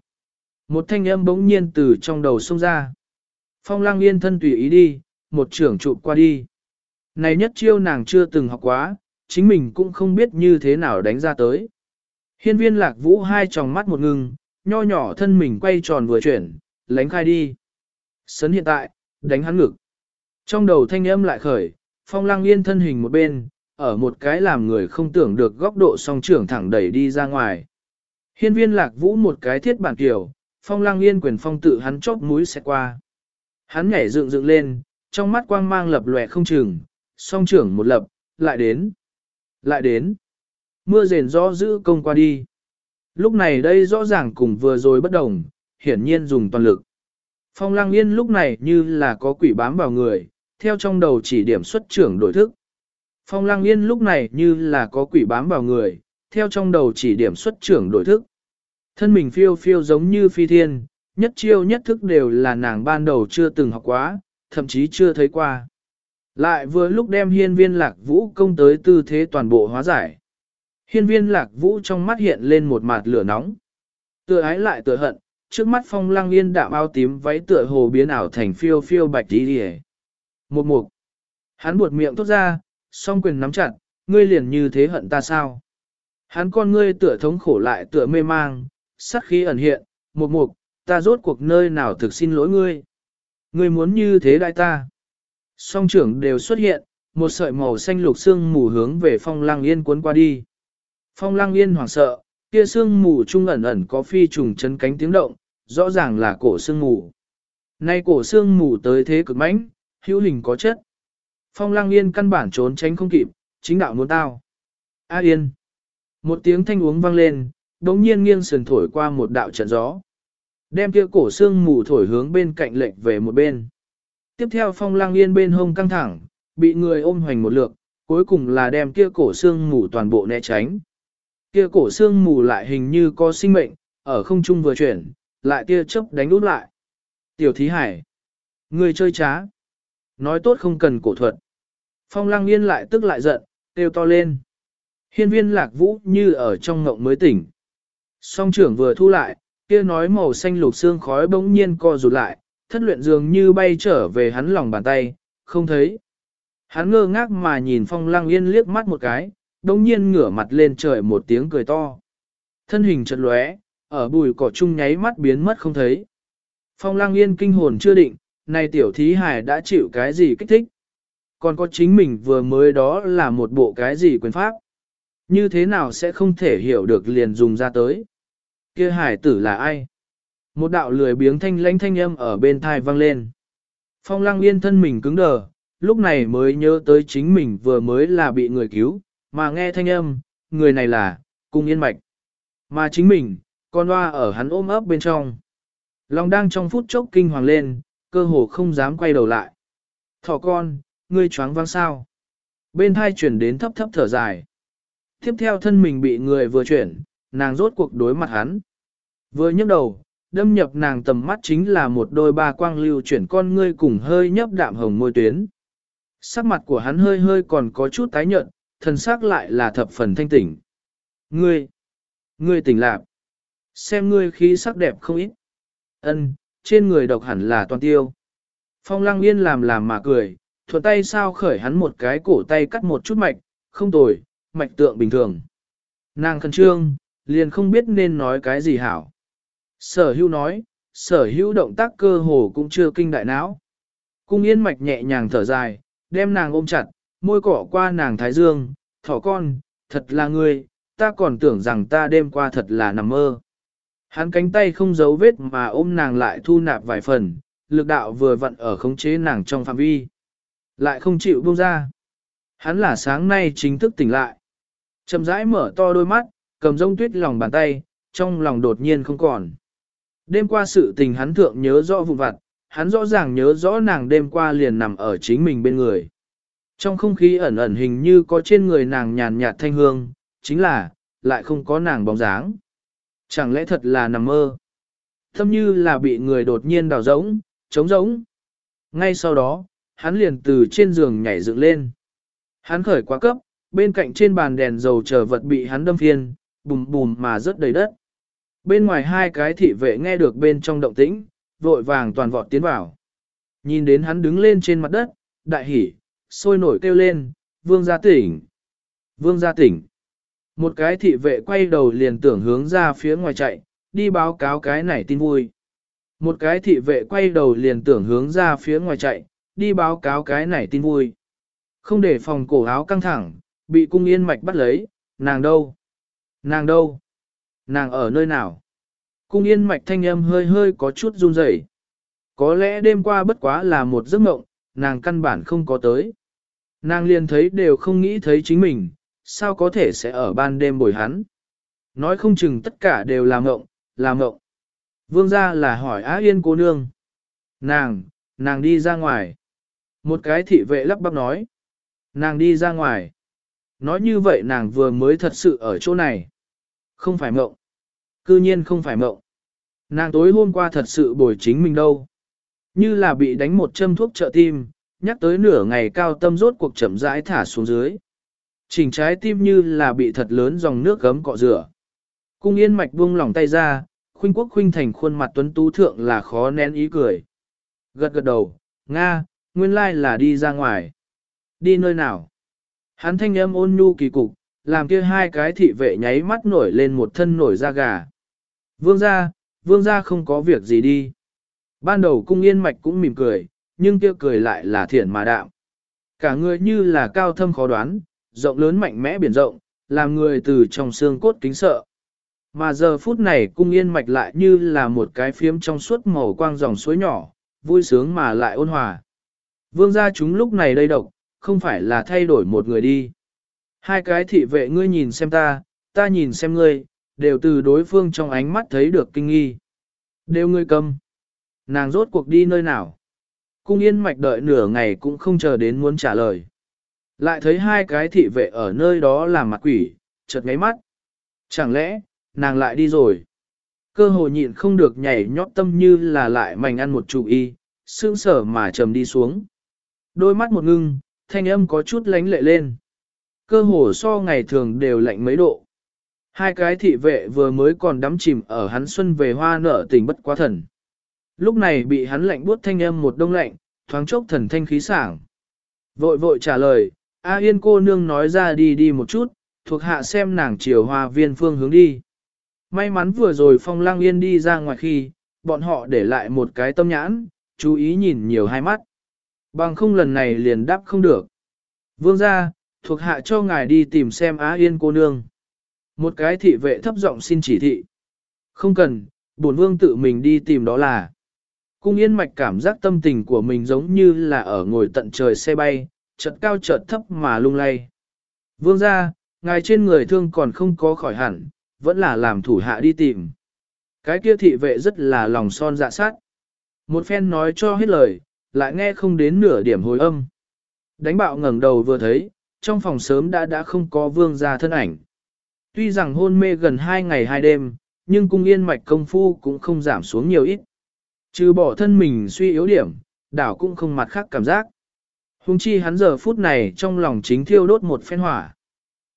Một thanh âm bỗng nhiên từ trong đầu xông ra. Phong lang yên thân tùy ý đi, một trưởng trụ qua đi. Này nhất chiêu nàng chưa từng học quá, chính mình cũng không biết như thế nào đánh ra tới. Hiên viên lạc vũ hai tròng mắt một ngừng, nho nhỏ thân mình quay tròn vừa chuyển, lánh khai đi. Sấn hiện tại, đánh hắn ngực. Trong đầu thanh âm lại khởi, phong lăng yên thân hình một bên, ở một cái làm người không tưởng được góc độ song trưởng thẳng đẩy đi ra ngoài. Hiên viên lạc vũ một cái thiết bản kiểu, phong lăng yên quyền phong tự hắn chóp mũi xẹt qua. Hắn nhảy dựng dựng lên, trong mắt quang mang lập lòe không chừng, song trưởng một lập, lại đến, lại đến. Mưa rền gió giữ công qua đi. Lúc này đây rõ ràng cùng vừa rồi bất đồng, hiển nhiên dùng toàn lực. Phong Lang Yên lúc này như là có quỷ bám vào người, theo trong đầu chỉ điểm xuất trưởng đổi thức. Phong Lang Yên lúc này như là có quỷ bám vào người, theo trong đầu chỉ điểm xuất trưởng đổi thức. Thân mình phiêu phiêu giống như phi thiên, nhất chiêu nhất thức đều là nàng ban đầu chưa từng học quá, thậm chí chưa thấy qua. Lại vừa lúc đem hiên viên lạc vũ công tới tư thế toàn bộ hóa giải. Hiên viên lạc vũ trong mắt hiện lên một mặt lửa nóng. Tựa ái lại tựa hận, trước mắt phong lăng yên đạm ao tím váy tựa hồ biến ảo thành phiêu phiêu bạch đi đi Một mục. Hắn buột miệng tốt ra, song quyền nắm chặt, ngươi liền như thế hận ta sao? Hắn con ngươi tựa thống khổ lại tựa mê mang, sắc khí ẩn hiện, một mục, ta rốt cuộc nơi nào thực xin lỗi ngươi. Ngươi muốn như thế đại ta. Song trưởng đều xuất hiện, một sợi màu xanh lục xương mù hướng về phong lăng yên cuốn qua đi. Phong lăng yên hoảng sợ, kia xương mù trung ẩn ẩn có phi trùng chấn cánh tiếng động, rõ ràng là cổ xương mù. Nay cổ xương mù tới thế cực mãnh, hữu hình có chất. Phong lăng yên căn bản trốn tránh không kịp, chính đạo muốn tao. A yên. Một tiếng thanh uống vang lên, đống nhiên nghiêng sườn thổi qua một đạo trận gió. Đem kia cổ xương mù thổi hướng bên cạnh lệch về một bên. Tiếp theo phong lăng yên bên hông căng thẳng, bị người ôm hoành một lượt, cuối cùng là đem kia cổ xương mù toàn bộ né tránh. Kia cổ xương mù lại hình như có sinh mệnh, ở không trung vừa chuyển, lại kia chớp đánh út lại. Tiểu thí hải. Người chơi trá. Nói tốt không cần cổ thuật. Phong lăng yên lại tức lại giận, kêu to lên. Hiên viên lạc vũ như ở trong ngộng mới tỉnh. Song trưởng vừa thu lại, kia nói màu xanh lục xương khói bỗng nhiên co rụt lại, thất luyện dường như bay trở về hắn lòng bàn tay, không thấy. Hắn ngơ ngác mà nhìn phong lăng yên liếc mắt một cái, đông nhiên ngửa mặt lên trời một tiếng cười to. Thân hình chật lóe, ở bùi cỏ chung nháy mắt biến mất không thấy. Phong Lang yên kinh hồn chưa định, này tiểu thí hải đã chịu cái gì kích thích. Còn có chính mình vừa mới đó là một bộ cái gì quyền pháp. Như thế nào sẽ không thể hiểu được liền dùng ra tới. kia hải tử là ai? Một đạo lười biếng thanh lãnh thanh âm ở bên thai vang lên. Phong Lang yên thân mình cứng đờ, lúc này mới nhớ tới chính mình vừa mới là bị người cứu, mà nghe thanh âm, người này là, cung yên mạch. Mà chính mình, con hoa ở hắn ôm ấp bên trong. Lòng đang trong phút chốc kinh hoàng lên, cơ hồ không dám quay đầu lại. Thỏ con, ngươi choáng vang sao. Bên thai chuyển đến thấp thấp thở dài. Tiếp theo thân mình bị người vừa chuyển, nàng rốt cuộc đối mặt hắn. Vừa nhấc đầu, đâm nhập nàng tầm mắt chính là một đôi ba quang lưu chuyển con ngươi cùng hơi nhấp đạm hồng môi tuyến. Sắc mặt của hắn hơi hơi còn có chút tái nhợt, thần sắc lại là thập phần thanh tỉnh. Ngươi, ngươi tỉnh lạc. Xem ngươi khí sắc đẹp không ít. Ân, trên người độc hẳn là toàn tiêu. Phong lăng yên làm làm mà cười, thuận tay sao khởi hắn một cái cổ tay cắt một chút mạch, không tồi, mạch tượng bình thường. Nàng khẩn trương, liền không biết nên nói cái gì hảo. Sở hữu nói, sở hữu động tác cơ hồ cũng chưa kinh đại não. Cung yên mạch nhẹ nhàng thở dài, đem nàng ôm chặt, môi cỏ qua nàng thái dương, thỏ con, thật là ngươi, ta còn tưởng rằng ta đêm qua thật là nằm mơ. Hắn cánh tay không giấu vết mà ôm nàng lại thu nạp vài phần, lực đạo vừa vặn ở khống chế nàng trong phạm vi. Lại không chịu buông ra. Hắn là sáng nay chính thức tỉnh lại. Chậm rãi mở to đôi mắt, cầm rông tuyết lòng bàn tay, trong lòng đột nhiên không còn. Đêm qua sự tình hắn thượng nhớ rõ vụ vặt, hắn rõ ràng nhớ rõ nàng đêm qua liền nằm ở chính mình bên người. Trong không khí ẩn ẩn hình như có trên người nàng nhàn nhạt thanh hương, chính là, lại không có nàng bóng dáng. Chẳng lẽ thật là nằm mơ? Thâm như là bị người đột nhiên đào rỗng, trống rỗng. Ngay sau đó, hắn liền từ trên giường nhảy dựng lên. Hắn khởi quá cấp, bên cạnh trên bàn đèn dầu chờ vật bị hắn đâm phiên, bùm bùm mà rớt đầy đất. Bên ngoài hai cái thị vệ nghe được bên trong động tĩnh, vội vàng toàn vọt tiến vào. Nhìn đến hắn đứng lên trên mặt đất, đại hỉ, sôi nổi kêu lên, vương gia tỉnh. Vương gia tỉnh. Một cái thị vệ quay đầu liền tưởng hướng ra phía ngoài chạy, đi báo cáo cái này tin vui. Một cái thị vệ quay đầu liền tưởng hướng ra phía ngoài chạy, đi báo cáo cái này tin vui. Không để phòng cổ áo căng thẳng, bị cung yên mạch bắt lấy, nàng đâu? Nàng đâu? Nàng ở nơi nào? Cung yên mạch thanh âm hơi hơi có chút run rẩy. Có lẽ đêm qua bất quá là một giấc mộng, nàng căn bản không có tới. Nàng liền thấy đều không nghĩ thấy chính mình, sao có thể sẽ ở ban đêm bồi hắn. Nói không chừng tất cả đều là mộng, là mộng. Vương gia là hỏi Á Yên cô nương. Nàng, nàng đi ra ngoài. Một cái thị vệ lắp bắp nói. Nàng đi ra ngoài. Nói như vậy nàng vừa mới thật sự ở chỗ này. Không phải mộng. Cư nhiên không phải mộng. Nàng tối hôm qua thật sự bồi chính mình đâu. Như là bị đánh một châm thuốc trợ tim, nhắc tới nửa ngày cao tâm rốt cuộc chậm rãi thả xuống dưới. Chỉnh trái tim như là bị thật lớn dòng nước gấm cọ rửa. Cung yên mạch buông lỏng tay ra, khuynh quốc khuynh thành khuôn mặt tuấn tú thượng là khó nén ý cười. Gật gật đầu, Nga, nguyên lai là đi ra ngoài. Đi nơi nào? Hắn thanh âm ôn nhu kỳ cục, làm kia hai cái thị vệ nháy mắt nổi lên một thân nổi da gà. Vương gia, vương gia không có việc gì đi. Ban đầu cung yên mạch cũng mỉm cười, nhưng kia cười lại là thiện mà đạo. Cả người như là cao thâm khó đoán, rộng lớn mạnh mẽ biển rộng, làm người từ trong xương cốt kính sợ. Mà giờ phút này cung yên mạch lại như là một cái phiếm trong suốt màu quang dòng suối nhỏ, vui sướng mà lại ôn hòa. Vương gia chúng lúc này đây độc, không phải là thay đổi một người đi. Hai cái thị vệ ngươi nhìn xem ta, ta nhìn xem ngươi, đều từ đối phương trong ánh mắt thấy được kinh nghi. Đều ngươi cầm. Nàng rốt cuộc đi nơi nào? Cung yên mạch đợi nửa ngày cũng không chờ đến muốn trả lời. Lại thấy hai cái thị vệ ở nơi đó làm mặt quỷ, chợt ngáy mắt. Chẳng lẽ, nàng lại đi rồi? Cơ hồ nhịn không được nhảy nhót tâm như là lại mảnh ăn một trụ y, sương sở mà trầm đi xuống. Đôi mắt một ngưng, thanh âm có chút lánh lệ lên. Cơ hồ so ngày thường đều lạnh mấy độ. Hai cái thị vệ vừa mới còn đắm chìm ở hắn xuân về hoa nở tình bất quá thần. Lúc này bị hắn lạnh buốt thanh âm một đông lạnh, thoáng chốc thần thanh khí sảng. Vội vội trả lời, A Yên cô nương nói ra đi đi một chút, thuộc hạ xem nàng chiều hoa viên phương hướng đi. May mắn vừa rồi phong lang yên đi ra ngoài khi, bọn họ để lại một cái tâm nhãn, chú ý nhìn nhiều hai mắt. Bằng không lần này liền đáp không được. Vương ra, thuộc hạ cho ngài đi tìm xem Á Yên cô nương. Một cái thị vệ thấp giọng xin chỉ thị. Không cần, bổn vương tự mình đi tìm đó là. Cung yên mạch cảm giác tâm tình của mình giống như là ở ngồi tận trời xe bay, chợt cao chợt thấp mà lung lay. Vương ra, ngài trên người thương còn không có khỏi hẳn, vẫn là làm thủ hạ đi tìm. Cái kia thị vệ rất là lòng son dạ sát. Một phen nói cho hết lời, lại nghe không đến nửa điểm hồi âm. Đánh bạo ngẩng đầu vừa thấy, trong phòng sớm đã đã không có vương gia thân ảnh. Tuy rằng hôn mê gần hai ngày hai đêm, nhưng cung yên mạch công phu cũng không giảm xuống nhiều ít. Trừ bỏ thân mình suy yếu điểm, đảo cũng không mặt khác cảm giác. Hùng chi hắn giờ phút này trong lòng chính thiêu đốt một phen hỏa.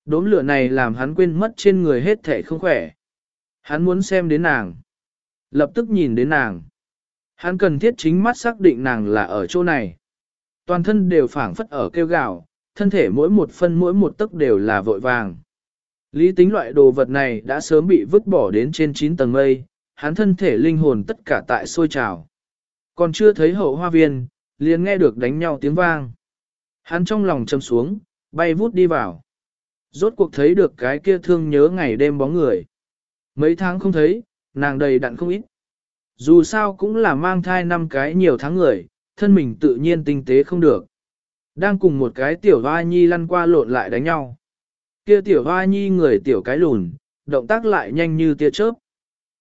Đốm lửa này làm hắn quên mất trên người hết thể không khỏe. Hắn muốn xem đến nàng. Lập tức nhìn đến nàng. Hắn cần thiết chính mắt xác định nàng là ở chỗ này. Toàn thân đều phảng phất ở kêu gào, thân thể mỗi một phân mỗi một tấc đều là vội vàng. Lý tính loại đồ vật này đã sớm bị vứt bỏ đến trên 9 tầng mây, hắn thân thể linh hồn tất cả tại sôi trào. Còn chưa thấy hậu hoa viên, liền nghe được đánh nhau tiếng vang. Hắn trong lòng châm xuống, bay vút đi vào. Rốt cuộc thấy được cái kia thương nhớ ngày đêm bóng người. Mấy tháng không thấy, nàng đầy đặn không ít. Dù sao cũng là mang thai năm cái nhiều tháng người, thân mình tự nhiên tinh tế không được. Đang cùng một cái tiểu hoa nhi lăn qua lộn lại đánh nhau. Kia tiểu hoa nhi người tiểu cái lùn, động tác lại nhanh như tia chớp.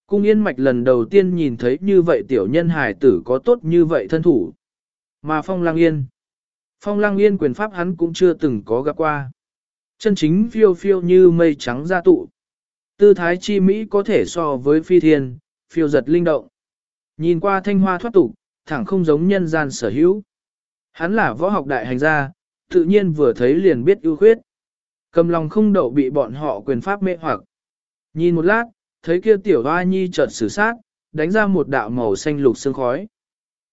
Cung yên mạch lần đầu tiên nhìn thấy như vậy tiểu nhân hài tử có tốt như vậy thân thủ. Mà phong lang yên. Phong lang yên quyền pháp hắn cũng chưa từng có gặp qua. Chân chính phiêu phiêu như mây trắng ra tụ. Tư thái chi Mỹ có thể so với phi thiên, phiêu giật linh động. Nhìn qua thanh hoa thoát tục, thẳng không giống nhân gian sở hữu. Hắn là võ học đại hành gia, tự nhiên vừa thấy liền biết ưu khuyết. Cầm lòng không đậu bị bọn họ quyền pháp mê hoặc. Nhìn một lát, thấy kia tiểu hoa nhi chợt sử sát, đánh ra một đạo màu xanh lục sương khói.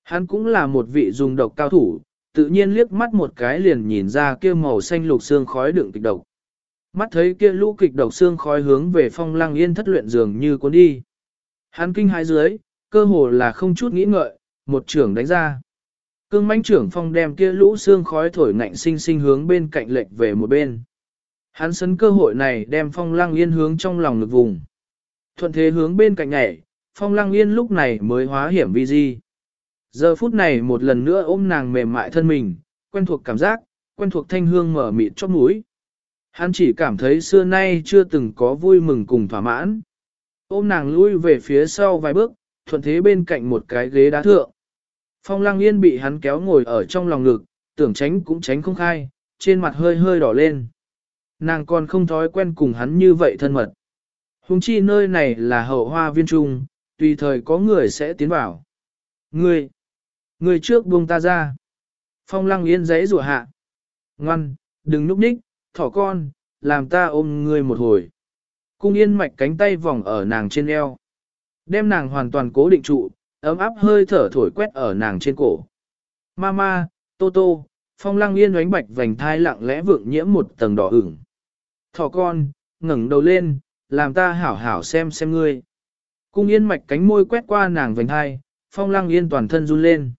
Hắn cũng là một vị dùng độc cao thủ, tự nhiên liếc mắt một cái liền nhìn ra kia màu xanh lục xương khói đựng kịch độc. Mắt thấy kia lũ kịch độc xương khói hướng về phong lăng yên thất luyện dường như cuốn đi. Hắn kinh hãi dưới, cơ hồ là không chút nghĩ ngợi, một trưởng đánh ra. Cương mãnh trưởng phong đem kia lũ xương khói thổi ngạnh sinh sinh hướng bên cạnh lệch về một bên. Hắn sấn cơ hội này đem phong lăng yên hướng trong lòng ngực vùng. Thuận thế hướng bên cạnh nhảy, phong lăng yên lúc này mới hóa hiểm vi di. Giờ phút này một lần nữa ôm nàng mềm mại thân mình, quen thuộc cảm giác, quen thuộc thanh hương mở mịt chóp mũi. Hắn chỉ cảm thấy xưa nay chưa từng có vui mừng cùng thỏa mãn. Ôm nàng lui về phía sau vài bước, thuận thế bên cạnh một cái ghế đá thượng. Phong lăng yên bị hắn kéo ngồi ở trong lòng ngực, tưởng tránh cũng tránh không khai, trên mặt hơi hơi đỏ lên. Nàng còn không thói quen cùng hắn như vậy thân mật. Hùng chi nơi này là hậu hoa viên trung, tùy thời có người sẽ tiến vào. Ngươi, ngươi trước buông ta ra. Phong lăng yên giấy rủa hạ. Ngoan, đừng núp ních, thỏ con, làm ta ôm ngươi một hồi. Cung yên mạch cánh tay vòng ở nàng trên eo. Đem nàng hoàn toàn cố định trụ, ấm áp hơi thở thổi quét ở nàng trên cổ. Mama, Tô Tô, phong lăng yên oánh bạch vành thai lặng lẽ vượng nhiễm một tầng đỏ ửng. Thỏ con, ngẩng đầu lên, làm ta hảo hảo xem xem ngươi. Cung yên mạch cánh môi quét qua nàng vành hai, phong lăng yên toàn thân run lên.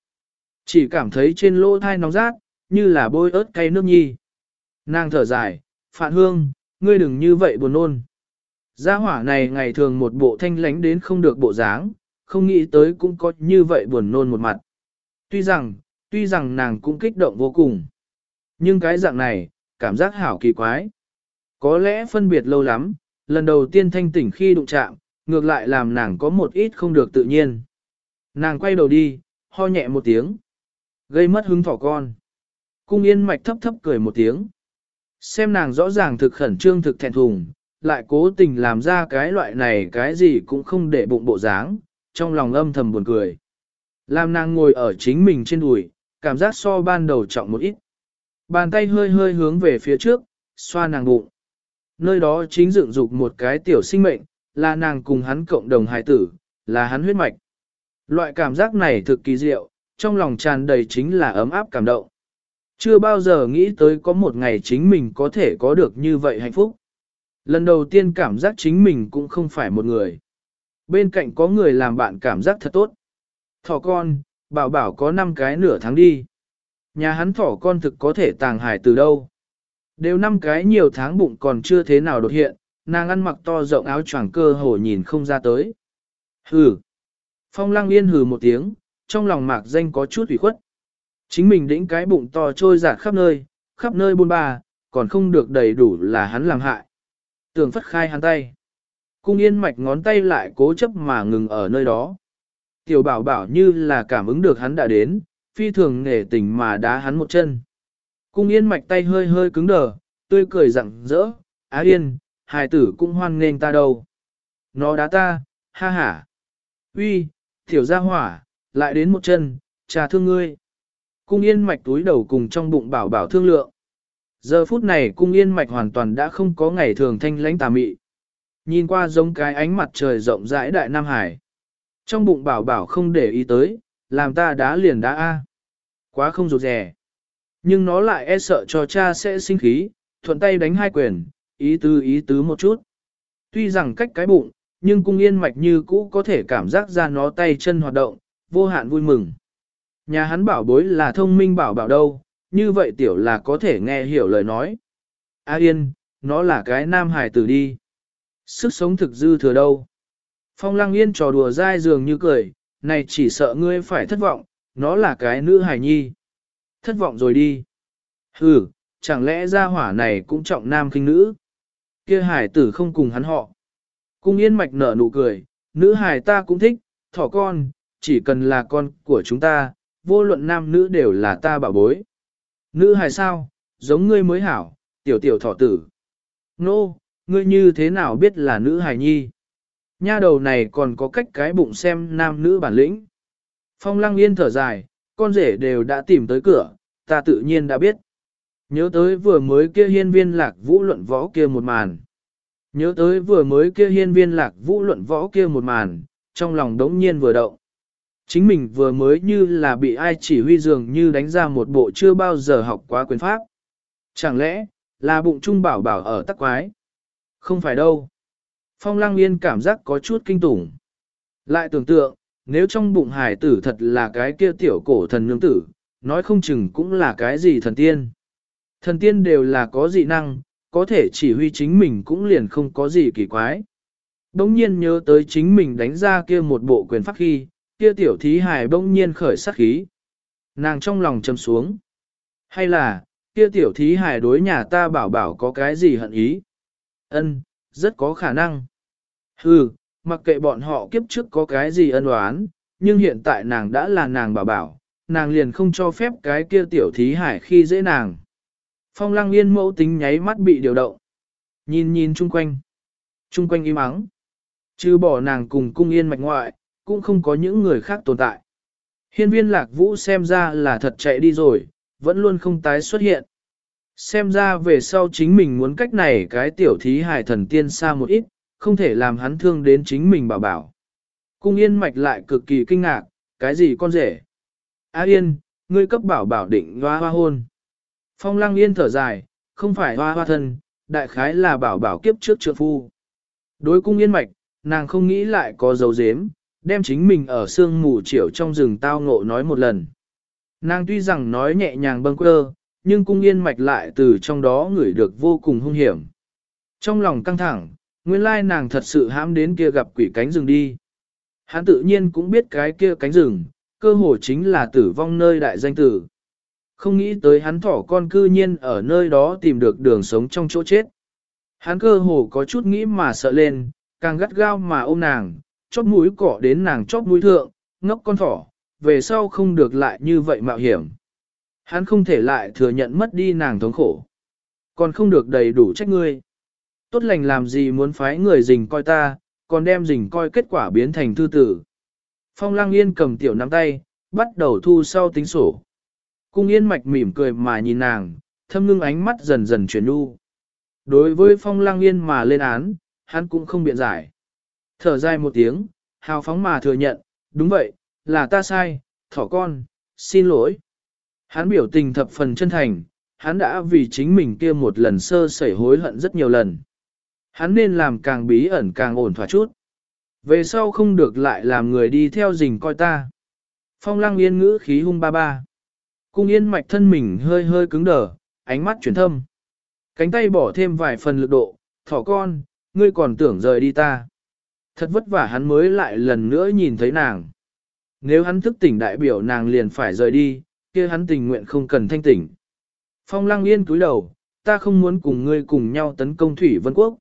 Chỉ cảm thấy trên lỗ thai nóng rát, như là bôi ớt cay nước nhi. Nàng thở dài, phạn hương, ngươi đừng như vậy buồn nôn. Gia hỏa này ngày thường một bộ thanh lánh đến không được bộ dáng, không nghĩ tới cũng có như vậy buồn nôn một mặt. Tuy rằng, tuy rằng nàng cũng kích động vô cùng. Nhưng cái dạng này, cảm giác hảo kỳ quái. Có lẽ phân biệt lâu lắm, lần đầu tiên thanh tỉnh khi đụng chạm, ngược lại làm nàng có một ít không được tự nhiên. Nàng quay đầu đi, ho nhẹ một tiếng. Gây mất hứng thỏ con. Cung yên mạch thấp thấp cười một tiếng. Xem nàng rõ ràng thực khẩn trương thực thẹn thùng, lại cố tình làm ra cái loại này cái gì cũng không để bụng bộ dáng, trong lòng âm thầm buồn cười. Làm nàng ngồi ở chính mình trên đùi, cảm giác so ban đầu trọng một ít. Bàn tay hơi hơi hướng về phía trước, xoa nàng bụng. Nơi đó chính dựng dục một cái tiểu sinh mệnh, là nàng cùng hắn cộng đồng hài tử, là hắn huyết mạch. Loại cảm giác này thực kỳ diệu, trong lòng tràn đầy chính là ấm áp cảm động. Chưa bao giờ nghĩ tới có một ngày chính mình có thể có được như vậy hạnh phúc. Lần đầu tiên cảm giác chính mình cũng không phải một người. Bên cạnh có người làm bạn cảm giác thật tốt. Thỏ con, bảo bảo có 5 cái nửa tháng đi. Nhà hắn thỏ con thực có thể tàng hải từ đâu. Đều năm cái nhiều tháng bụng còn chưa thế nào đột hiện, nàng ăn mặc to rộng áo choàng cơ hồ nhìn không ra tới. Hừ. Phong lăng yên hừ một tiếng, trong lòng mạc danh có chút ủy khuất. Chính mình đĩnh cái bụng to trôi giạt khắp nơi, khắp nơi buôn ba, còn không được đầy đủ là hắn làm hại. Tường phất khai hắn tay. Cung yên mạch ngón tay lại cố chấp mà ngừng ở nơi đó. Tiểu bảo bảo như là cảm ứng được hắn đã đến, phi thường nể tình mà đá hắn một chân. Cung yên mạch tay hơi hơi cứng đờ, tươi cười rặng rỡ, á yên, hài tử cũng hoan nghênh ta đâu. Nó đá ta, ha ha. Uy, tiểu gia hỏa, lại đến một chân, trà thương ngươi. Cung yên mạch túi đầu cùng trong bụng bảo bảo thương lượng. Giờ phút này cung yên mạch hoàn toàn đã không có ngày thường thanh lãnh tà mị. Nhìn qua giống cái ánh mặt trời rộng rãi đại Nam Hải. Trong bụng bảo bảo không để ý tới, làm ta đá liền đá A. Quá không rụt rè. Nhưng nó lại e sợ cho cha sẽ sinh khí, thuận tay đánh hai quyền, ý tứ ý tứ một chút. Tuy rằng cách cái bụng, nhưng cung yên mạch như cũ có thể cảm giác ra nó tay chân hoạt động, vô hạn vui mừng. Nhà hắn bảo bối là thông minh bảo bảo đâu, như vậy tiểu là có thể nghe hiểu lời nói. A yên, nó là cái nam hài tử đi. Sức sống thực dư thừa đâu. Phong lăng yên trò đùa dai dường như cười, này chỉ sợ ngươi phải thất vọng, nó là cái nữ hài nhi. Thất vọng rồi đi. Ừ, chẳng lẽ gia hỏa này cũng trọng nam khinh nữ. Kia hải tử không cùng hắn họ. Cung yên mạch nở nụ cười, nữ hài ta cũng thích, thỏ con, chỉ cần là con của chúng ta, vô luận nam nữ đều là ta bảo bối. Nữ hài sao, giống ngươi mới hảo, tiểu tiểu thỏ tử. Nô, no, ngươi như thế nào biết là nữ hài nhi? Nha đầu này còn có cách cái bụng xem nam nữ bản lĩnh. Phong lăng yên thở dài, con rể đều đã tìm tới cửa, ta tự nhiên đã biết. Nhớ tới vừa mới kia hiên viên lạc vũ luận võ kia một màn. Nhớ tới vừa mới kia hiên viên lạc vũ luận võ kia một màn, trong lòng đống nhiên vừa động. Chính mình vừa mới như là bị ai chỉ huy dường như đánh ra một bộ chưa bao giờ học quá quyền pháp. Chẳng lẽ, là bụng trung bảo bảo ở tắc quái? Không phải đâu. Phong lăng yên cảm giác có chút kinh tủng. Lại tưởng tượng, nếu trong bụng hải tử thật là cái kia tiểu cổ thần nương tử, nói không chừng cũng là cái gì thần tiên. Thần tiên đều là có dị năng, có thể chỉ huy chính mình cũng liền không có gì kỳ quái. Đông nhiên nhớ tới chính mình đánh ra kia một bộ quyền pháp khi, kia tiểu thí hải đông nhiên khởi sát khí. Nàng trong lòng châm xuống. Hay là, kia tiểu thí hải đối nhà ta bảo bảo có cái gì hận ý? Ân, rất có khả năng. Hừ, mặc kệ bọn họ kiếp trước có cái gì ân oán, nhưng hiện tại nàng đã là nàng bảo bảo, nàng liền không cho phép cái kia tiểu thí hải khi dễ nàng. Phong lăng yên mẫu tính nháy mắt bị điều động. Nhìn nhìn chung quanh. Chung quanh im ắng. Chứ bỏ nàng cùng cung yên mạch ngoại, cũng không có những người khác tồn tại. Hiên viên lạc vũ xem ra là thật chạy đi rồi, vẫn luôn không tái xuất hiện. Xem ra về sau chính mình muốn cách này cái tiểu thí hải thần tiên xa một ít, không thể làm hắn thương đến chính mình bảo bảo. Cung yên mạch lại cực kỳ kinh ngạc, cái gì con rể? A yên, ngươi cấp bảo bảo định hoa hoa hôn. Phong lăng yên thở dài, không phải hoa hoa thân, đại khái là bảo bảo kiếp trước trượng phu. Đối cung yên mạch, nàng không nghĩ lại có dấu dếm, đem chính mình ở sương mù chiều trong rừng tao ngộ nói một lần. Nàng tuy rằng nói nhẹ nhàng bâng quơ, nhưng cung yên mạch lại từ trong đó ngửi được vô cùng hung hiểm. Trong lòng căng thẳng, nguyên lai nàng thật sự hãm đến kia gặp quỷ cánh rừng đi. Hắn tự nhiên cũng biết cái kia cánh rừng, cơ hồ chính là tử vong nơi đại danh tử. Không nghĩ tới hắn thỏ con cư nhiên ở nơi đó tìm được đường sống trong chỗ chết. Hắn cơ hồ có chút nghĩ mà sợ lên, càng gắt gao mà ôm nàng, chóp mũi cỏ đến nàng chóp mũi thượng, ngốc con thỏ, về sau không được lại như vậy mạo hiểm. Hắn không thể lại thừa nhận mất đi nàng thống khổ. Còn không được đầy đủ trách ngươi. Tốt lành làm gì muốn phái người rình coi ta, còn đem rình coi kết quả biến thành thư tử. Phong lang yên cầm tiểu nắm tay, bắt đầu thu sau tính sổ. Cung yên mạch mỉm cười mà nhìn nàng, thâm ngưng ánh mắt dần dần chuyển nu. Đối với phong lang yên mà lên án, hắn cũng không biện giải. Thở dài một tiếng, hào phóng mà thừa nhận, đúng vậy, là ta sai, thỏ con, xin lỗi. Hắn biểu tình thập phần chân thành, hắn đã vì chính mình kia một lần sơ sẩy hối hận rất nhiều lần. Hắn nên làm càng bí ẩn càng ổn thỏa chút. Về sau không được lại làm người đi theo rình coi ta. Phong lăng yên ngữ khí hung ba ba. Cung yên mạch thân mình hơi hơi cứng đờ, ánh mắt chuyển thâm. Cánh tay bỏ thêm vài phần lực độ, thỏ con, ngươi còn tưởng rời đi ta. Thật vất vả hắn mới lại lần nữa nhìn thấy nàng. Nếu hắn thức tỉnh đại biểu nàng liền phải rời đi, kia hắn tình nguyện không cần thanh tỉnh. Phong lăng yên cúi đầu, ta không muốn cùng ngươi cùng nhau tấn công Thủy Vân Quốc.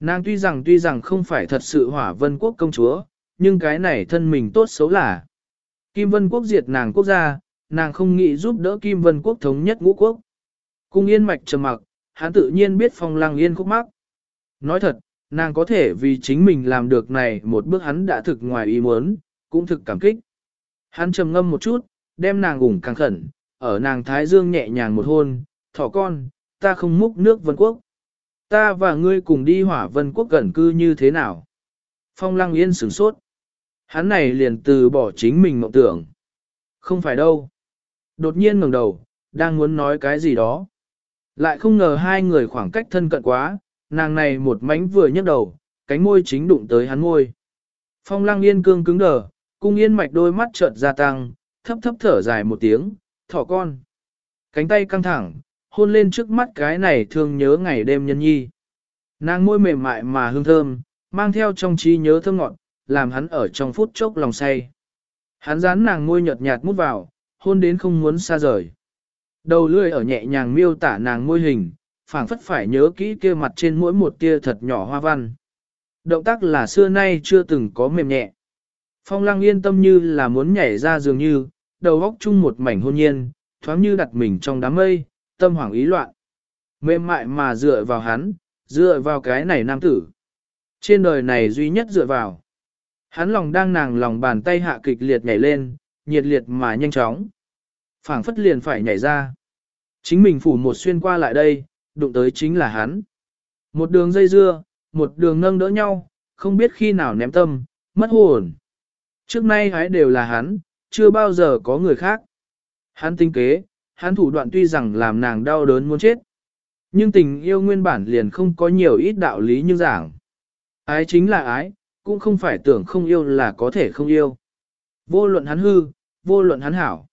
Nàng tuy rằng tuy rằng không phải thật sự hỏa Vân Quốc công chúa, nhưng cái này thân mình tốt xấu là. Kim Vân Quốc diệt nàng quốc gia, nàng không nghĩ giúp đỡ Kim Vân Quốc thống nhất ngũ quốc. Cung yên mạch trầm mặc, hắn tự nhiên biết phong lăng yên khúc mắc. Nói thật, nàng có thể vì chính mình làm được này một bước hắn đã thực ngoài ý muốn, cũng thực cảm kích. Hắn trầm ngâm một chút, đem nàng ủng càng khẩn, ở nàng thái dương nhẹ nhàng một hôn, thỏ con, ta không múc nước vân quốc. Ta và ngươi cùng đi hỏa vân quốc gần cư như thế nào? Phong lăng yên sửng sốt. Hắn này liền từ bỏ chính mình mộng tưởng. Không phải đâu. Đột nhiên ngẩng đầu, đang muốn nói cái gì đó. Lại không ngờ hai người khoảng cách thân cận quá, nàng này một mánh vừa nhấc đầu, cánh môi chính đụng tới hắn môi. Phong lăng yên cương cứng đờ, cung yên mạch đôi mắt chợt gia tăng, thấp thấp thở dài một tiếng, thỏ con. Cánh tay căng thẳng, hôn lên trước mắt cái này thương nhớ ngày đêm nhân nhi. Nàng môi mềm mại mà hương thơm, mang theo trong trí nhớ thơm ngọt, làm hắn ở trong phút chốc lòng say. Hắn dán nàng môi nhợt nhạt mút vào, hôn đến không muốn xa rời. Đầu lưỡi ở nhẹ nhàng miêu tả nàng môi hình, phảng phất phải nhớ kỹ kia mặt trên mỗi một tia thật nhỏ hoa văn. Động tác là xưa nay chưa từng có mềm nhẹ. Phong lăng yên tâm như là muốn nhảy ra dường như, đầu góc chung một mảnh hôn nhiên, thoáng như đặt mình trong đám mây, tâm hoảng ý loạn. Mềm mại mà dựa vào hắn, dựa vào cái này nam tử. Trên đời này duy nhất dựa vào. Hắn lòng đang nàng lòng bàn tay hạ kịch liệt nhảy lên, nhiệt liệt mà nhanh chóng. phảng phất liền phải nhảy ra. Chính mình phủ một xuyên qua lại đây, đụng tới chính là hắn. Một đường dây dưa, một đường nâng đỡ nhau, không biết khi nào ném tâm, mất hồn. Trước nay hái đều là hắn, chưa bao giờ có người khác. Hắn tinh kế, hắn thủ đoạn tuy rằng làm nàng đau đớn muốn chết. Nhưng tình yêu nguyên bản liền không có nhiều ít đạo lý như giảng. Ái chính là ái, cũng không phải tưởng không yêu là có thể không yêu. Vô luận hắn hư, vô luận hắn hảo.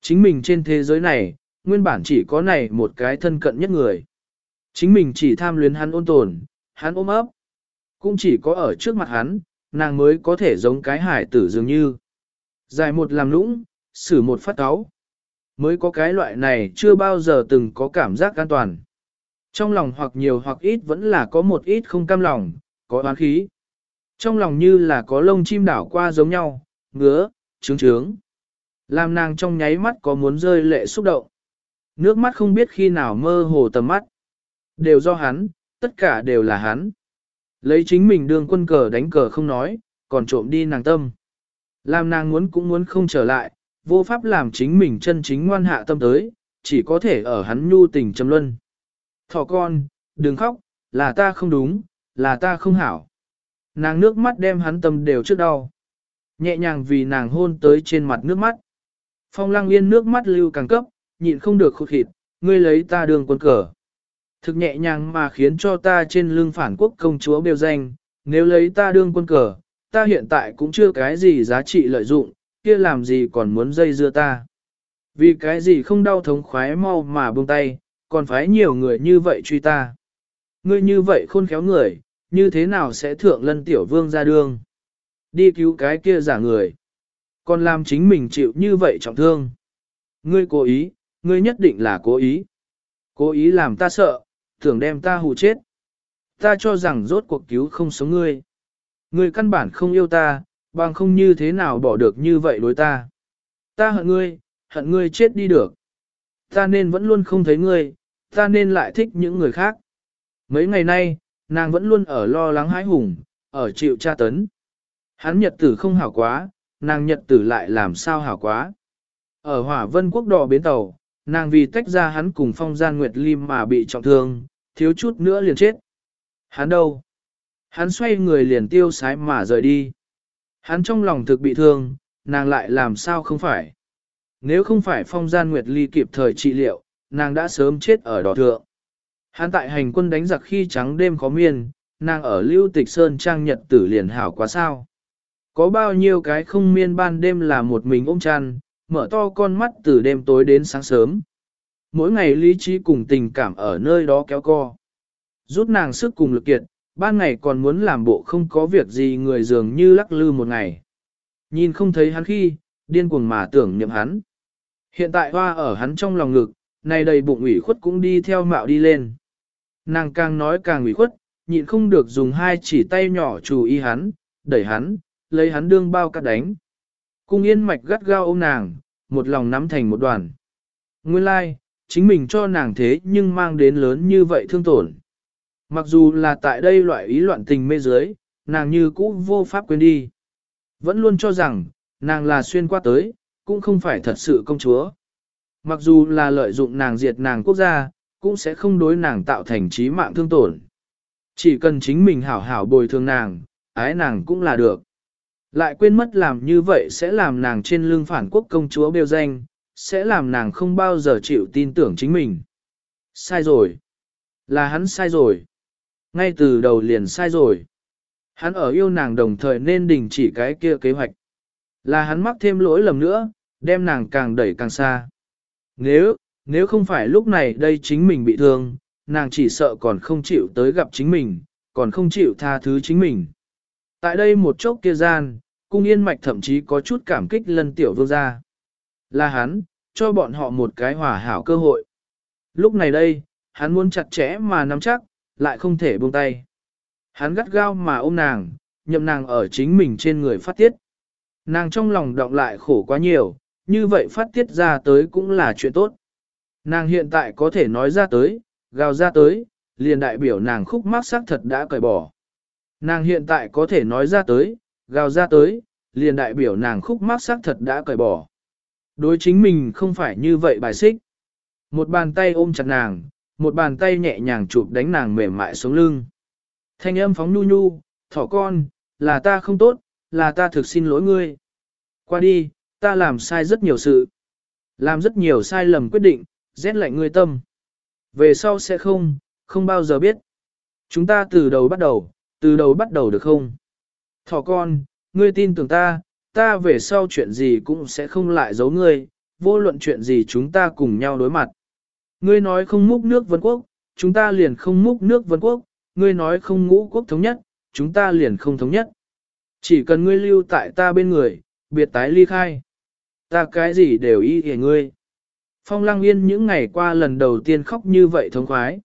Chính mình trên thế giới này, nguyên bản chỉ có này một cái thân cận nhất người. Chính mình chỉ tham luyến hắn ôn tồn, hắn ôm ấp. Cũng chỉ có ở trước mặt hắn, nàng mới có thể giống cái hải tử dường như. Dài một làm lũng, xử một phát cáo. Mới có cái loại này chưa bao giờ từng có cảm giác an toàn. Trong lòng hoặc nhiều hoặc ít vẫn là có một ít không cam lòng, có oán khí. Trong lòng như là có lông chim đảo qua giống nhau, ngứa, trướng trướng. Làm nàng trong nháy mắt có muốn rơi lệ xúc động. Nước mắt không biết khi nào mơ hồ tầm mắt. Đều do hắn, tất cả đều là hắn. Lấy chính mình đường quân cờ đánh cờ không nói, còn trộm đi nàng tâm. Làm nàng muốn cũng muốn không trở lại, vô pháp làm chính mình chân chính ngoan hạ tâm tới, chỉ có thể ở hắn nhu tình trầm luân. Thỏ con, đừng khóc, là ta không đúng, là ta không hảo. Nàng nước mắt đem hắn tâm đều trước đau. Nhẹ nhàng vì nàng hôn tới trên mặt nước mắt. Phong lăng yên nước mắt lưu càng cấp, nhịn không được khụt khịt, ngươi lấy ta đường quân cờ. Thực nhẹ nhàng mà khiến cho ta trên lưng phản quốc công chúa bêu danh, nếu lấy ta đương quân cờ, ta hiện tại cũng chưa cái gì giá trị lợi dụng, kia làm gì còn muốn dây dưa ta. Vì cái gì không đau thống khoái mau mà buông tay, còn phải nhiều người như vậy truy ta. Ngươi như vậy khôn khéo người, như thế nào sẽ thượng lân tiểu vương ra đường. Đi cứu cái kia giả người. Còn làm chính mình chịu như vậy trọng thương. Ngươi cố ý, ngươi nhất định là cố ý. Cố ý làm ta sợ, tưởng đem ta hù chết. Ta cho rằng rốt cuộc cứu không sống ngươi. Ngươi căn bản không yêu ta, bằng không như thế nào bỏ được như vậy đối ta. Ta hận ngươi, hận ngươi chết đi được. Ta nên vẫn luôn không thấy ngươi, ta nên lại thích những người khác. Mấy ngày nay, nàng vẫn luôn ở lo lắng hãi hùng, ở chịu tra tấn. Hắn nhật tử không hảo quá, nàng nhật tử lại làm sao hảo quá. Ở hỏa vân quốc đỏ bến tàu, nàng vì tách ra hắn cùng phong gian nguyệt lim mà bị trọng thương, thiếu chút nữa liền chết. Hắn đâu? Hắn xoay người liền tiêu sái mà rời đi. Hắn trong lòng thực bị thương, nàng lại làm sao không phải. Nếu không phải phong gian nguyệt ly kịp thời trị liệu, nàng đã sớm chết ở đỏ thượng. Hắn tại hành quân đánh giặc khi trắng đêm khó miên, nàng ở lưu tịch sơn trang nhật tử liền hảo quá sao. Có bao nhiêu cái không miên ban đêm là một mình ôm chăn, mở to con mắt từ đêm tối đến sáng sớm. Mỗi ngày lý trí cùng tình cảm ở nơi đó kéo co. Rút nàng sức cùng lực kiệt, ban ngày còn muốn làm bộ không có việc gì người dường như lắc lư một ngày. Nhìn không thấy hắn khi, điên cuồng mà tưởng niệm hắn. Hiện tại hoa ở hắn trong lòng ngực, này đầy bụng ủy khuất cũng đi theo mạo đi lên. Nàng càng nói càng ủy khuất, nhịn không được dùng hai chỉ tay nhỏ chú ý hắn, đẩy hắn, lấy hắn đương bao cắt đánh. Cung yên mạch gắt gao ôm nàng, một lòng nắm thành một đoàn. Nguyên lai, like, chính mình cho nàng thế nhưng mang đến lớn như vậy thương tổn. Mặc dù là tại đây loại ý loạn tình mê giới, nàng như cũ vô pháp quên đi. Vẫn luôn cho rằng, nàng là xuyên qua tới, cũng không phải thật sự công chúa. Mặc dù là lợi dụng nàng diệt nàng quốc gia, cũng sẽ không đối nàng tạo thành trí mạng thương tổn. Chỉ cần chính mình hảo hảo bồi thường nàng, ái nàng cũng là được. Lại quên mất làm như vậy sẽ làm nàng trên lưng phản quốc công chúa bêu danh, sẽ làm nàng không bao giờ chịu tin tưởng chính mình. Sai rồi. Là hắn sai rồi. Ngay từ đầu liền sai rồi. Hắn ở yêu nàng đồng thời nên đình chỉ cái kia kế hoạch. Là hắn mắc thêm lỗi lầm nữa, đem nàng càng đẩy càng xa. Nếu, nếu không phải lúc này đây chính mình bị thương, nàng chỉ sợ còn không chịu tới gặp chính mình, còn không chịu tha thứ chính mình. Tại đây một chốc kia gian, cung yên mạch thậm chí có chút cảm kích lân tiểu vương gia. Là hắn, cho bọn họ một cái hòa hảo cơ hội. Lúc này đây, hắn muốn chặt chẽ mà nắm chắc, lại không thể buông tay. Hắn gắt gao mà ôm nàng, nhậm nàng ở chính mình trên người phát tiết. Nàng trong lòng động lại khổ quá nhiều, như vậy phát tiết ra tới cũng là chuyện tốt. Nàng hiện tại có thể nói ra tới, gào ra tới, liền đại biểu nàng khúc mắc xác thật đã cởi bỏ. Nàng hiện tại có thể nói ra tới, gào ra tới, liền đại biểu nàng khúc mắc xác thật đã cởi bỏ. Đối chính mình không phải như vậy bài xích. Một bàn tay ôm chặt nàng, một bàn tay nhẹ nhàng chụp đánh nàng mềm mại xuống lưng. Thanh âm phóng nhu nhu, thỏ con, là ta không tốt, là ta thực xin lỗi ngươi. Qua đi, ta làm sai rất nhiều sự. Làm rất nhiều sai lầm quyết định, rét lạnh ngươi tâm. Về sau sẽ không, không bao giờ biết. Chúng ta từ đầu bắt đầu, từ đầu bắt đầu được không? Thỏ con, ngươi tin tưởng ta, ta về sau chuyện gì cũng sẽ không lại giấu ngươi, vô luận chuyện gì chúng ta cùng nhau đối mặt. Ngươi nói không múc nước vân quốc, chúng ta liền không múc nước vân quốc, ngươi nói không ngũ quốc thống nhất, chúng ta liền không thống nhất. Chỉ cần ngươi lưu tại ta bên người, biệt tái ly khai. Ta cái gì đều y hề ngươi. Phong Lăng Yên những ngày qua lần đầu tiên khóc như vậy thống khoái.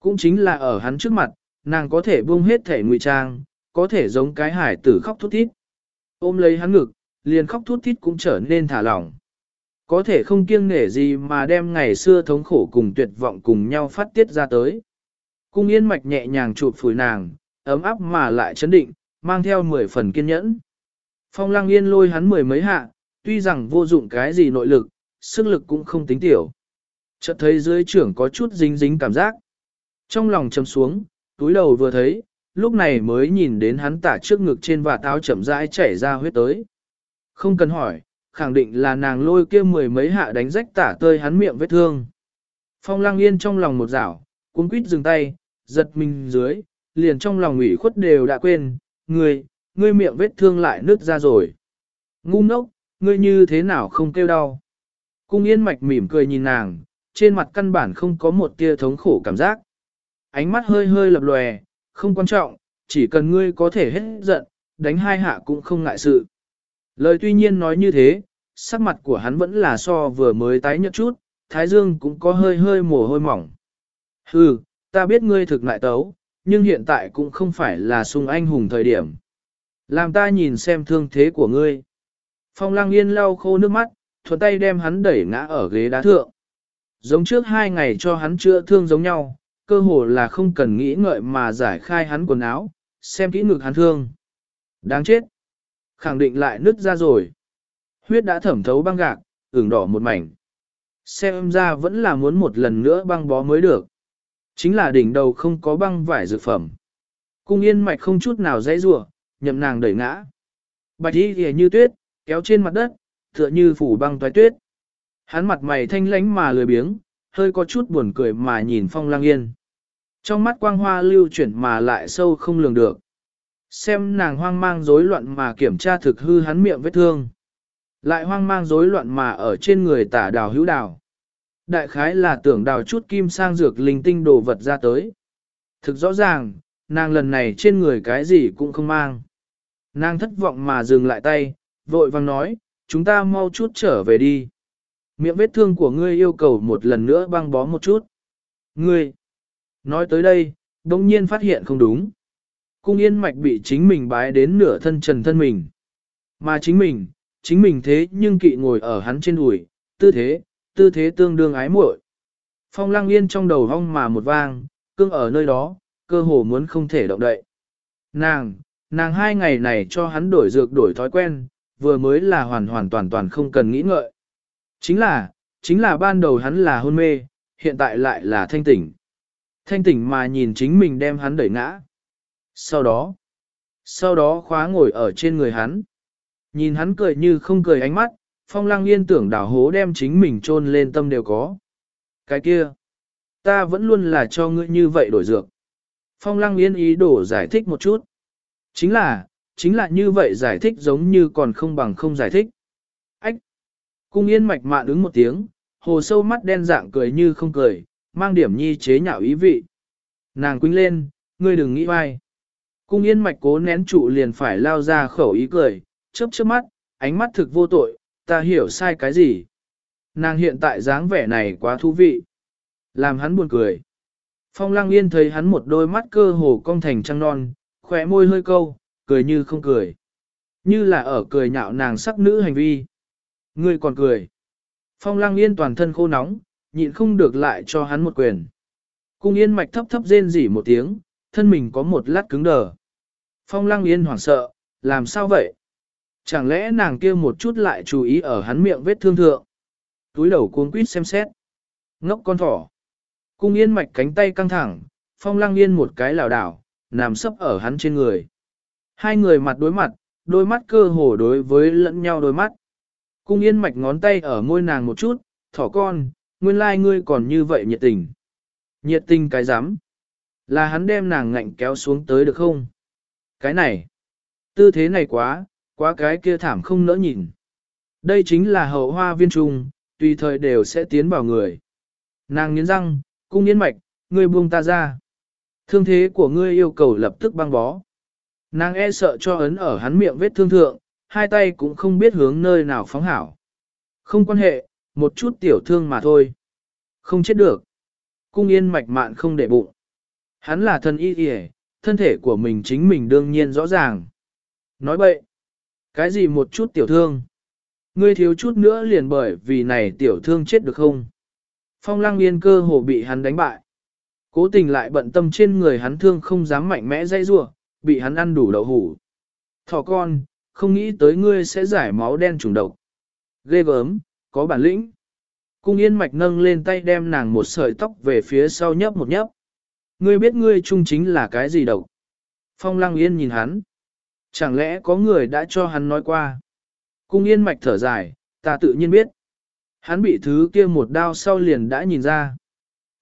Cũng chính là ở hắn trước mặt, nàng có thể buông hết thể ngụy trang, có thể giống cái hải tử khóc thút thít. Ôm lấy hắn ngực, liền khóc thút thít cũng trở nên thả lỏng. Có thể không kiêng nể gì mà đem ngày xưa thống khổ cùng tuyệt vọng cùng nhau phát tiết ra tới. Cung yên mạch nhẹ nhàng chụp phủi nàng, ấm áp mà lại chấn định, mang theo mười phần kiên nhẫn. Phong lăng yên lôi hắn mười mấy hạ, tuy rằng vô dụng cái gì nội lực, sức lực cũng không tính tiểu. Chợt thấy dưới trưởng có chút dính dính cảm giác. Trong lòng chầm xuống, túi đầu vừa thấy, lúc này mới nhìn đến hắn tả trước ngực trên và táo chậm rãi chảy ra huyết tới. Không cần hỏi, khẳng định là nàng lôi kia mười mấy hạ đánh rách tả tơi hắn miệng vết thương. Phong lăng yên trong lòng một rảo, cuốn quýt dừng tay, giật mình dưới, liền trong lòng ủy khuất đều đã quên, ngươi, ngươi miệng vết thương lại nứt ra rồi. Ngu ngốc, ngươi như thế nào không kêu đau. Cung yên mạch mỉm cười nhìn nàng, trên mặt căn bản không có một tia thống khổ cảm giác. Ánh mắt hơi hơi lập lòe, không quan trọng, chỉ cần ngươi có thể hết giận, đánh hai hạ cũng không ngại sự. Lời tuy nhiên nói như thế, sắc mặt của hắn vẫn là so vừa mới tái nhợt chút, thái dương cũng có hơi hơi mồ hôi mỏng. Hừ, ta biết ngươi thực ngại tấu, nhưng hiện tại cũng không phải là sung anh hùng thời điểm. Làm ta nhìn xem thương thế của ngươi. Phong lang yên lau khô nước mắt, thuận tay đem hắn đẩy ngã ở ghế đá thượng. Giống trước hai ngày cho hắn chữa thương giống nhau, cơ hồ là không cần nghĩ ngợi mà giải khai hắn quần áo, xem kỹ ngực hắn thương. Đáng chết. Khẳng định lại nứt ra rồi. Huyết đã thẩm thấu băng gạc, ửng đỏ một mảnh. Xem ra vẫn là muốn một lần nữa băng bó mới được. Chính là đỉnh đầu không có băng vải dược phẩm. Cung yên mạch không chút nào dãy rủa nhậm nàng đẩy ngã. Bạch y kìa như tuyết, kéo trên mặt đất, tựa như phủ băng toái tuyết. Hắn mặt mày thanh lánh mà lười biếng, hơi có chút buồn cười mà nhìn phong lang yên. Trong mắt quang hoa lưu chuyển mà lại sâu không lường được. Xem nàng hoang mang rối loạn mà kiểm tra thực hư hắn miệng vết thương. Lại hoang mang rối loạn mà ở trên người tả đào hữu đào. Đại khái là tưởng đào chút kim sang dược linh tinh đồ vật ra tới. Thực rõ ràng, nàng lần này trên người cái gì cũng không mang. Nàng thất vọng mà dừng lại tay, vội vàng nói, chúng ta mau chút trở về đi. Miệng vết thương của ngươi yêu cầu một lần nữa băng bó một chút. Ngươi, nói tới đây, đông nhiên phát hiện không đúng. Cung yên mạch bị chính mình bái đến nửa thân trần thân mình. Mà chính mình, chính mình thế nhưng kỵ ngồi ở hắn trên đùi, tư thế, tư thế tương đương ái muội. Phong lăng yên trong đầu hong mà một vang, cương ở nơi đó, cơ hồ muốn không thể động đậy. Nàng, nàng hai ngày này cho hắn đổi dược đổi thói quen, vừa mới là hoàn hoàn toàn toàn không cần nghĩ ngợi. Chính là, chính là ban đầu hắn là hôn mê, hiện tại lại là thanh tỉnh. Thanh tỉnh mà nhìn chính mình đem hắn đẩy ngã. Sau đó, sau đó khóa ngồi ở trên người hắn. Nhìn hắn cười như không cười ánh mắt, phong lăng yên tưởng đảo hố đem chính mình chôn lên tâm đều có. Cái kia, ta vẫn luôn là cho ngươi như vậy đổi dược. Phong lăng yên ý đồ giải thích một chút. Chính là, chính là như vậy giải thích giống như còn không bằng không giải thích. Ách! Cung yên mạch mạn ứng một tiếng, hồ sâu mắt đen dạng cười như không cười, mang điểm nhi chế nhạo ý vị. Nàng quýnh lên, ngươi đừng nghĩ vai. Cung yên mạch cố nén trụ liền phải lao ra khẩu ý cười, chớp chớp mắt, ánh mắt thực vô tội, ta hiểu sai cái gì. Nàng hiện tại dáng vẻ này quá thú vị. Làm hắn buồn cười. Phong lăng yên thấy hắn một đôi mắt cơ hồ cong thành trăng non, khỏe môi hơi câu, cười như không cười. Như là ở cười nhạo nàng sắc nữ hành vi. Ngươi còn cười. Phong lăng yên toàn thân khô nóng, nhịn không được lại cho hắn một quyền. Cung yên mạch thấp thấp rên rỉ một tiếng, thân mình có một lát cứng đờ. Phong lăng yên hoảng sợ, làm sao vậy? Chẳng lẽ nàng kia một chút lại chú ý ở hắn miệng vết thương thượng? Túi đầu cuống quýt xem xét. Ngốc con thỏ. Cung yên mạch cánh tay căng thẳng, phong lăng yên một cái lảo đảo, nằm sấp ở hắn trên người. Hai người mặt đối mặt, đôi mắt cơ hồ đối với lẫn nhau đôi mắt. Cung yên mạch ngón tay ở môi nàng một chút, thỏ con, nguyên lai ngươi còn như vậy nhiệt tình. Nhiệt tình cái rắm là hắn đem nàng ngạnh kéo xuống tới được không? Cái này, tư thế này quá, quá cái kia thảm không nỡ nhìn. Đây chính là hậu hoa viên trùng, tùy thời đều sẽ tiến vào người. Nàng nghiến răng, cung nghiến mạch, ngươi buông ta ra. Thương thế của ngươi yêu cầu lập tức băng bó. Nàng e sợ cho ấn ở hắn miệng vết thương thượng, hai tay cũng không biết hướng nơi nào phóng hảo. Không quan hệ, một chút tiểu thương mà thôi. Không chết được. Cung yên mạch mạn không để bụng. Hắn là thân y kìa, thân thể của mình chính mình đương nhiên rõ ràng. Nói bậy. Cái gì một chút tiểu thương? Ngươi thiếu chút nữa liền bởi vì này tiểu thương chết được không? Phong lăng yên cơ hồ bị hắn đánh bại. Cố tình lại bận tâm trên người hắn thương không dám mạnh mẽ dây rua, bị hắn ăn đủ đậu hủ. Thỏ con, không nghĩ tới ngươi sẽ giải máu đen trùng độc. Ghê gớm, có bản lĩnh. Cung yên mạch nâng lên tay đem nàng một sợi tóc về phía sau nhấp một nhấp. Ngươi biết ngươi trung chính là cái gì độc? Phong lăng yên nhìn hắn. Chẳng lẽ có người đã cho hắn nói qua? Cung yên mạch thở dài, ta tự nhiên biết. Hắn bị thứ kia một đao sau liền đã nhìn ra.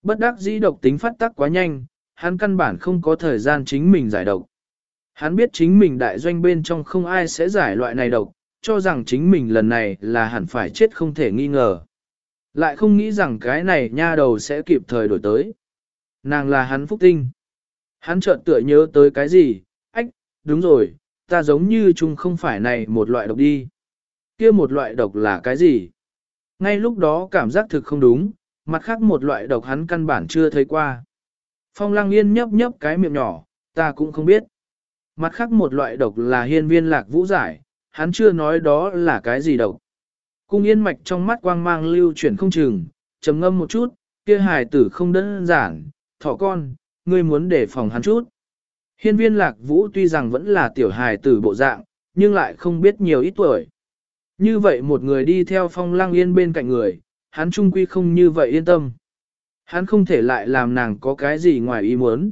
Bất đắc dĩ độc tính phát tác quá nhanh, hắn căn bản không có thời gian chính mình giải độc. Hắn biết chính mình đại doanh bên trong không ai sẽ giải loại này độc, cho rằng chính mình lần này là hẳn phải chết không thể nghi ngờ. Lại không nghĩ rằng cái này nha đầu sẽ kịp thời đổi tới. Nàng là hắn phúc tinh. Hắn chợt tựa nhớ tới cái gì, ách, đúng rồi, ta giống như chung không phải này một loại độc đi. kia một loại độc là cái gì? Ngay lúc đó cảm giác thực không đúng, mặt khác một loại độc hắn căn bản chưa thấy qua. Phong lăng yên nhấp nhấp cái miệng nhỏ, ta cũng không biết. Mặt khác một loại độc là hiên viên lạc vũ giải, hắn chưa nói đó là cái gì độc. Cung yên mạch trong mắt quang mang lưu chuyển không chừng, trầm ngâm một chút, kia hài tử không đơn giản, thỏ con, ngươi muốn để phòng hắn chút. Hiên viên lạc vũ tuy rằng vẫn là tiểu hài tử bộ dạng, nhưng lại không biết nhiều ít tuổi. Như vậy một người đi theo phong lăng yên bên cạnh người, hắn trung quy không như vậy yên tâm. Hắn không thể lại làm nàng có cái gì ngoài ý muốn.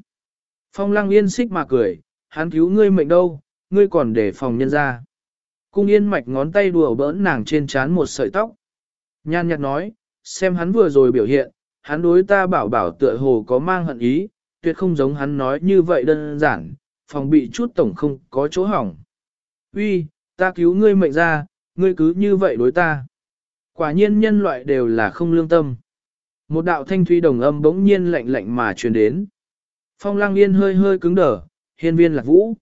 Phong lăng yên xích mà cười, hắn cứu ngươi mệnh đâu, ngươi còn để phòng nhân ra. Cung yên mạch ngón tay đùa bỡn nàng trên trán một sợi tóc. Nhan nhạt nói, xem hắn vừa rồi biểu hiện, hắn đối ta bảo bảo tựa hồ có mang hận ý, tuyệt không giống hắn nói như vậy đơn giản, phòng bị chút tổng không có chỗ hỏng. Uy, ta cứu ngươi mệnh ra, ngươi cứ như vậy đối ta. Quả nhiên nhân loại đều là không lương tâm. Một đạo thanh thủy đồng âm bỗng nhiên lạnh lạnh mà truyền đến. Phong lang yên hơi hơi cứng đờ, hiên viên lạc vũ.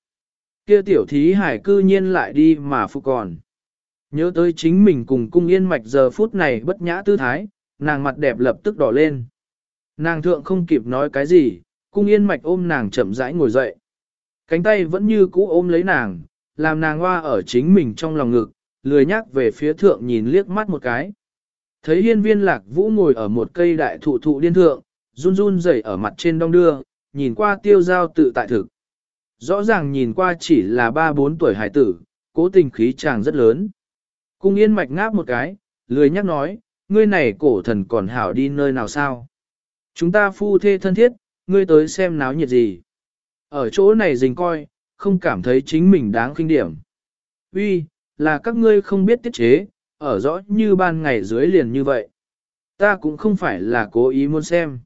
Kia tiểu thí hải cư nhiên lại đi mà phục còn. Nhớ tới chính mình cùng cung yên mạch giờ phút này bất nhã tư thái, nàng mặt đẹp lập tức đỏ lên. Nàng thượng không kịp nói cái gì, cung yên mạch ôm nàng chậm rãi ngồi dậy. Cánh tay vẫn như cũ ôm lấy nàng, làm nàng hoa ở chính mình trong lòng ngực, lười nhắc về phía thượng nhìn liếc mắt một cái. Thấy hiên viên lạc vũ ngồi ở một cây đại thụ thụ điên thượng, run run rẩy ở mặt trên đông đưa, nhìn qua tiêu giao tự tại thực. Rõ ràng nhìn qua chỉ là ba bốn tuổi hải tử, cố tình khí chàng rất lớn. Cung yên mạch ngáp một cái, lười nhắc nói, ngươi này cổ thần còn hảo đi nơi nào sao? Chúng ta phu thê thân thiết, ngươi tới xem náo nhiệt gì. Ở chỗ này dình coi, không cảm thấy chính mình đáng kinh điểm. Uy, là các ngươi không biết tiết chế, ở rõ như ban ngày dưới liền như vậy. Ta cũng không phải là cố ý muốn xem.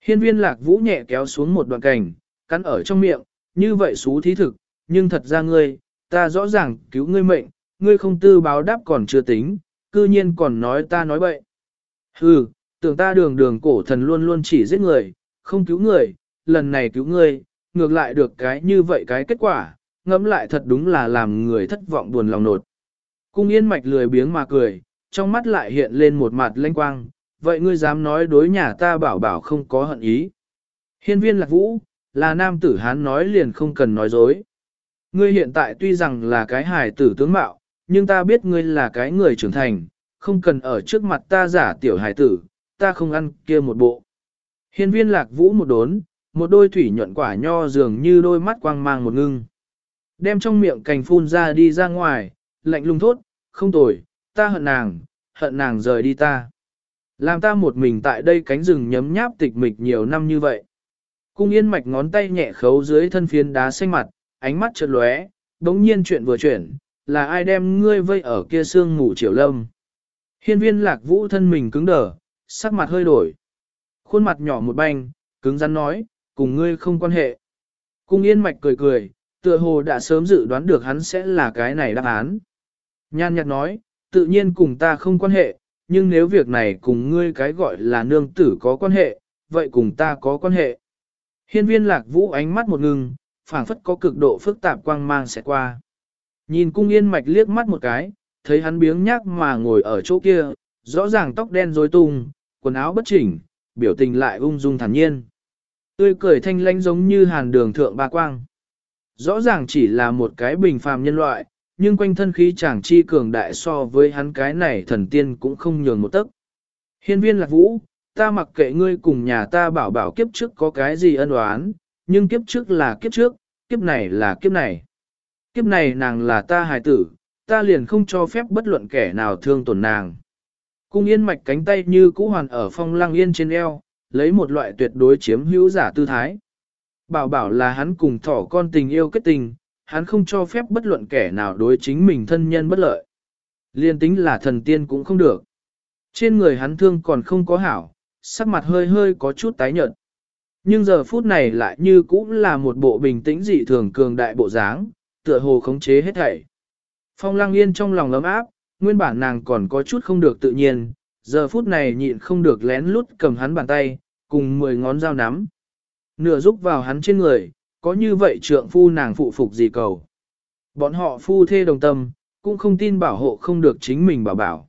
Hiên viên lạc vũ nhẹ kéo xuống một đoạn cảnh, cắn ở trong miệng, như vậy xú thí thực, nhưng thật ra ngươi, ta rõ ràng cứu ngươi mệnh, ngươi không tư báo đáp còn chưa tính, cư nhiên còn nói ta nói bậy. Hừ, tưởng ta đường đường cổ thần luôn luôn chỉ giết người, không cứu người, lần này cứu ngươi, ngược lại được cái như vậy cái kết quả, ngẫm lại thật đúng là làm người thất vọng buồn lòng nột. Cung yên mạch lười biếng mà cười, trong mắt lại hiện lên một mặt lanh quang, vậy ngươi dám nói đối nhà ta bảo bảo không có hận ý. Hiên viên lạc vũ, là nam tử hán nói liền không cần nói dối. Ngươi hiện tại tuy rằng là cái hài tử tướng mạo, nhưng ta biết ngươi là cái người trưởng thành, không cần ở trước mặt ta giả tiểu hài tử, ta không ăn kia một bộ. Hiên viên lạc vũ một đốn, một đôi thủy nhuận quả nho dường như đôi mắt quang mang một ngưng. Đem trong miệng cành phun ra đi ra ngoài, lạnh lùng thốt, không tồi, ta hận nàng, hận nàng rời đi ta. Làm ta một mình tại đây cánh rừng nhấm nháp tịch mịch nhiều năm như vậy. Cung yên mạch ngón tay nhẹ khấu dưới thân phiến đá xanh mặt, ánh mắt chợt lóe, đống nhiên chuyện vừa chuyển, là ai đem ngươi vây ở kia sương ngủ triều lâm. Hiên viên lạc vũ thân mình cứng đờ, sắc mặt hơi đổi. Khuôn mặt nhỏ một banh, cứng rắn nói, cùng ngươi không quan hệ. Cung yên mạch cười cười, tựa hồ đã sớm dự đoán được hắn sẽ là cái này đáp án. Nhan nhạt nói, tự nhiên cùng ta không quan hệ, nhưng nếu việc này cùng ngươi cái gọi là nương tử có quan hệ, vậy cùng ta có quan hệ. Hiên viên lạc vũ ánh mắt một ngừng, phảng phất có cực độ phức tạp quang mang sẽ qua. Nhìn cung yên mạch liếc mắt một cái, thấy hắn biếng nhác mà ngồi ở chỗ kia, rõ ràng tóc đen rối tung, quần áo bất chỉnh, biểu tình lại ung dung thản nhiên. Tươi cười thanh lãnh giống như hàn đường thượng ba quang. Rõ ràng chỉ là một cái bình phàm nhân loại, nhưng quanh thân khí chàng chi cường đại so với hắn cái này thần tiên cũng không nhường một tấc. Hiên viên lạc vũ, ta mặc kệ ngươi cùng nhà ta bảo bảo kiếp trước có cái gì ân oán, nhưng kiếp trước là kiếp trước, kiếp này là kiếp này. Kiếp này nàng là ta hài tử, ta liền không cho phép bất luận kẻ nào thương tổn nàng. Cung yên mạch cánh tay như cũ hoàn ở phong lăng yên trên eo, lấy một loại tuyệt đối chiếm hữu giả tư thái. Bảo bảo là hắn cùng thỏ con tình yêu kết tình, hắn không cho phép bất luận kẻ nào đối chính mình thân nhân bất lợi. Liên tính là thần tiên cũng không được. Trên người hắn thương còn không có hảo, sắc mặt hơi hơi có chút tái nhợt. Nhưng giờ phút này lại như cũng là một bộ bình tĩnh dị thường cường đại bộ dáng, tựa hồ khống chế hết thảy. Phong lăng yên trong lòng ấm áp, nguyên bản nàng còn có chút không được tự nhiên, giờ phút này nhịn không được lén lút cầm hắn bàn tay, cùng mười ngón dao nắm. Nửa rúc vào hắn trên người, có như vậy trượng phu nàng phụ phục gì cầu. Bọn họ phu thê đồng tâm, cũng không tin bảo hộ không được chính mình bảo bảo.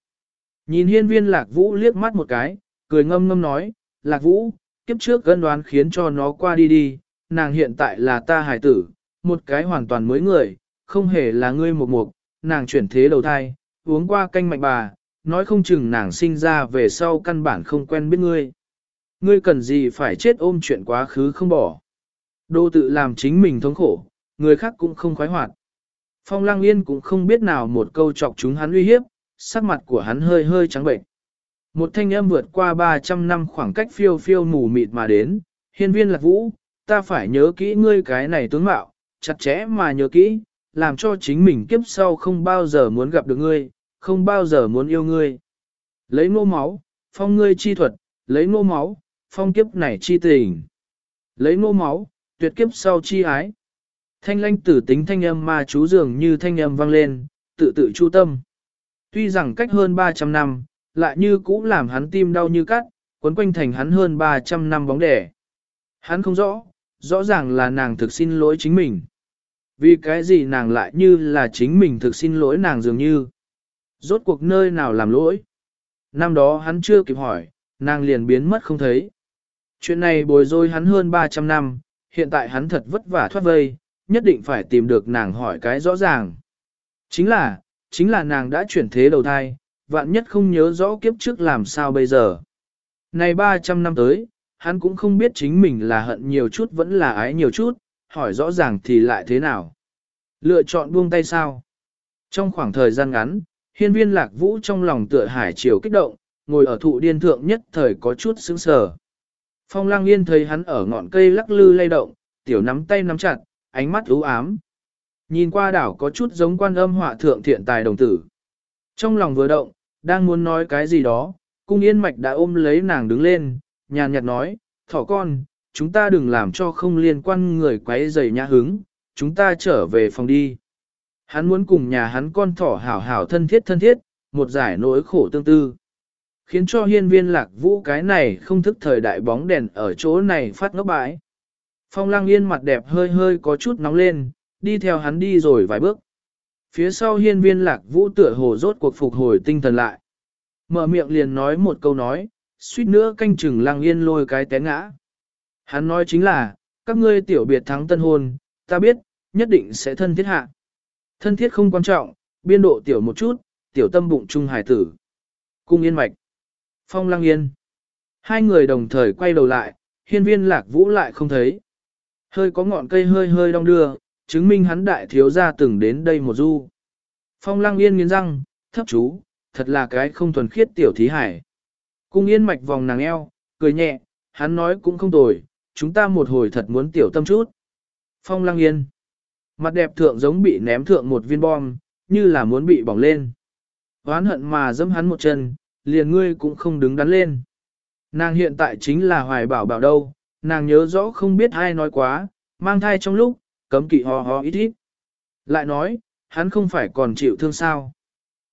Nhìn hiên viên lạc vũ liếc mắt một cái, cười ngâm ngâm nói, lạc vũ, kiếp trước gân đoán khiến cho nó qua đi đi, nàng hiện tại là ta hải tử, một cái hoàn toàn mới người, không hề là ngươi một mục, nàng chuyển thế đầu thai, uống qua canh mạnh bà, nói không chừng nàng sinh ra về sau căn bản không quen biết ngươi. Ngươi cần gì phải chết ôm chuyện quá khứ không bỏ. Đô tự làm chính mình thống khổ, người khác cũng không khoái hoạt. Phong Lang Yên cũng không biết nào một câu chọc chúng hắn uy hiếp, sắc mặt của hắn hơi hơi trắng bệnh. Một thanh âm vượt qua 300 năm khoảng cách phiêu phiêu mù mịt mà đến, hiên viên lạc vũ, ta phải nhớ kỹ ngươi cái này tướng mạo, chặt chẽ mà nhớ kỹ, làm cho chính mình kiếp sau không bao giờ muốn gặp được ngươi, không bao giờ muốn yêu ngươi. Lấy nô máu, phong ngươi chi thuật, lấy nô máu, phong kiếp này chi tình. Lấy nô máu, tuyệt kiếp sau chi ái. Thanh lanh tử tính thanh âm mà chú dường như thanh âm vang lên, tự tự chu tâm. Tuy rằng cách hơn 300 năm, lại như cũ làm hắn tim đau như cắt, quấn quanh thành hắn hơn 300 năm bóng đẻ. Hắn không rõ, rõ ràng là nàng thực xin lỗi chính mình. Vì cái gì nàng lại như là chính mình thực xin lỗi nàng dường như. Rốt cuộc nơi nào làm lỗi? Năm đó hắn chưa kịp hỏi, nàng liền biến mất không thấy. Chuyện này bồi dối hắn hơn 300 năm, hiện tại hắn thật vất vả thoát vây, nhất định phải tìm được nàng hỏi cái rõ ràng. Chính là, chính là nàng đã chuyển thế đầu thai, vạn nhất không nhớ rõ kiếp trước làm sao bây giờ. Này 300 năm tới, hắn cũng không biết chính mình là hận nhiều chút vẫn là ái nhiều chút, hỏi rõ ràng thì lại thế nào. Lựa chọn buông tay sao? Trong khoảng thời gian ngắn, hiên viên lạc vũ trong lòng tựa hải chiều kích động, ngồi ở thụ điên thượng nhất thời có chút sững sờ. Phong lang yên thấy hắn ở ngọn cây lắc lư lay động, tiểu nắm tay nắm chặt, ánh mắt ưu ám. Nhìn qua đảo có chút giống quan âm họa thượng thiện tài đồng tử. Trong lòng vừa động, đang muốn nói cái gì đó, cung yên mạch đã ôm lấy nàng đứng lên, nhàn nhạt nói, thỏ con, chúng ta đừng làm cho không liên quan người quấy rầy nhã hứng, chúng ta trở về phòng đi. Hắn muốn cùng nhà hắn con thỏ hảo hảo thân thiết thân thiết, một giải nỗi khổ tương tư. Khiến cho hiên viên lạc vũ cái này không thức thời đại bóng đèn ở chỗ này phát ngốc bãi. Phong lăng yên mặt đẹp hơi hơi có chút nóng lên, đi theo hắn đi rồi vài bước. Phía sau hiên viên lạc vũ tựa hồ rốt cuộc phục hồi tinh thần lại. Mở miệng liền nói một câu nói, suýt nữa canh chừng lăng yên lôi cái té ngã. Hắn nói chính là, các ngươi tiểu biệt thắng tân hôn, ta biết, nhất định sẽ thân thiết hạ. Thân thiết không quan trọng, biên độ tiểu một chút, tiểu tâm bụng trung hải tử. Cung yên mạch. Phong lăng yên. Hai người đồng thời quay đầu lại, hiên viên lạc vũ lại không thấy. Hơi có ngọn cây hơi hơi đong đưa, chứng minh hắn đại thiếu gia từng đến đây một du. Phong lăng yên nghiến răng, thấp chú, thật là cái không thuần khiết tiểu thí hải. Cung yên mạch vòng nàng eo, cười nhẹ, hắn nói cũng không tồi, chúng ta một hồi thật muốn tiểu tâm chút. Phong lăng yên. Mặt đẹp thượng giống bị ném thượng một viên bom, như là muốn bị bỏng lên. Hoán hận mà dẫm hắn một chân, liền ngươi cũng không đứng đắn lên. Nàng hiện tại chính là hoài bảo bảo đâu, nàng nhớ rõ không biết ai nói quá, mang thai trong lúc, cấm kỵ ho ho ít ít. Lại nói, hắn không phải còn chịu thương sao.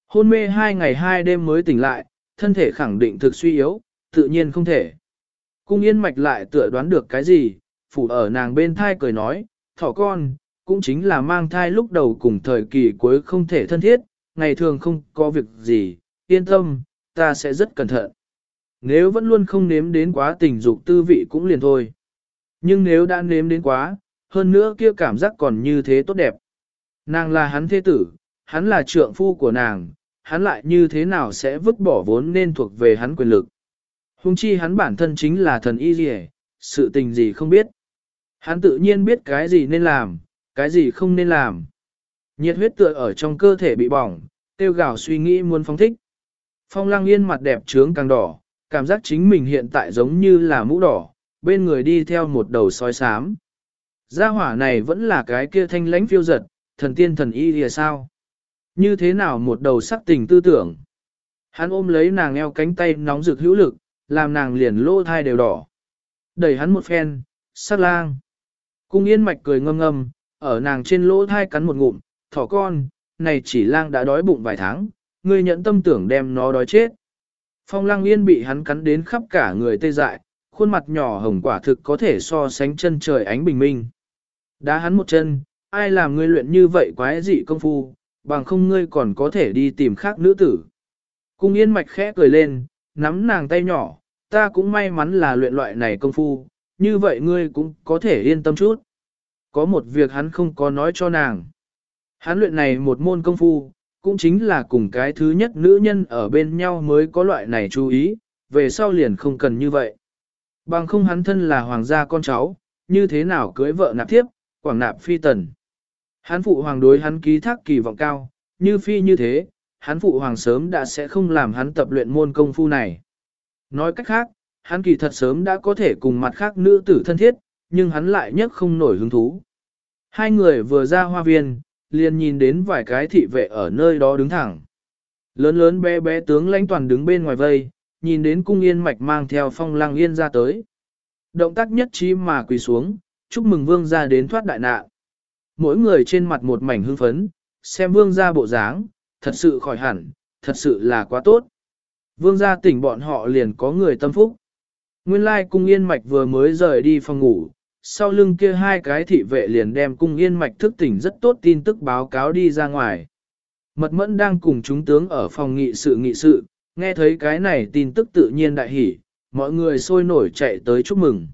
Hôn mê hai ngày hai đêm mới tỉnh lại, thân thể khẳng định thực suy yếu, tự nhiên không thể. Cung yên mạch lại tựa đoán được cái gì, phủ ở nàng bên thai cười nói, thỏ con, cũng chính là mang thai lúc đầu cùng thời kỳ cuối không thể thân thiết, ngày thường không có việc gì, yên tâm, ta sẽ rất cẩn thận. Nếu vẫn luôn không nếm đến quá tình dục tư vị cũng liền thôi. Nhưng nếu đã nếm đến quá, hơn nữa kia cảm giác còn như thế tốt đẹp. Nàng là hắn thế tử, hắn là trượng phu của nàng, hắn lại như thế nào sẽ vứt bỏ vốn nên thuộc về hắn quyền lực. Hùng chi hắn bản thân chính là thần y gì sự tình gì không biết. Hắn tự nhiên biết cái gì nên làm, cái gì không nên làm. Nhiệt huyết tựa ở trong cơ thể bị bỏng, tiêu gạo suy nghĩ muốn phóng thích. Phong lăng yên mặt đẹp trướng càng đỏ, cảm giác chính mình hiện tại giống như là mũ đỏ, bên người đi theo một đầu sói xám. Gia hỏa này vẫn là cái kia thanh lãnh phiêu giật, thần tiên thần y thì sao? Như thế nào một đầu sắc tình tư tưởng? Hắn ôm lấy nàng eo cánh tay nóng rực hữu lực, làm nàng liền lỗ thai đều đỏ. Đẩy hắn một phen, sát lang. Cung yên mạch cười ngâm ngâm, ở nàng trên lỗ thai cắn một ngụm, thỏ con, này chỉ lang đã đói bụng vài tháng, ngươi nhận tâm tưởng đem nó đói chết. Phong lang yên bị hắn cắn đến khắp cả người tê dại, khuôn mặt nhỏ hồng quả thực có thể so sánh chân trời ánh bình minh. Đá hắn một chân, ai làm ngươi luyện như vậy quái dị công phu, bằng không ngươi còn có thể đi tìm khác nữ tử. Cung yên mạch khẽ cười lên, nắm nàng tay nhỏ, ta cũng may mắn là luyện loại này công phu, như vậy ngươi cũng có thể yên tâm chút. Có một việc hắn không có nói cho nàng. Hắn luyện này một môn công phu, cũng chính là cùng cái thứ nhất nữ nhân ở bên nhau mới có loại này chú ý, về sau liền không cần như vậy. Bằng không hắn thân là hoàng gia con cháu, như thế nào cưới vợ nạp thiếp, quảng nạp phi tần. Hắn phụ hoàng đối hắn ký thác kỳ vọng cao, như phi như thế, hắn phụ hoàng sớm đã sẽ không làm hắn tập luyện môn công phu này. Nói cách khác, hắn kỳ thật sớm đã có thể cùng mặt khác nữ tử thân thiết, nhưng hắn lại nhất không nổi hứng thú. Hai người vừa ra hoa viên, liền nhìn đến vài cái thị vệ ở nơi đó đứng thẳng. Lớn lớn bé bé tướng lãnh toàn đứng bên ngoài vây, nhìn đến cung yên mạch mang theo phong lang yên ra tới. Động tác nhất trí mà quỳ xuống, chúc mừng vương gia đến thoát đại nạn. Mỗi người trên mặt một mảnh hưng phấn, xem vương gia bộ dáng, thật sự khỏi hẳn, thật sự là quá tốt. Vương gia tỉnh bọn họ liền có người tâm phúc. Nguyên lai cung yên mạch vừa mới rời đi phòng ngủ, sau lưng kia hai cái thị vệ liền đem cung yên mạch thức tỉnh rất tốt tin tức báo cáo đi ra ngoài. Mật mẫn đang cùng chúng tướng ở phòng nghị sự nghị sự, nghe thấy cái này tin tức tự nhiên đại hỉ, mọi người sôi nổi chạy tới chúc mừng.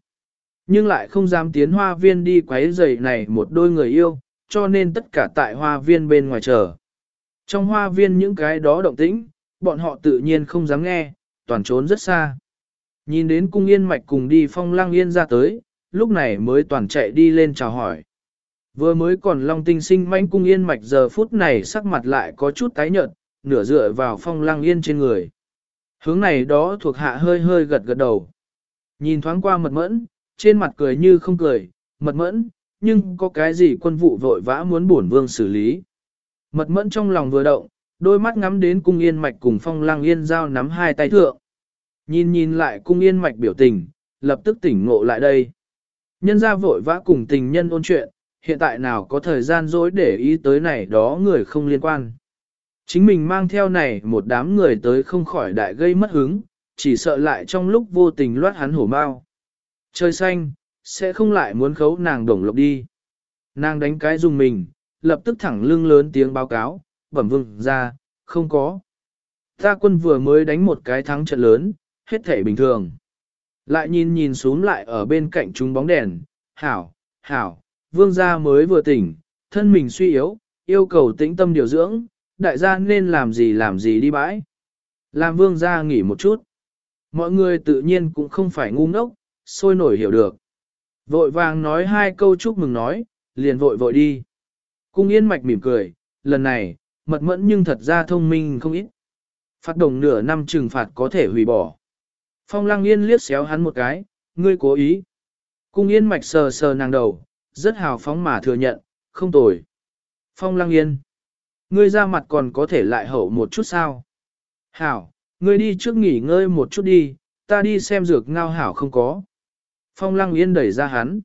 Nhưng lại không dám tiến hoa viên đi quấy rầy này một đôi người yêu, cho nên tất cả tại hoa viên bên ngoài chờ. Trong hoa viên những cái đó động tĩnh, bọn họ tự nhiên không dám nghe, toàn trốn rất xa. Nhìn đến cung yên mạch cùng đi phong lang yên ra tới, lúc này mới toàn chạy đi lên chào hỏi. Vừa mới còn long tinh sinh manh cung yên mạch giờ phút này sắc mặt lại có chút tái nhợt, nửa dựa vào phong lang yên trên người. Hướng này đó thuộc hạ hơi hơi gật gật đầu. Nhìn thoáng qua mật mẫn, trên mặt cười như không cười, mật mẫn, nhưng có cái gì quân vụ vội vã muốn bổn vương xử lý. Mật mẫn trong lòng vừa động, đôi mắt ngắm đến cung yên mạch cùng phong lang yên giao nắm hai tay thượng. Nhìn nhìn lại cung yên mạch biểu tình, lập tức tỉnh ngộ lại đây. Nhân ra vội vã cùng tình nhân ôn chuyện, hiện tại nào có thời gian dối để ý tới này đó người không liên quan. Chính mình mang theo này một đám người tới không khỏi đại gây mất hứng, chỉ sợ lại trong lúc vô tình loát hắn hổ mau. Trời xanh, sẽ không lại muốn khấu nàng đồng lộc đi. Nàng đánh cái dùng mình, lập tức thẳng lưng lớn tiếng báo cáo, bẩm vương ra, không có. Ta quân vừa mới đánh một cái thắng trận lớn, hết thể bình thường. Lại nhìn nhìn xuống lại ở bên cạnh chúng bóng đèn, hảo, hảo, vương gia mới vừa tỉnh, thân mình suy yếu, yêu cầu tĩnh tâm điều dưỡng, đại gia nên làm gì làm gì đi bãi. Làm vương gia nghỉ một chút. Mọi người tự nhiên cũng không phải ngu ngốc, sôi nổi hiểu được. Vội vàng nói hai câu chúc mừng nói, liền vội vội đi. Cung yên mạch mỉm cười, lần này, mật mẫn nhưng thật ra thông minh không ít. Phát đồng nửa năm trừng phạt có thể hủy bỏ. Phong lăng yên liếc xéo hắn một cái, ngươi cố ý. Cung yên mạch sờ sờ nàng đầu, rất hào phóng mà thừa nhận, không tồi. Phong lăng yên. Ngươi ra mặt còn có thể lại hậu một chút sao? Hảo, ngươi đi trước nghỉ ngơi một chút đi, ta đi xem dược ngao hảo không có. Phong lăng yên đẩy ra hắn.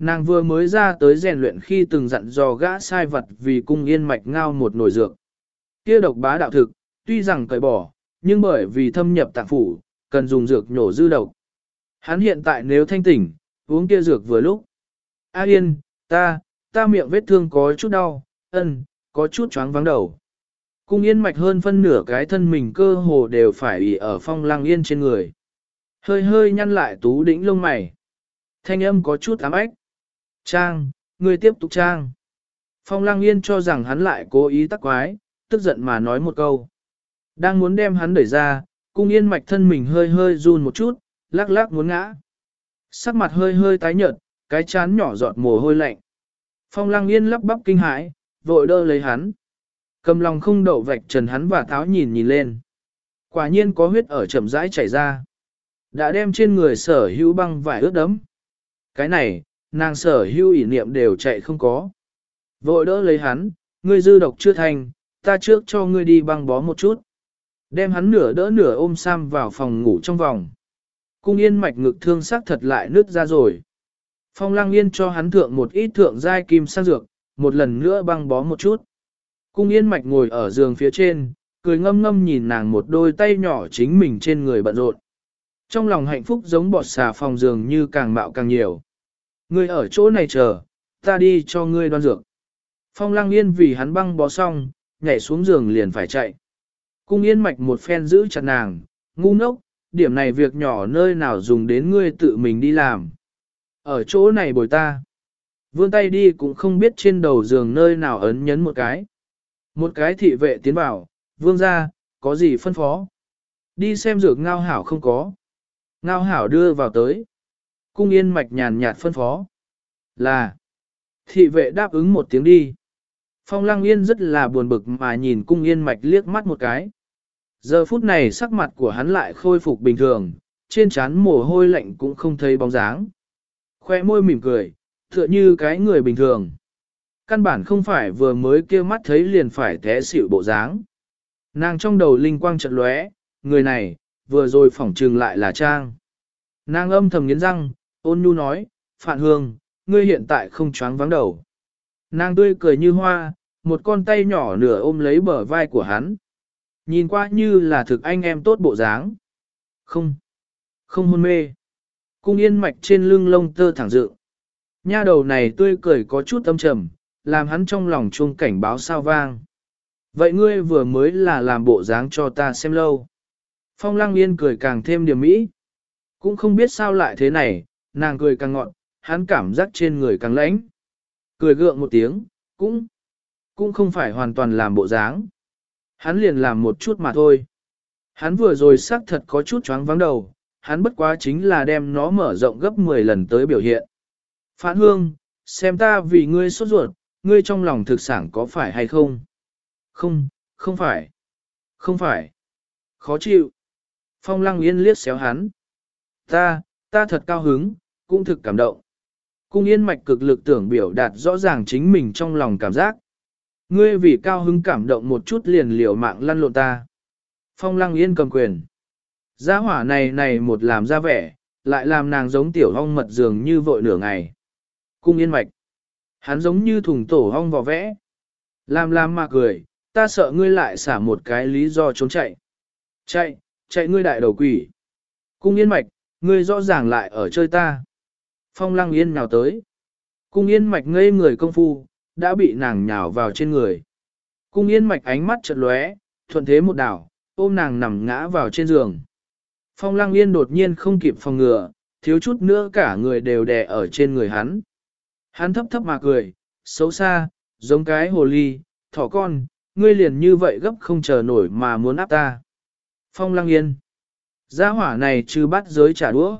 Nàng vừa mới ra tới rèn luyện khi từng dặn dò gã sai vật vì cung yên mạch ngao một nồi dược. Kia độc bá đạo thực, tuy rằng cởi bỏ, nhưng bởi vì thâm nhập tạng phủ, cần dùng dược nhổ dư độc. Hắn hiện tại nếu thanh tỉnh, uống kia dược vừa lúc. A yên, ta, ta miệng vết thương có chút đau, ân, có chút chóng vắng đầu. Cung yên mạch hơn phân nửa cái thân mình cơ hồ đều phải ỉ ở phong lăng yên trên người. Hơi hơi nhăn lại tú đỉnh lông mày. Thanh âm có chút ám ách. Trang, người tiếp tục trang. Phong lăng yên cho rằng hắn lại cố ý tắc quái, tức giận mà nói một câu. Đang muốn đem hắn đẩy ra, cung yên mạch thân mình hơi hơi run một chút, lắc lắc muốn ngã. Sắc mặt hơi hơi tái nhợt, cái chán nhỏ giọt mồ hôi lạnh. Phong lăng yên lắp bắp kinh hãi, vội đỡ lấy hắn. Cầm lòng không đậu vạch trần hắn và tháo nhìn nhìn lên. Quả nhiên có huyết ở chậm rãi chảy ra. Đã đem trên người sở hữu băng vải ướt đấm. Cái này, nàng sở hưu ỷ niệm đều chạy không có. Vội đỡ lấy hắn, ngươi dư độc chưa thành, ta trước cho ngươi đi băng bó một chút. Đem hắn nửa đỡ nửa ôm Sam vào phòng ngủ trong vòng. Cung yên mạch ngực thương sắc thật lại nứt ra rồi. Phong lăng yên cho hắn thượng một ít thượng giai kim sang dược, một lần nữa băng bó một chút. Cung yên mạch ngồi ở giường phía trên, cười ngâm ngâm nhìn nàng một đôi tay nhỏ chính mình trên người bận rộn. Trong lòng hạnh phúc giống bọt xà phòng giường như càng mạo càng nhiều. Ngươi ở chỗ này chờ, ta đi cho ngươi đoan dược. Phong lăng yên vì hắn băng bó xong, nhảy xuống giường liền phải chạy. Cung yên mạch một phen giữ chặt nàng, ngu ngốc, điểm này việc nhỏ nơi nào dùng đến ngươi tự mình đi làm. Ở chỗ này bồi ta. Vươn tay đi cũng không biết trên đầu giường nơi nào ấn nhấn một cái. Một cái thị vệ tiến vào, vương ra, có gì phân phó. Đi xem dược ngao hảo không có. Ngao hảo đưa vào tới. Cung yên mạch nhàn nhạt phân phó. Là. Thị vệ đáp ứng một tiếng đi. Phong lăng yên rất là buồn bực mà nhìn cung yên mạch liếc mắt một cái. Giờ phút này sắc mặt của hắn lại khôi phục bình thường, trên trán mồ hôi lạnh cũng không thấy bóng dáng. Khoe môi mỉm cười, tựa như cái người bình thường. Căn bản không phải vừa mới kia mắt thấy liền phải té xỉu bộ dáng. Nàng trong đầu linh quang trận lóe, người này, vừa rồi phỏng trừng lại là Trang. Nàng âm thầm nghiến răng, ôn nhu nói, Phạn Hương, ngươi hiện tại không choáng vắng đầu. Nàng tươi cười như hoa, một con tay nhỏ nửa ôm lấy bờ vai của hắn. Nhìn qua như là thực anh em tốt bộ dáng. Không, không hôn mê. Cung yên mạch trên lưng lông tơ thẳng dự. Nha đầu này tươi cười có chút âm trầm, làm hắn trong lòng chuông cảnh báo sao vang. Vậy ngươi vừa mới là làm bộ dáng cho ta xem lâu. Phong lăng yên cười càng thêm điểm mỹ. Cũng không biết sao lại thế này, nàng cười càng ngọn, hắn cảm giác trên người càng lãnh. Cười gượng một tiếng, cũng, cũng không phải hoàn toàn làm bộ dáng. Hắn liền làm một chút mà thôi. Hắn vừa rồi xác thật có chút choáng vắng đầu, hắn bất quá chính là đem nó mở rộng gấp 10 lần tới biểu hiện. Phản hương, xem ta vì ngươi sốt ruột, ngươi trong lòng thực sản có phải hay không? Không, không phải. Không phải. Khó chịu. Phong lăng yên liếc xéo hắn. Ta, ta thật cao hứng, cũng thực cảm động. Cung yên mạch cực lực tưởng biểu đạt rõ ràng chính mình trong lòng cảm giác. Ngươi vì cao hứng cảm động một chút liền liều mạng lăn lộn ta. Phong lăng yên cầm quyền. Gia hỏa này này một làm ra vẻ, lại làm nàng giống tiểu hong mật dường như vội nửa ngày. Cung yên mạch. Hắn giống như thùng tổ hong vò vẽ. Làm làm mà cười, ta sợ ngươi lại xả một cái lý do trốn chạy. Chạy, chạy ngươi đại đầu quỷ. Cung yên mạch, ngươi rõ ràng lại ở chơi ta. Phong lăng yên nhào tới. Cung yên mạch ngây người công phu, đã bị nàng nhào vào trên người. Cung yên mạch ánh mắt chợt lóe, thuận thế một đảo, ôm nàng nằm ngã vào trên giường. Phong lăng yên đột nhiên không kịp phòng ngừa, thiếu chút nữa cả người đều đè ở trên người hắn. Hắn thấp thấp mà cười, xấu xa, giống cái hồ ly, thỏ con, ngươi liền như vậy gấp không chờ nổi mà muốn áp ta. Phong lăng yên. Gia hỏa này trừ bắt giới trả đũa.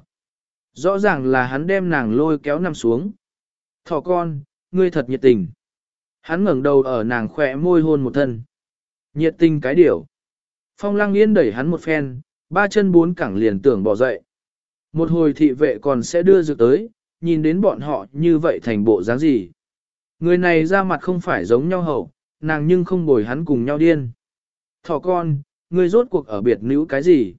Rõ ràng là hắn đem nàng lôi kéo nằm xuống. Thỏ con, ngươi thật nhiệt tình. Hắn ngẩng đầu ở nàng khỏe môi hôn một thân. Nhiệt tình cái điểu. Phong lăng yên đẩy hắn một phen, ba chân bốn cẳng liền tưởng bỏ dậy. Một hồi thị vệ còn sẽ đưa dược tới, nhìn đến bọn họ như vậy thành bộ dáng gì. Người này ra mặt không phải giống nhau hậu, nàng nhưng không bồi hắn cùng nhau điên. Thỏ con, ngươi rốt cuộc ở biệt nữ cái gì?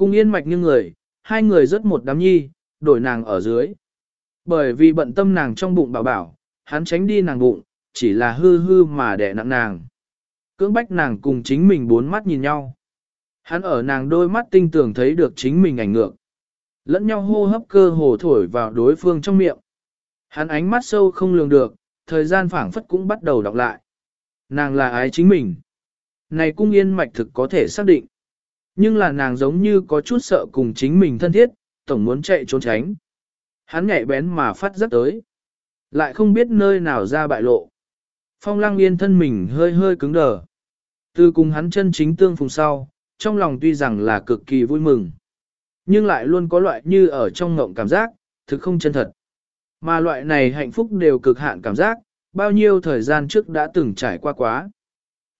Cung yên mạch như người, hai người rất một đám nhi, đổi nàng ở dưới. Bởi vì bận tâm nàng trong bụng bảo bảo, hắn tránh đi nàng bụng, chỉ là hư hư mà đẻ nặng nàng. Cưỡng bách nàng cùng chính mình bốn mắt nhìn nhau. Hắn ở nàng đôi mắt tinh tường thấy được chính mình ảnh ngược. Lẫn nhau hô hấp cơ hồ thổi vào đối phương trong miệng. Hắn ánh mắt sâu không lường được, thời gian phảng phất cũng bắt đầu đọc lại. Nàng là ái chính mình. Này cung yên mạch thực có thể xác định. Nhưng là nàng giống như có chút sợ cùng chính mình thân thiết, tổng muốn chạy trốn tránh. Hắn nhạy bén mà phát rất tới. Lại không biết nơi nào ra bại lộ. Phong lăng yên thân mình hơi hơi cứng đờ. Từ cùng hắn chân chính tương phùng sau, trong lòng tuy rằng là cực kỳ vui mừng. Nhưng lại luôn có loại như ở trong ngộng cảm giác, thực không chân thật. Mà loại này hạnh phúc đều cực hạn cảm giác, bao nhiêu thời gian trước đã từng trải qua quá.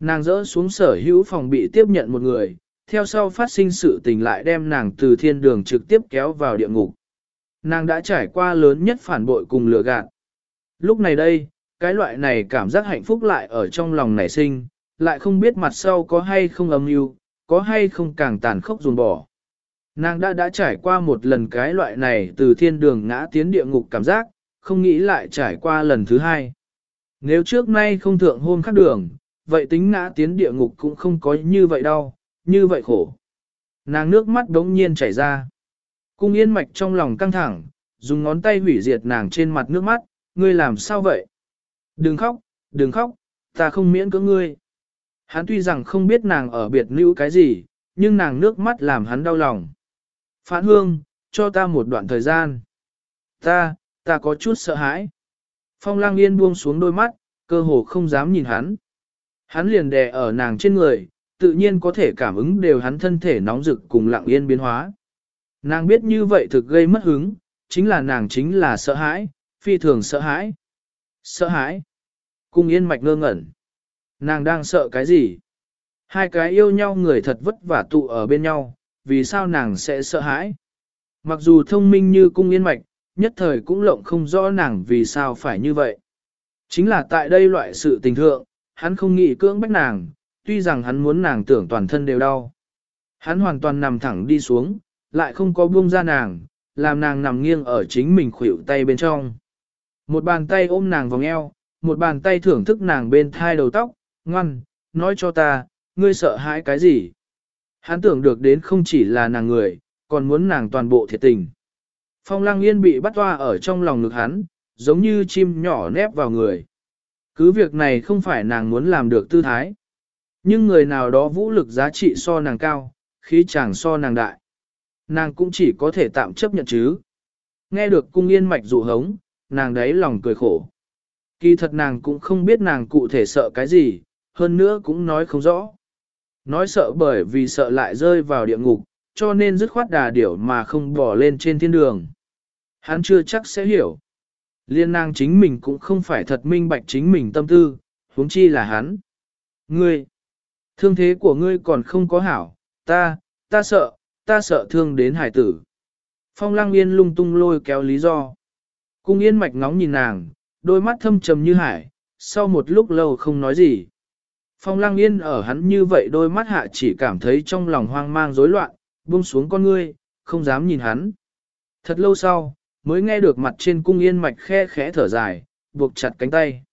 Nàng dỡ xuống sở hữu phòng bị tiếp nhận một người, theo sau phát sinh sự tình lại đem nàng từ thiên đường trực tiếp kéo vào địa ngục. Nàng đã trải qua lớn nhất phản bội cùng lừa gạt. Lúc này đây, cái loại này cảm giác hạnh phúc lại ở trong lòng nảy sinh, lại không biết mặt sau có hay không âm mưu, có hay không càng tàn khốc dồn bỏ. Nàng đã đã trải qua một lần cái loại này từ thiên đường ngã tiến địa ngục cảm giác, không nghĩ lại trải qua lần thứ hai. Nếu trước nay không thượng hôn khắc đường, vậy tính ngã tiến địa ngục cũng không có như vậy đâu, như vậy khổ. Nàng nước mắt đống nhiên chảy ra. Cung yên mạch trong lòng căng thẳng, dùng ngón tay hủy diệt nàng trên mặt nước mắt, ngươi làm sao vậy? Đừng khóc, đừng khóc, ta không miễn cưỡng ngươi. Hắn tuy rằng không biết nàng ở biệt nữ cái gì, nhưng nàng nước mắt làm hắn đau lòng. Phản hương, cho ta một đoạn thời gian. Ta, ta có chút sợ hãi. Phong lang yên buông xuống đôi mắt, cơ hồ không dám nhìn hắn. Hắn liền đè ở nàng trên người, tự nhiên có thể cảm ứng đều hắn thân thể nóng rực cùng lặng yên biến hóa. Nàng biết như vậy thực gây mất hứng, chính là nàng chính là sợ hãi, phi thường sợ hãi. Sợ hãi. Cung yên mạch ngơ ngẩn. Nàng đang sợ cái gì? Hai cái yêu nhau người thật vất vả tụ ở bên nhau, vì sao nàng sẽ sợ hãi? Mặc dù thông minh như cung yên mạch, nhất thời cũng lộng không rõ nàng vì sao phải như vậy. Chính là tại đây loại sự tình thượng, hắn không nghĩ cưỡng bách nàng, tuy rằng hắn muốn nàng tưởng toàn thân đều đau. Hắn hoàn toàn nằm thẳng đi xuống, lại không có buông ra nàng, làm nàng nằm nghiêng ở chính mình khuỷu tay bên trong. Một bàn tay ôm nàng vòng eo, một bàn tay thưởng thức nàng bên thai đầu tóc, ngoan, nói cho ta, ngươi sợ hãi cái gì? Hắn tưởng được đến không chỉ là nàng người, còn muốn nàng toàn bộ thiệt tình. Phong lăng yên bị bắt toa ở trong lòng ngực hắn, giống như chim nhỏ nép vào người. Cứ việc này không phải nàng muốn làm được tư thái. Nhưng người nào đó vũ lực giá trị so nàng cao, khí chàng so nàng đại. Nàng cũng chỉ có thể tạm chấp nhận chứ. Nghe được cung yên mạch dụ hống, nàng đấy lòng cười khổ. Kỳ thật nàng cũng không biết nàng cụ thể sợ cái gì, hơn nữa cũng nói không rõ. Nói sợ bởi vì sợ lại rơi vào địa ngục, cho nên dứt khoát đà điểu mà không bỏ lên trên thiên đường. Hắn chưa chắc sẽ hiểu. Liên nàng chính mình cũng không phải thật minh bạch chính mình tâm tư, huống chi là hắn. Ngươi, thương thế của ngươi còn không có hảo, ta, ta sợ, ta sợ thương đến hải tử. Phong lang yên lung tung lôi kéo lý do. Cung yên mạch ngóng nhìn nàng, đôi mắt thâm trầm như hải, sau một lúc lâu không nói gì. Phong lang yên ở hắn như vậy đôi mắt hạ chỉ cảm thấy trong lòng hoang mang rối loạn, buông xuống con ngươi, không dám nhìn hắn. Thật lâu sau, mới nghe được mặt trên cung yên mạch khe khẽ thở dài, buộc chặt cánh tay.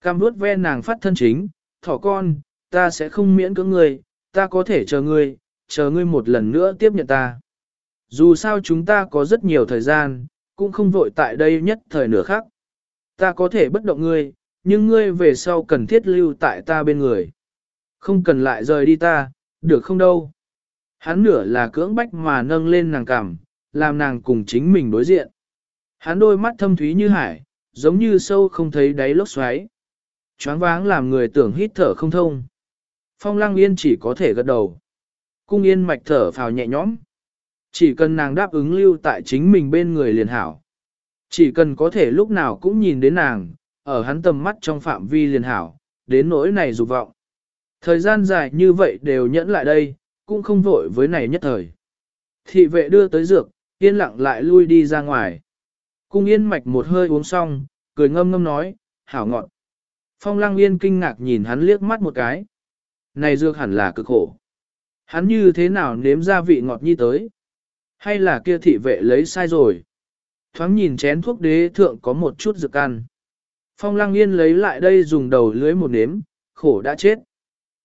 Cam vuốt ve nàng phát thân chính, thỏ con, ta sẽ không miễn cưỡng ngươi, ta có thể chờ ngươi, chờ ngươi một lần nữa tiếp nhận ta. Dù sao chúng ta có rất nhiều thời gian, cũng không vội tại đây nhất thời nửa khác. Ta có thể bất động ngươi, nhưng ngươi về sau cần thiết lưu tại ta bên người. Không cần lại rời đi ta, được không đâu. Hắn nửa là cưỡng bách mà nâng lên nàng cảm, làm nàng cùng chính mình đối diện. Hắn đôi mắt thâm thúy như hải, giống như sâu không thấy đáy lốc xoáy. Choáng váng làm người tưởng hít thở không thông. Phong lăng yên chỉ có thể gật đầu. Cung yên mạch thở phào nhẹ nhõm. Chỉ cần nàng đáp ứng lưu tại chính mình bên người liền hảo. Chỉ cần có thể lúc nào cũng nhìn đến nàng, ở hắn tầm mắt trong phạm vi liền hảo, đến nỗi này dục vọng. Thời gian dài như vậy đều nhẫn lại đây, cũng không vội với này nhất thời. Thị vệ đưa tới dược, yên lặng lại lui đi ra ngoài. Cung yên mạch một hơi uống xong, cười ngâm ngâm nói, hảo ngọn. Phong lăng yên kinh ngạc nhìn hắn liếc mắt một cái. Này dược hẳn là cực khổ. Hắn như thế nào nếm ra vị ngọt như tới? Hay là kia thị vệ lấy sai rồi? Thoáng nhìn chén thuốc đế thượng có một chút dược ăn. Phong lăng yên lấy lại đây dùng đầu lưới một nếm, khổ đã chết.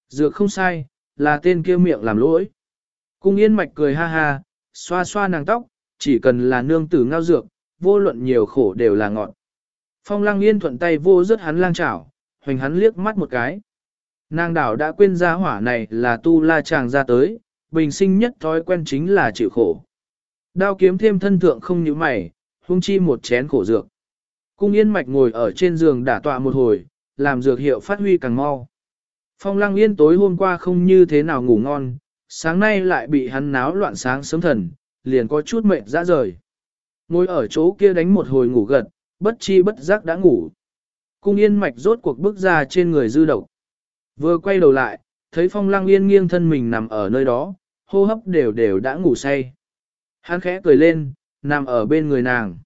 Dược không sai, là tên kia miệng làm lỗi. Cung yên mạch cười ha ha, xoa xoa nàng tóc, chỉ cần là nương tử ngao dược, vô luận nhiều khổ đều là ngọt. Phong lăng yên thuận tay vô rất hắn lang chảo, hoành hắn liếc mắt một cái. Nàng đảo đã quên ra hỏa này là tu la chàng ra tới, bình sinh nhất thói quen chính là chịu khổ. Đao kiếm thêm thân thượng không như mày, hung chi một chén khổ dược. Cung yên mạch ngồi ở trên giường đả tọa một hồi, làm dược hiệu phát huy càng mau. Phong lăng yên tối hôm qua không như thế nào ngủ ngon, sáng nay lại bị hắn náo loạn sáng sớm thần, liền có chút mệt ra rời. Ngồi ở chỗ kia đánh một hồi ngủ gật, bất chi bất giác đã ngủ. Cung yên mạch rốt cuộc bước ra trên người dư độc. Vừa quay đầu lại, thấy phong lăng yên nghiêng thân mình nằm ở nơi đó, hô hấp đều đều đã ngủ say. Hắn khẽ cười lên, nằm ở bên người nàng.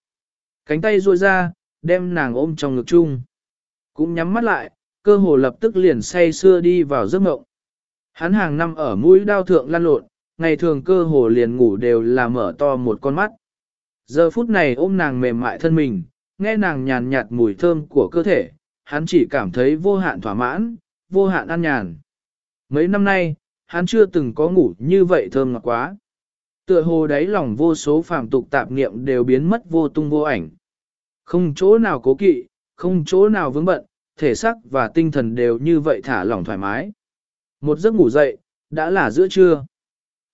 Cánh tay ruôi ra, đem nàng ôm trong ngực chung. Cũng nhắm mắt lại, cơ hồ lập tức liền say xưa đi vào giấc mộng. Hắn hàng năm ở mũi đao thượng lăn lộn, ngày thường cơ hồ liền ngủ đều là mở to một con mắt. Giờ phút này ôm nàng mềm mại thân mình, nghe nàng nhàn nhạt mùi thơm của cơ thể, hắn chỉ cảm thấy vô hạn thỏa mãn, vô hạn an nhàn. Mấy năm nay, hắn chưa từng có ngủ như vậy thơm ngọt quá. Tựa hồ đáy lòng vô số phàm tục tạp niệm đều biến mất vô tung vô ảnh. Không chỗ nào cố kỵ, không chỗ nào vướng bận, thể xác và tinh thần đều như vậy thả lỏng thoải mái. Một giấc ngủ dậy, đã là giữa trưa.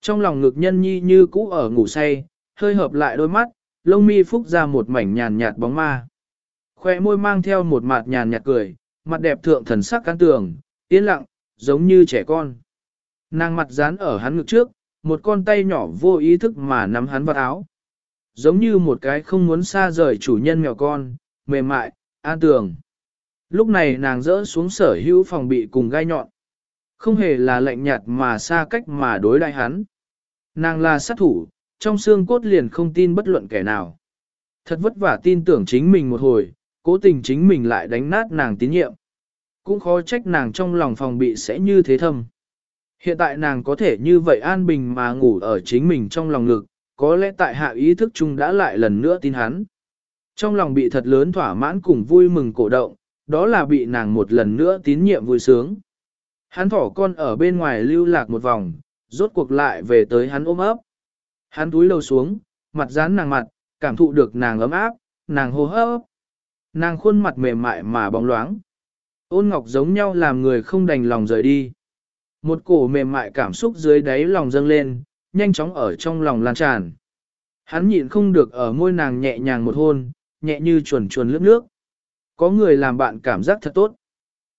Trong lòng ngực nhân nhi như cũ ở ngủ say, hơi hợp lại đôi mắt, lông mi phúc ra một mảnh nhàn nhạt bóng ma. Khoe môi mang theo một mặt nhàn nhạt cười, mặt đẹp thượng thần sắc can tường, yên lặng, giống như trẻ con. Nàng mặt dán ở hắn ngực trước, một con tay nhỏ vô ý thức mà nắm hắn vào áo. Giống như một cái không muốn xa rời chủ nhân mèo con, mềm mại, an tường. Lúc này nàng rỡ xuống sở hữu phòng bị cùng gai nhọn. Không hề là lạnh nhạt mà xa cách mà đối đại hắn. Nàng là sát thủ, trong xương cốt liền không tin bất luận kẻ nào. Thật vất vả tin tưởng chính mình một hồi, cố tình chính mình lại đánh nát nàng tín nhiệm. Cũng khó trách nàng trong lòng phòng bị sẽ như thế thâm. Hiện tại nàng có thể như vậy an bình mà ngủ ở chính mình trong lòng ngực, có lẽ tại hạ ý thức chung đã lại lần nữa tin hắn. Trong lòng bị thật lớn thỏa mãn cùng vui mừng cổ động, đó là bị nàng một lần nữa tín nhiệm vui sướng. Hắn thỏ con ở bên ngoài lưu lạc một vòng, rốt cuộc lại về tới hắn ôm ấp. Hắn túi đầu xuống, mặt dán nàng mặt, cảm thụ được nàng ấm áp, nàng hô hấp. Nàng khuôn mặt mềm mại mà bóng loáng. Ôn ngọc giống nhau làm người không đành lòng rời đi. Một cổ mềm mại cảm xúc dưới đáy lòng dâng lên, nhanh chóng ở trong lòng lan tràn. Hắn nhịn không được ở môi nàng nhẹ nhàng một hôn, nhẹ như chuồn chuồn lướt nước. Có người làm bạn cảm giác thật tốt.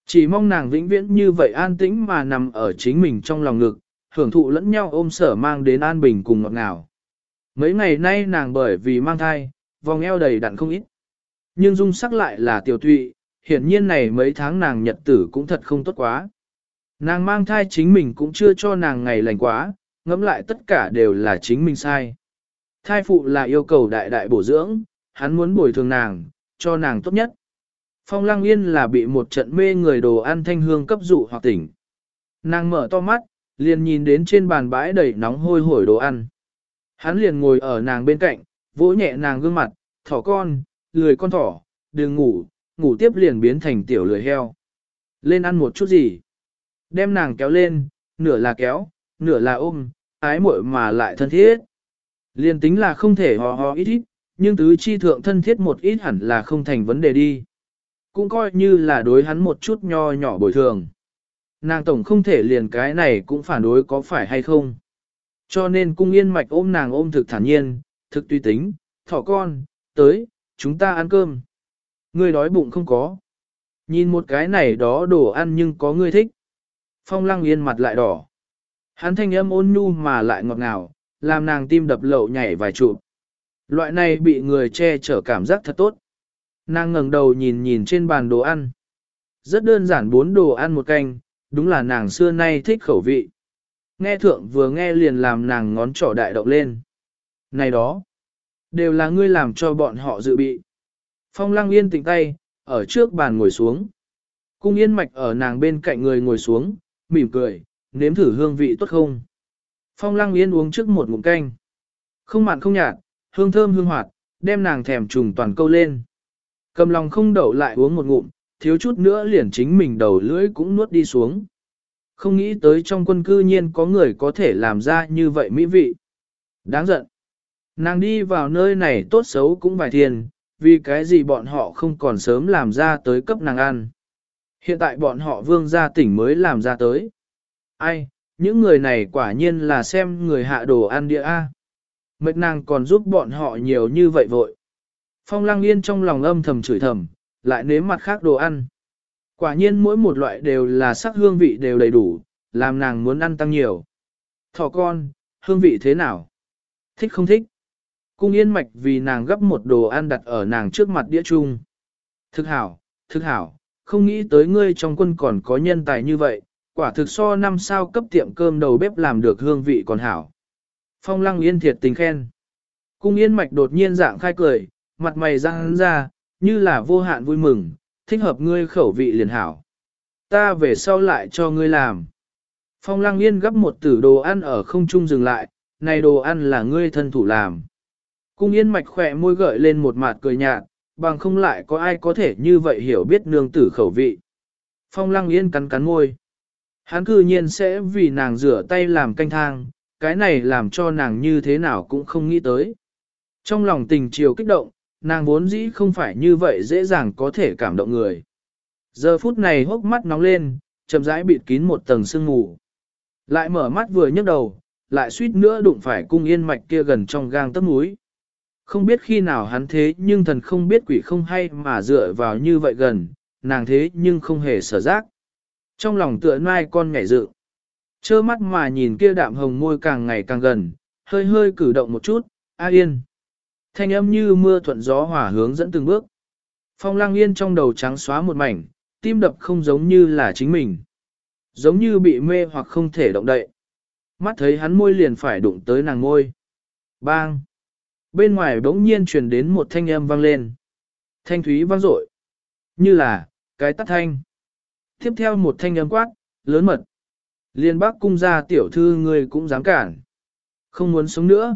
Chỉ mong nàng vĩnh viễn như vậy an tĩnh mà nằm ở chính mình trong lòng ngực, hưởng thụ lẫn nhau ôm sở mang đến an bình cùng ngọt ngào. Mấy ngày nay nàng bởi vì mang thai, vòng eo đầy đặn không ít. Nhưng dung sắc lại là tiểu thụy, hiển nhiên này mấy tháng nàng nhật tử cũng thật không tốt quá. Nàng mang thai chính mình cũng chưa cho nàng ngày lành quá, ngẫm lại tất cả đều là chính mình sai. Thai phụ là yêu cầu đại đại bổ dưỡng, hắn muốn bồi thường nàng, cho nàng tốt nhất. Phong Lăng Yên là bị một trận mê người đồ ăn thanh hương cấp dụ hoặc tỉnh. Nàng mở to mắt, liền nhìn đến trên bàn bãi đầy nóng hôi hổi đồ ăn. Hắn liền ngồi ở nàng bên cạnh, vỗ nhẹ nàng gương mặt, thỏ con, lười con thỏ, đừng ngủ, ngủ tiếp liền biến thành tiểu lười heo. Lên ăn một chút gì? Đem nàng kéo lên, nửa là kéo, nửa là ôm, ái muội mà lại thân thiết. Liền tính là không thể hò hò ít ít, nhưng tứ chi thượng thân thiết một ít hẳn là không thành vấn đề đi. Cũng coi như là đối hắn một chút nho nhỏ bồi thường. Nàng tổng không thể liền cái này cũng phản đối có phải hay không. Cho nên cung yên mạch ôm nàng ôm thực thản nhiên, thực tùy tính, thỏ con, tới, chúng ta ăn cơm. Ngươi đói bụng không có. Nhìn một cái này đó đồ ăn nhưng có ngươi thích. Phong lăng yên mặt lại đỏ. Hắn thanh âm ôn nhu mà lại ngọt ngào, làm nàng tim đập lậu nhảy vài chụp. Loại này bị người che chở cảm giác thật tốt. Nàng ngẩng đầu nhìn nhìn trên bàn đồ ăn. Rất đơn giản bốn đồ ăn một canh, đúng là nàng xưa nay thích khẩu vị. Nghe thượng vừa nghe liền làm nàng ngón trỏ đại động lên. Này đó, đều là ngươi làm cho bọn họ dự bị. Phong lăng yên tỉnh tay, ở trước bàn ngồi xuống. Cung yên mạch ở nàng bên cạnh người ngồi xuống, mỉm cười, nếm thử hương vị tốt không. Phong lăng yên uống trước một ngụm canh. Không mặn không nhạt, hương thơm hương hoạt, đem nàng thèm trùng toàn câu lên. Cầm lòng không đậu lại uống một ngụm, thiếu chút nữa liền chính mình đầu lưỡi cũng nuốt đi xuống. Không nghĩ tới trong quân cư nhiên có người có thể làm ra như vậy mỹ vị. Đáng giận. Nàng đi vào nơi này tốt xấu cũng vài thiền, vì cái gì bọn họ không còn sớm làm ra tới cấp nàng ăn. Hiện tại bọn họ vương gia tỉnh mới làm ra tới. Ai, những người này quả nhiên là xem người hạ đồ ăn địa A. Mệt nàng còn giúp bọn họ nhiều như vậy vội. Phong lăng yên trong lòng âm thầm chửi thầm, lại nếm mặt khác đồ ăn. Quả nhiên mỗi một loại đều là sắc hương vị đều đầy đủ, làm nàng muốn ăn tăng nhiều. Thỏ con, hương vị thế nào? Thích không thích? Cung yên mạch vì nàng gấp một đồ ăn đặt ở nàng trước mặt đĩa chung. Thực hảo, thực hảo, không nghĩ tới ngươi trong quân còn có nhân tài như vậy, quả thực so năm sao cấp tiệm cơm đầu bếp làm được hương vị còn hảo. Phong lăng yên thiệt tình khen. Cung yên mạch đột nhiên dạng khai cười, mặt mày răng ra, như là vô hạn vui mừng, thích hợp ngươi khẩu vị liền hảo. Ta về sau lại cho ngươi làm. Phong lăng yên gấp một tử đồ ăn ở không trung dừng lại, này đồ ăn là ngươi thân thủ làm. Cung yên mạch khỏe môi gợi lên một mặt cười nhạt, bằng không lại có ai có thể như vậy hiểu biết nương tử khẩu vị. Phong lăng yên cắn cắn môi. Hắn cư nhiên sẽ vì nàng rửa tay làm canh thang, cái này làm cho nàng như thế nào cũng không nghĩ tới. Trong lòng tình chiều kích động, nàng vốn dĩ không phải như vậy dễ dàng có thể cảm động người. Giờ phút này hốc mắt nóng lên, chậm rãi bịt kín một tầng sương mù. Lại mở mắt vừa nhấc đầu, lại suýt nữa đụng phải cung yên mạch kia gần trong gang tấc núi. Không biết khi nào hắn thế nhưng thần không biết quỷ không hay mà dựa vào như vậy gần, nàng thế nhưng không hề sở giác. Trong lòng tựa nai con nhảy dự. Chơ mắt mà nhìn kia đạm hồng môi càng ngày càng gần, hơi hơi cử động một chút, a yên. Thanh âm như mưa thuận gió hỏa hướng dẫn từng bước. Phong lang yên trong đầu trắng xóa một mảnh, tim đập không giống như là chính mình. Giống như bị mê hoặc không thể động đậy. Mắt thấy hắn môi liền phải đụng tới nàng môi. Bang! Bên ngoài bỗng nhiên truyền đến một thanh âm vang lên. Thanh thúy vang dội Như là, cái tắt thanh. Tiếp theo một thanh âm quát, lớn mật. Liên bác cung gia tiểu thư người cũng dám cản. Không muốn sống nữa.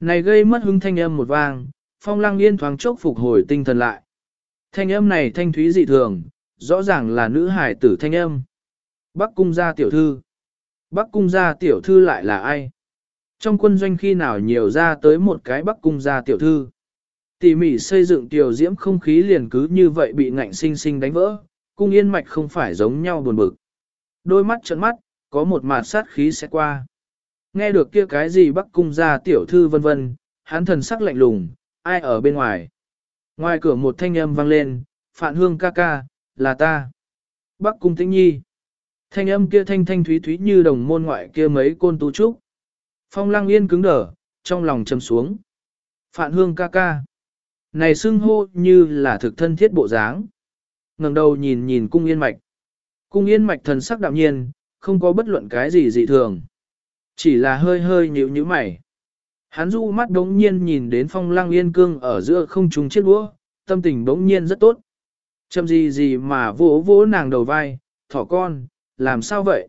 Này gây mất hứng thanh âm một vang, phong lăng yên thoáng chốc phục hồi tinh thần lại. Thanh âm này thanh thúy dị thường, rõ ràng là nữ hải tử thanh âm. Bắc cung gia tiểu thư. Bắc cung gia tiểu thư lại là ai? Trong quân doanh khi nào nhiều ra tới một cái bắc cung gia tiểu thư. Tỉ mỉ xây dựng tiểu diễm không khí liền cứ như vậy bị ngạnh sinh sinh đánh vỡ, cung yên mạch không phải giống nhau buồn bực. Đôi mắt trợn mắt, có một mạt sát khí sẽ qua. Nghe được kia cái gì bắc cung gia tiểu thư vân vân, hắn thần sắc lạnh lùng, ai ở bên ngoài. Ngoài cửa một thanh âm vang lên, phạn hương ca ca, là ta. Bắc cung tĩnh nhi. Thanh âm kia thanh thanh thúy thúy như đồng môn ngoại kia mấy côn tú trúc. Phong lăng yên cứng đở, trong lòng châm xuống. Phạn hương ca ca. Này xưng hô như là thực thân thiết bộ dáng. ngẩng đầu nhìn nhìn cung yên mạch. Cung yên mạch thần sắc đạm nhiên, không có bất luận cái gì dị thường. Chỉ là hơi hơi nhíu nhíu mày. Hắn du mắt đống nhiên nhìn đến phong lăng yên cương ở giữa không trung chiếc đũa, tâm tình đống nhiên rất tốt. Châm gì gì mà vỗ vỗ nàng đầu vai, thỏ con, làm sao vậy?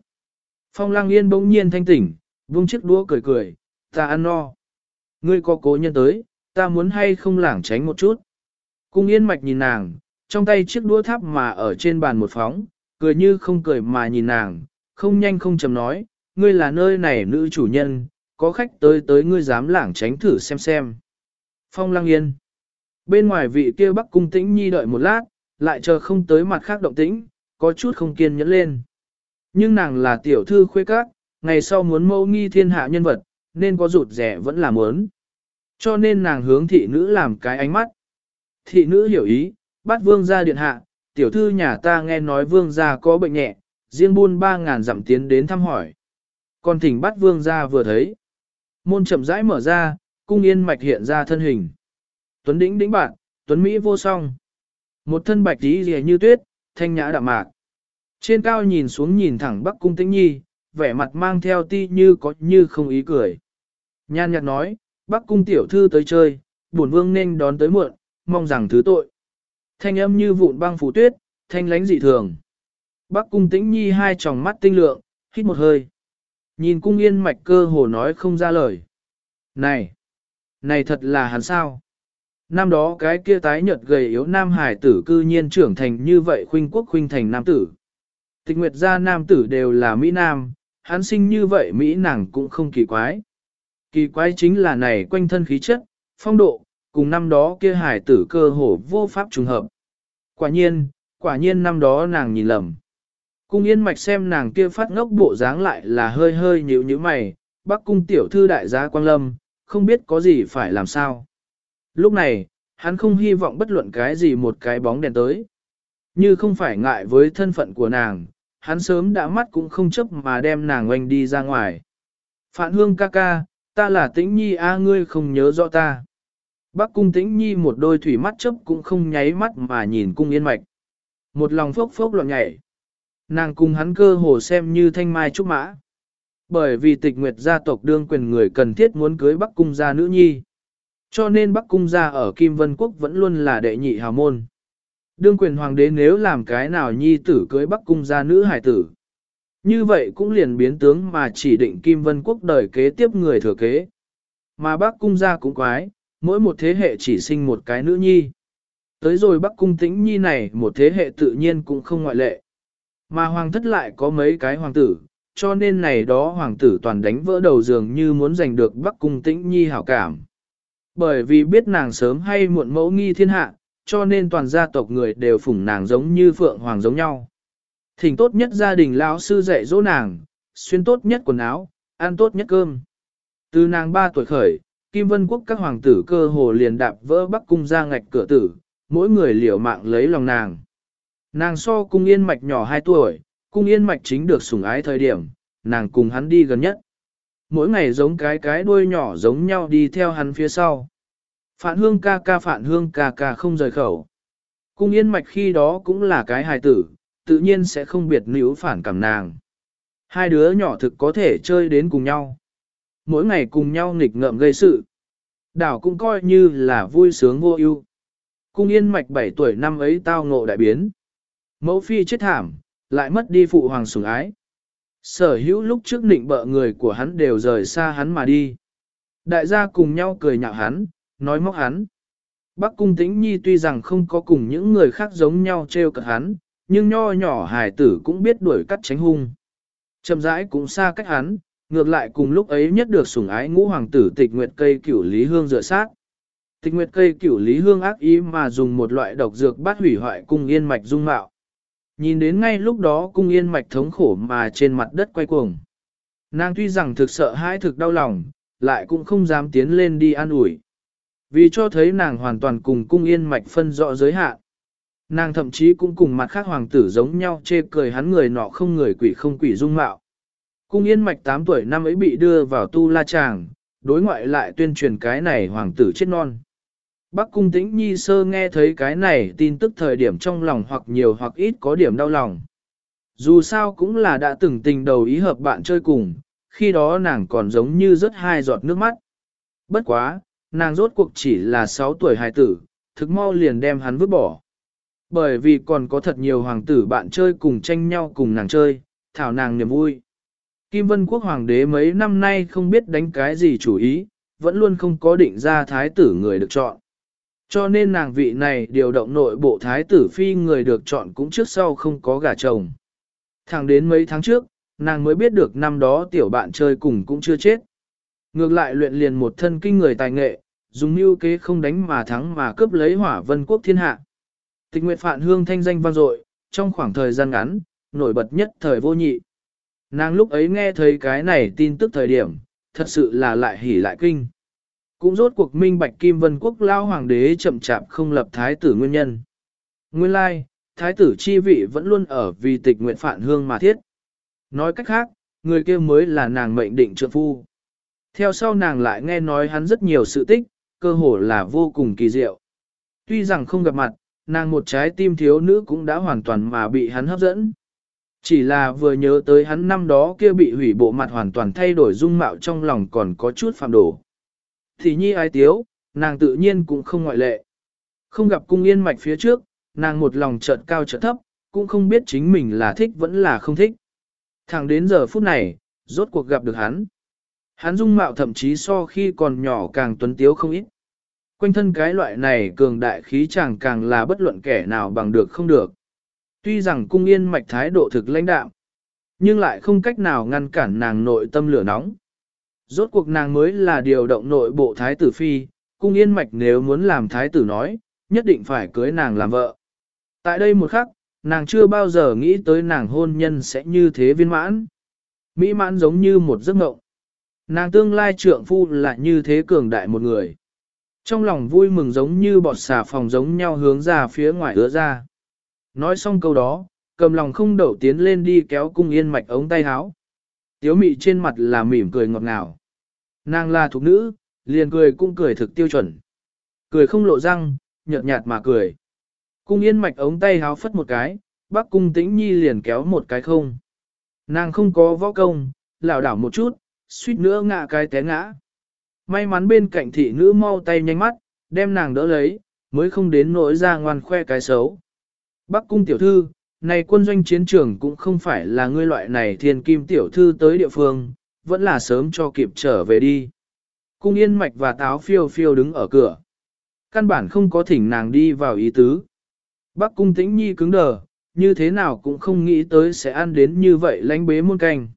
Phong lăng yên bỗng nhiên thanh tỉnh, vung chiếc đũa cười cười, ta ăn no. Ngươi có cố nhân tới, ta muốn hay không lảng tránh một chút. Cung yên mạch nhìn nàng, trong tay chiếc đũa tháp mà ở trên bàn một phóng, cười như không cười mà nhìn nàng, không nhanh không chầm nói, ngươi là nơi này nữ chủ nhân, có khách tới tới ngươi dám lảng tránh thử xem xem. Phong lăng yên. Bên ngoài vị kia bắc cung tĩnh nhi đợi một lát, lại chờ không tới mặt khác động tĩnh, có chút không kiên nhẫn lên. Nhưng nàng là tiểu thư khuê các, ngày sau muốn mâu nghi thiên hạ nhân vật, nên có rụt rẻ vẫn là muốn. Cho nên nàng hướng thị nữ làm cái ánh mắt. Thị nữ hiểu ý, bắt vương ra điện hạ, tiểu thư nhà ta nghe nói vương gia có bệnh nhẹ, riêng buôn ba ngàn dặm tiến đến thăm hỏi. Còn thỉnh bắt vương gia vừa thấy. Môn chậm rãi mở ra, cung yên mạch hiện ra thân hình. Tuấn đĩnh đĩnh bạn, Tuấn Mỹ vô song. Một thân bạch tí rìa như tuyết, thanh nhã đạm mạc. Trên cao nhìn xuống nhìn thẳng Bắc Cung Tĩnh Nhi, vẻ mặt mang theo ti như có như không ý cười. Nhan nhạt nói, Bắc Cung tiểu thư tới chơi, bổn vương nên đón tới muộn, mong rằng thứ tội. Thanh âm như vụn băng phủ tuyết, thanh lánh dị thường. Bắc Cung Tĩnh Nhi hai tròng mắt tinh lượng, hít một hơi. Nhìn cung yên mạch cơ hồ nói không ra lời. Này! Này thật là hắn sao? Năm đó cái kia tái nhợt gầy yếu nam hải tử cư nhiên trưởng thành như vậy khuynh quốc khuynh thành nam tử. Tịch nguyệt gia nam tử đều là Mỹ Nam, hắn sinh như vậy Mỹ nàng cũng không kỳ quái. Kỳ quái chính là này quanh thân khí chất, phong độ, cùng năm đó kia hải tử cơ hồ vô pháp trùng hợp. Quả nhiên, quả nhiên năm đó nàng nhìn lầm. Cung yên mạch xem nàng kia phát ngốc bộ dáng lại là hơi hơi nhíu nhíu mày, bác cung tiểu thư đại gia quang lâm, không biết có gì phải làm sao. Lúc này, hắn không hy vọng bất luận cái gì một cái bóng đèn tới. Như không phải ngại với thân phận của nàng, hắn sớm đã mắt cũng không chấp mà đem nàng oanh đi ra ngoài. Phạn hương ca ca, ta là tĩnh nhi a ngươi không nhớ rõ ta. Bác cung tĩnh nhi một đôi thủy mắt chấp cũng không nháy mắt mà nhìn cung yên mạch. Một lòng phốc phốc loạn nhảy. Nàng cùng hắn cơ hồ xem như thanh mai trúc mã. Bởi vì tịch nguyệt gia tộc đương quyền người cần thiết muốn cưới Bắc cung gia nữ nhi. Cho nên Bắc cung gia ở Kim Vân Quốc vẫn luôn là đệ nhị hào môn. Đương quyền hoàng đế nếu làm cái nào nhi tử cưới Bắc cung gia nữ hải tử. Như vậy cũng liền biến tướng mà chỉ định Kim Vân Quốc đời kế tiếp người thừa kế. Mà Bắc cung gia cũng quái, mỗi một thế hệ chỉ sinh một cái nữ nhi. Tới rồi Bắc cung tĩnh nhi này một thế hệ tự nhiên cũng không ngoại lệ. Mà hoàng thất lại có mấy cái hoàng tử, cho nên này đó hoàng tử toàn đánh vỡ đầu giường như muốn giành được Bắc cung tĩnh nhi hảo cảm. Bởi vì biết nàng sớm hay muộn mẫu nghi thiên hạ, cho nên toàn gia tộc người đều phủng nàng giống như phượng hoàng giống nhau. Thỉnh tốt nhất gia đình lão sư dạy dỗ nàng, xuyên tốt nhất quần áo, ăn tốt nhất cơm. Từ nàng 3 tuổi khởi, Kim Vân Quốc các hoàng tử cơ hồ liền đạp vỡ Bắc cung ra ngạch cửa tử, mỗi người liều mạng lấy lòng nàng. Nàng so cung yên mạch nhỏ 2 tuổi, cung yên mạch chính được sủng ái thời điểm, nàng cùng hắn đi gần nhất. Mỗi ngày giống cái cái đuôi nhỏ giống nhau đi theo hắn phía sau. Phạn hương ca ca phạn hương ca ca không rời khẩu. Cung yên mạch khi đó cũng là cái hài tử, tự nhiên sẽ không biệt níu phản cảm nàng. Hai đứa nhỏ thực có thể chơi đến cùng nhau. Mỗi ngày cùng nhau nghịch ngợm gây sự. Đảo cũng coi như là vui sướng vô ưu. Cung yên mạch 7 tuổi năm ấy tao ngộ đại biến. Mẫu phi chết thảm, lại mất đi phụ hoàng sủng ái. Sở hữu lúc trước định bợ người của hắn đều rời xa hắn mà đi. Đại gia cùng nhau cười nhạo hắn, nói móc hắn. Bắc cung tĩnh nhi tuy rằng không có cùng những người khác giống nhau trêu cợt hắn, nhưng nho nhỏ hài tử cũng biết đuổi cắt tránh hung. Chậm rãi cũng xa cách hắn, ngược lại cùng lúc ấy nhất được sủng ái ngũ hoàng tử tịch nguyệt cây cửu lý hương dựa sát. Tịch nguyệt cây cửu lý hương ác ý mà dùng một loại độc dược bắt hủy hoại cung yên mạch dung mạo. Nhìn đến ngay lúc đó cung yên mạch thống khổ mà trên mặt đất quay cuồng. Nàng tuy rằng thực sợ hãi thực đau lòng, lại cũng không dám tiến lên đi an ủi. Vì cho thấy nàng hoàn toàn cùng cung yên mạch phân rõ giới hạn. Nàng thậm chí cũng cùng mặt khác hoàng tử giống nhau chê cười hắn người nọ không người quỷ không quỷ dung mạo. Cung yên mạch 8 tuổi năm ấy bị đưa vào tu la tràng, đối ngoại lại tuyên truyền cái này hoàng tử chết non. Bắc cung tĩnh nhi sơ nghe thấy cái này tin tức thời điểm trong lòng hoặc nhiều hoặc ít có điểm đau lòng. Dù sao cũng là đã từng tình đầu ý hợp bạn chơi cùng, khi đó nàng còn giống như rớt hai giọt nước mắt. Bất quá, nàng rốt cuộc chỉ là 6 tuổi hài tử, thực mau liền đem hắn vứt bỏ. Bởi vì còn có thật nhiều hoàng tử bạn chơi cùng tranh nhau cùng nàng chơi, thảo nàng niềm vui. Kim Vân Quốc Hoàng đế mấy năm nay không biết đánh cái gì chủ ý, vẫn luôn không có định ra thái tử người được chọn. Cho nên nàng vị này điều động nội bộ thái tử phi người được chọn cũng trước sau không có gả chồng. Thẳng đến mấy tháng trước, nàng mới biết được năm đó tiểu bạn chơi cùng cũng chưa chết. Ngược lại luyện liền một thân kinh người tài nghệ, dùng mưu kế không đánh mà thắng mà cướp lấy hỏa vân quốc thiên hạ. Tịch nguyệt phạn hương thanh danh vang dội, trong khoảng thời gian ngắn, nổi bật nhất thời vô nhị. Nàng lúc ấy nghe thấy cái này tin tức thời điểm, thật sự là lại hỉ lại kinh. Cũng rốt cuộc minh bạch Kim Vân Quốc lao hoàng đế chậm chạp không lập thái tử nguyên nhân. Nguyên lai, thái tử chi vị vẫn luôn ở vì tịch nguyện phản hương mà thiết. Nói cách khác, người kia mới là nàng mệnh định trượng phu. Theo sau nàng lại nghe nói hắn rất nhiều sự tích, cơ hồ là vô cùng kỳ diệu. Tuy rằng không gặp mặt, nàng một trái tim thiếu nữ cũng đã hoàn toàn mà bị hắn hấp dẫn. Chỉ là vừa nhớ tới hắn năm đó kia bị hủy bộ mặt hoàn toàn thay đổi dung mạo trong lòng còn có chút phạm đổ. Thì nhi ai tiếu, nàng tự nhiên cũng không ngoại lệ. Không gặp cung yên mạch phía trước, nàng một lòng chợt cao chợt thấp, cũng không biết chính mình là thích vẫn là không thích. Thẳng đến giờ phút này, rốt cuộc gặp được hắn. Hắn dung mạo thậm chí so khi còn nhỏ càng tuấn tiếu không ít. Quanh thân cái loại này cường đại khí chàng càng là bất luận kẻ nào bằng được không được. Tuy rằng cung yên mạch thái độ thực lãnh đạm, nhưng lại không cách nào ngăn cản nàng nội tâm lửa nóng. Rốt cuộc nàng mới là điều động nội bộ thái tử phi, cung yên mạch nếu muốn làm thái tử nói, nhất định phải cưới nàng làm vợ. Tại đây một khắc, nàng chưa bao giờ nghĩ tới nàng hôn nhân sẽ như thế viên mãn. Mỹ mãn giống như một giấc mộng. Nàng tương lai trượng phu là như thế cường đại một người. Trong lòng vui mừng giống như bọt xà phòng giống nhau hướng ra phía ngoài ứa ra. Nói xong câu đó, cầm lòng không đậu tiến lên đi kéo cung yên mạch ống tay háo. Tiếu mị trên mặt là mỉm cười ngọt ngào. Nàng là thục nữ, liền cười cũng cười thực tiêu chuẩn. Cười không lộ răng, nhợt nhạt mà cười. Cung yên mạch ống tay háo phất một cái, bác cung tĩnh nhi liền kéo một cái không. Nàng không có võ công, lảo đảo một chút, suýt nữa ngã cái té ngã. May mắn bên cạnh thị nữ mau tay nhanh mắt, đem nàng đỡ lấy, mới không đến nỗi ra ngoan khoe cái xấu. Bắc cung tiểu thư, này quân doanh chiến trường cũng không phải là ngươi loại này thiên kim tiểu thư tới địa phương, vẫn là sớm cho kịp trở về đi. Cung yên mạch và táo phiêu phiêu đứng ở cửa. Căn bản không có thỉnh nàng đi vào ý tứ. Bắc cung tĩnh nhi cứng đờ, như thế nào cũng không nghĩ tới sẽ ăn đến như vậy lánh bế muôn canh.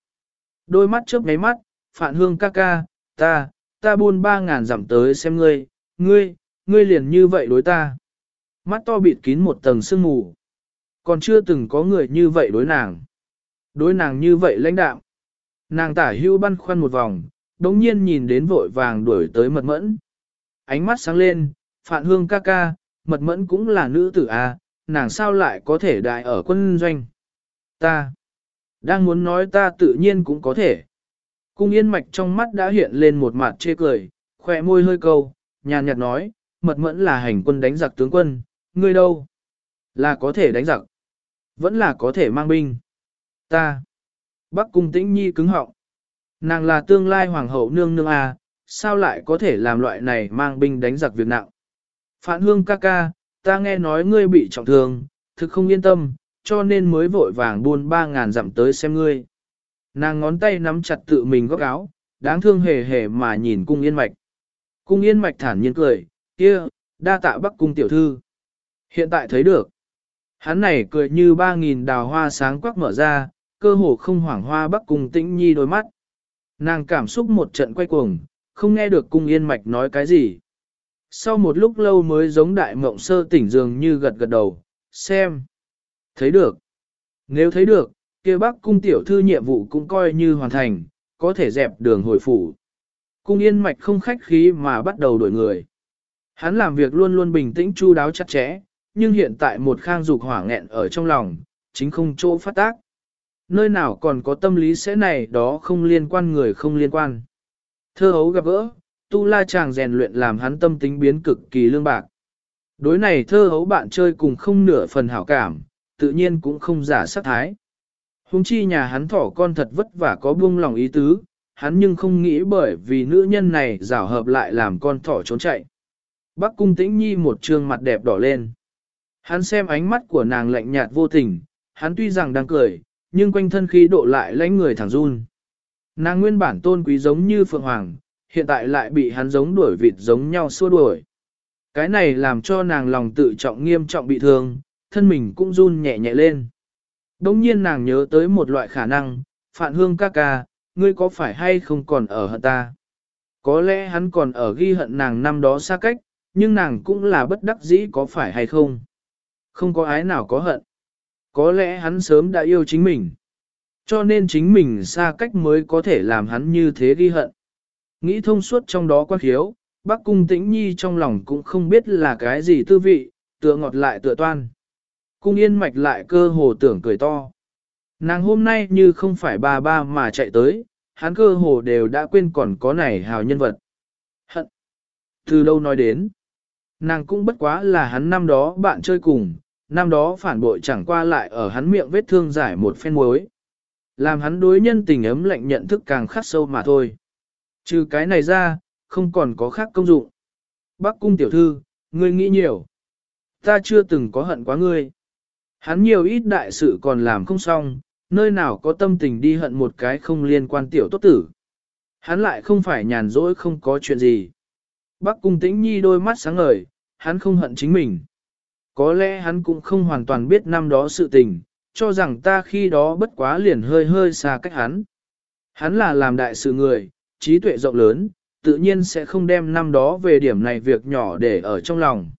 Đôi mắt chớp mấy mắt, Phạn hương ca ca, ta, ta buôn ba ngàn dặm tới xem ngươi, ngươi, ngươi liền như vậy đối ta. Mắt to bịt kín một tầng sương mù. Còn chưa từng có người như vậy đối nàng. Đối nàng như vậy lãnh đạo. Nàng tả hưu băn khoăn một vòng, đống nhiên nhìn đến vội vàng đuổi tới mật mẫn. Ánh mắt sáng lên, Phạn hương ca ca, mật mẫn cũng là nữ tử à, nàng sao lại có thể đại ở quân doanh. Ta, đang muốn nói ta tự nhiên cũng có thể. Cung yên mạch trong mắt đã hiện lên một mặt chê cười, khỏe môi hơi câu, nhàn nhạt nói, mật mẫn là hành quân đánh giặc tướng quân, ngươi đâu? Là có thể đánh giặc. Vẫn là có thể mang binh. Ta. Bắc cung tĩnh nhi cứng họng. Nàng là tương lai hoàng hậu nương nương à, sao lại có thể làm loại này mang binh đánh giặc việc nặng. Phản hương ca ca, ta nghe nói ngươi bị trọng thương, thực không yên tâm, cho nên mới vội vàng buôn ba ngàn dặm tới xem ngươi. Nàng ngón tay nắm chặt tự mình góc áo, đáng thương hề hề mà nhìn cung yên mạch. Cung yên mạch thản nhiên cười, kia, đa tạ bắc cung tiểu thư. Hiện tại thấy được. Hắn này cười như ba nghìn đào hoa sáng quắc mở ra, cơ hồ không hoảng hoa bắc cung tĩnh nhi đôi mắt. Nàng cảm xúc một trận quay cuồng, không nghe được cung yên mạch nói cái gì. Sau một lúc lâu mới giống đại mộng sơ tỉnh dường như gật gật đầu, xem. Thấy được. Nếu thấy được, kia Bắc cung tiểu thư nhiệm vụ cũng coi như hoàn thành, có thể dẹp đường hồi phủ. Cung yên mạch không khách khí mà bắt đầu đổi người. Hắn làm việc luôn luôn bình tĩnh chu đáo chặt chẽ, nhưng hiện tại một khang dục hỏa nghẹn ở trong lòng, chính không chỗ phát tác. Nơi nào còn có tâm lý sẽ này đó không liên quan người không liên quan. Thơ hấu gặp gỡ, tu la chàng rèn luyện làm hắn tâm tính biến cực kỳ lương bạc. Đối này thơ hấu bạn chơi cùng không nửa phần hảo cảm, tự nhiên cũng không giả sát thái. Hùng chi nhà hắn thỏ con thật vất vả có buông lòng ý tứ, hắn nhưng không nghĩ bởi vì nữ nhân này rảo hợp lại làm con thỏ trốn chạy. Bác cung tĩnh nhi một trương mặt đẹp đỏ lên. Hắn xem ánh mắt của nàng lạnh nhạt vô tình, hắn tuy rằng đang cười, nhưng quanh thân khí độ lại lãnh người thẳng run. Nàng nguyên bản tôn quý giống như Phượng Hoàng, hiện tại lại bị hắn giống đuổi vịt giống nhau xua đuổi. Cái này làm cho nàng lòng tự trọng nghiêm trọng bị thương, thân mình cũng run nhẹ nhẹ lên. Đông nhiên nàng nhớ tới một loại khả năng, Phạn Hương ca ca, ngươi có phải hay không còn ở hận ta? Có lẽ hắn còn ở ghi hận nàng năm đó xa cách, nhưng nàng cũng là bất đắc dĩ có phải hay không? Không có ái nào có hận. Có lẽ hắn sớm đã yêu chính mình. Cho nên chính mình xa cách mới có thể làm hắn như thế ghi hận. Nghĩ thông suốt trong đó quan khiếu, bác cung tĩnh nhi trong lòng cũng không biết là cái gì tư vị, tựa ngọt lại tựa toan. Cung yên mạch lại cơ hồ tưởng cười to. Nàng hôm nay như không phải ba ba mà chạy tới, hắn cơ hồ đều đã quên còn có này hào nhân vật. Hận. Từ đâu nói đến? Nàng cũng bất quá là hắn năm đó bạn chơi cùng, năm đó phản bội chẳng qua lại ở hắn miệng vết thương giải một phen muối. Làm hắn đối nhân tình ấm lạnh nhận thức càng khắc sâu mà thôi. Trừ cái này ra, không còn có khác công dụng. Bác cung tiểu thư, ngươi nghĩ nhiều. Ta chưa từng có hận quá ngươi. Hắn nhiều ít đại sự còn làm không xong, nơi nào có tâm tình đi hận một cái không liên quan tiểu tốt tử. Hắn lại không phải nhàn rỗi không có chuyện gì. Bác cung tĩnh nhi đôi mắt sáng ngời, hắn không hận chính mình. Có lẽ hắn cũng không hoàn toàn biết năm đó sự tình, cho rằng ta khi đó bất quá liền hơi hơi xa cách hắn. Hắn là làm đại sự người, trí tuệ rộng lớn, tự nhiên sẽ không đem năm đó về điểm này việc nhỏ để ở trong lòng.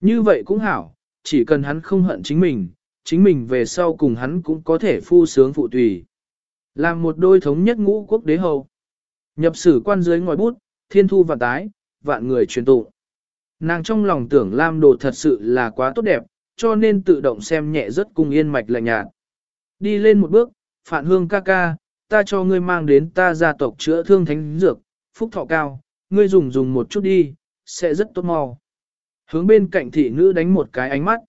Như vậy cũng hảo, chỉ cần hắn không hận chính mình, chính mình về sau cùng hắn cũng có thể phu sướng phụ tùy. Làm một đôi thống nhất ngũ quốc đế hầu. Nhập sử quan dưới ngòi bút, thiên thu và tái, vạn người truyền tụ. Nàng trong lòng tưởng Lam đồ thật sự là quá tốt đẹp, cho nên tự động xem nhẹ rất cung yên mạch lạnh nhạt. Đi lên một bước, phản hương ca ca, ta cho ngươi mang đến ta gia tộc chữa thương thánh dược, phúc thọ cao, ngươi dùng dùng một chút đi, sẽ rất tốt mau. Hướng bên cạnh thị nữ đánh một cái ánh mắt.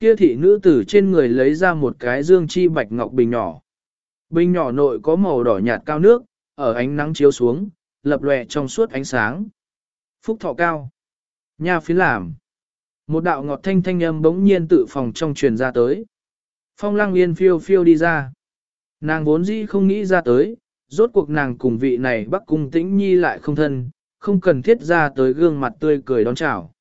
Kia thị nữ từ trên người lấy ra một cái dương chi bạch ngọc bình nhỏ. Bình nhỏ nội có màu đỏ nhạt cao nước, ở ánh nắng chiếu xuống, lập lòe trong suốt ánh sáng. Phúc thọ cao. Nha phiến làm. Một đạo ngọt thanh thanh âm bỗng nhiên tự phòng trong truyền ra tới. Phong lăng yên phiêu phiêu đi ra. Nàng vốn dĩ không nghĩ ra tới, rốt cuộc nàng cùng vị này bắc cung tĩnh nhi lại không thân, không cần thiết ra tới gương mặt tươi cười đón chào.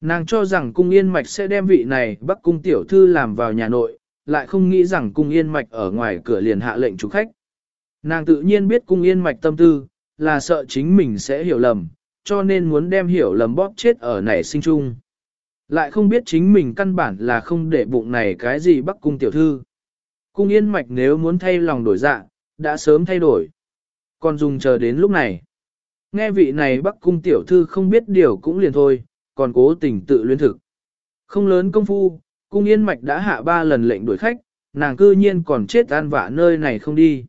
Nàng cho rằng cung yên mạch sẽ đem vị này bắc cung tiểu thư làm vào nhà nội, lại không nghĩ rằng cung yên mạch ở ngoài cửa liền hạ lệnh chủ khách. Nàng tự nhiên biết cung yên mạch tâm tư, là sợ chính mình sẽ hiểu lầm, cho nên muốn đem hiểu lầm bóp chết ở nảy sinh chung. Lại không biết chính mình căn bản là không để bụng này cái gì bắc cung tiểu thư. Cung yên mạch nếu muốn thay lòng đổi dạ, đã sớm thay đổi. Còn dùng chờ đến lúc này. Nghe vị này bắc cung tiểu thư không biết điều cũng liền thôi, còn cố tình tự luyến thực. Không lớn công phu, cung yên mạch đã hạ ba lần lệnh đuổi khách, nàng cư nhiên còn chết an vạ nơi này không đi.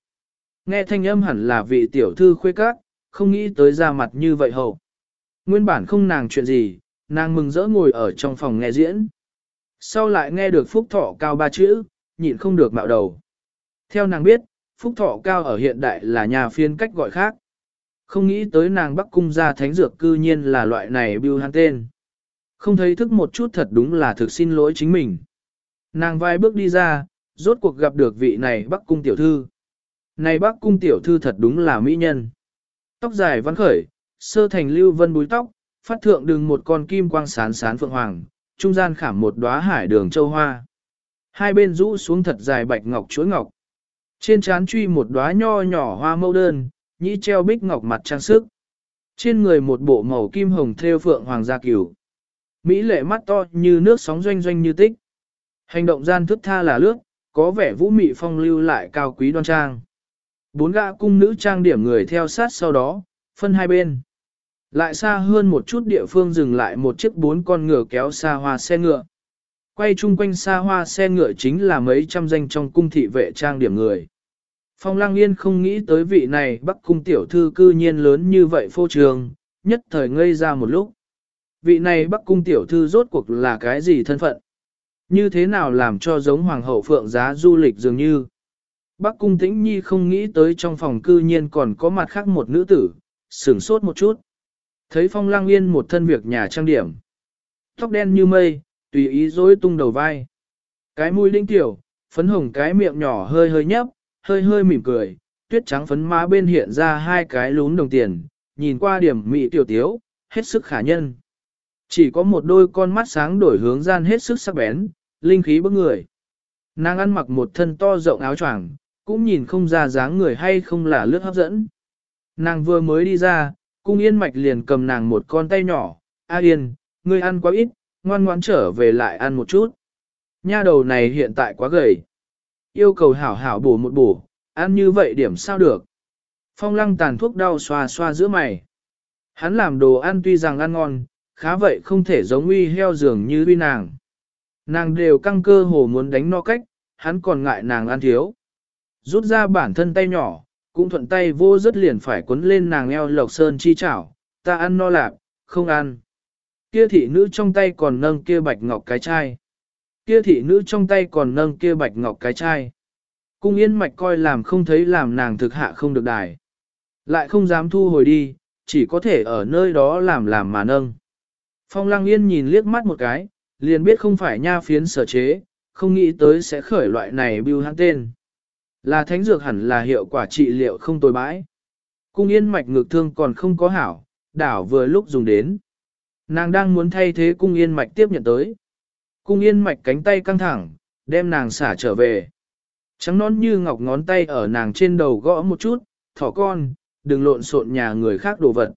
Nghe thanh âm hẳn là vị tiểu thư khuê cát, không nghĩ tới ra mặt như vậy hậu. Nguyên bản không nàng chuyện gì, nàng mừng rỡ ngồi ở trong phòng nghe diễn. Sau lại nghe được phúc thọ cao ba chữ, nhịn không được mạo đầu. Theo nàng biết, phúc thọ cao ở hiện đại là nhà phiên cách gọi khác. Không nghĩ tới nàng bắc cung ra thánh dược cư nhiên là loại này bưu hắn tên. Không thấy thức một chút thật đúng là thực xin lỗi chính mình. Nàng vai bước đi ra, rốt cuộc gặp được vị này bắc cung tiểu thư. Này bắc cung tiểu thư thật đúng là mỹ nhân. Tóc dài văn khởi, sơ thành lưu vân búi tóc, phát thượng đừng một con kim quang sán sán phượng hoàng, trung gian khảm một đóa hải đường châu hoa. Hai bên rũ xuống thật dài bạch ngọc chuối ngọc. Trên trán truy một đóa nho nhỏ hoa mâu đơn, nhĩ treo bích ngọc mặt trang sức. Trên người một bộ màu kim hồng thêu phượng hoàng gia cửu. Mỹ lệ mắt to như nước sóng doanh doanh như tích. Hành động gian thức tha là lướt, có vẻ vũ mị phong lưu lại cao quý đoan trang. Bốn gã cung nữ trang điểm người theo sát sau đó, phân hai bên. Lại xa hơn một chút địa phương dừng lại một chiếc bốn con ngựa kéo xa hoa xe ngựa. Quay chung quanh xa hoa xe ngựa chính là mấy trăm danh trong cung thị vệ trang điểm người. Phong Lăng Yên không nghĩ tới vị này bắc cung tiểu thư cư nhiên lớn như vậy phô trường, nhất thời ngây ra một lúc. Vị này bắc cung tiểu thư rốt cuộc là cái gì thân phận? Như thế nào làm cho giống hoàng hậu phượng giá du lịch dường như? Bắc cung tĩnh nhi không nghĩ tới trong phòng cư nhiên còn có mặt khác một nữ tử, sửng sốt một chút. Thấy phong lang yên một thân việc nhà trang điểm. Tóc đen như mây, tùy ý rối tung đầu vai. Cái mũi linh tiểu, phấn hồng cái miệng nhỏ hơi hơi nhấp, hơi hơi mỉm cười, tuyết trắng phấn má bên hiện ra hai cái lún đồng tiền, nhìn qua điểm mị tiểu tiếu, hết sức khả nhân. Chỉ có một đôi con mắt sáng đổi hướng gian hết sức sắc bén, linh khí bức người. Nàng ăn mặc một thân to rộng áo choàng, cũng nhìn không ra dáng người hay không là lướt hấp dẫn. Nàng vừa mới đi ra, cung yên mạch liền cầm nàng một con tay nhỏ, A yên, ngươi ăn quá ít, ngoan ngoãn trở về lại ăn một chút. Nha đầu này hiện tại quá gầy. Yêu cầu hảo hảo bổ một bổ, ăn như vậy điểm sao được. Phong lăng tàn thuốc đau xoa xoa giữa mày. Hắn làm đồ ăn tuy rằng ăn ngon, khá vậy không thể giống uy heo dường như uy nàng. Nàng đều căng cơ hồ muốn đánh no cách, hắn còn ngại nàng ăn thiếu. Rút ra bản thân tay nhỏ, cũng thuận tay vô rất liền phải quấn lên nàng eo lộc sơn chi chảo, ta ăn no lạc không ăn. Kia thị nữ trong tay còn nâng kia bạch ngọc cái chai. Kia thị nữ trong tay còn nâng kia bạch ngọc cái chai. Cung yên mạch coi làm không thấy làm nàng thực hạ không được đài. Lại không dám thu hồi đi, chỉ có thể ở nơi đó làm làm mà nâng. Phong lăng yên nhìn liếc mắt một cái, liền biết không phải nha phiến sở chế, không nghĩ tới sẽ khởi loại này bưu hắn tên. Là thánh dược hẳn là hiệu quả trị liệu không tồi bãi. Cung yên mạch ngược thương còn không có hảo, đảo vừa lúc dùng đến. Nàng đang muốn thay thế cung yên mạch tiếp nhận tới. Cung yên mạch cánh tay căng thẳng, đem nàng xả trở về. Trắng nón như ngọc ngón tay ở nàng trên đầu gõ một chút, thỏ con, đừng lộn xộn nhà người khác đồ vật.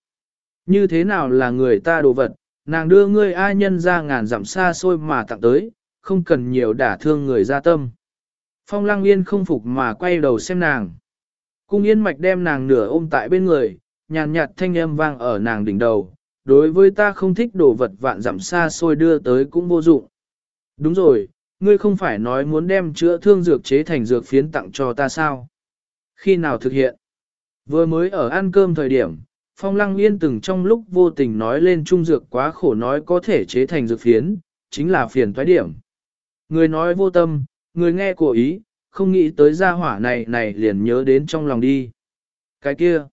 Như thế nào là người ta đồ vật, nàng đưa ngươi ai nhân ra ngàn dặm xa xôi mà tặng tới, không cần nhiều đả thương người ra tâm. Phong lăng yên không phục mà quay đầu xem nàng. Cung yên mạch đem nàng nửa ôm tại bên người, nhàn nhạt thanh âm vang ở nàng đỉnh đầu. Đối với ta không thích đồ vật vạn dặm xa xôi đưa tới cũng vô dụng. Đúng rồi, ngươi không phải nói muốn đem chữa thương dược chế thành dược phiến tặng cho ta sao? Khi nào thực hiện? Vừa mới ở ăn cơm thời điểm, Phong Lăng Yên từng trong lúc vô tình nói lên trung dược quá khổ nói có thể chế thành dược phiến, chính là phiền thoái điểm. Người nói vô tâm, người nghe của ý, không nghĩ tới gia hỏa này này liền nhớ đến trong lòng đi. Cái kia,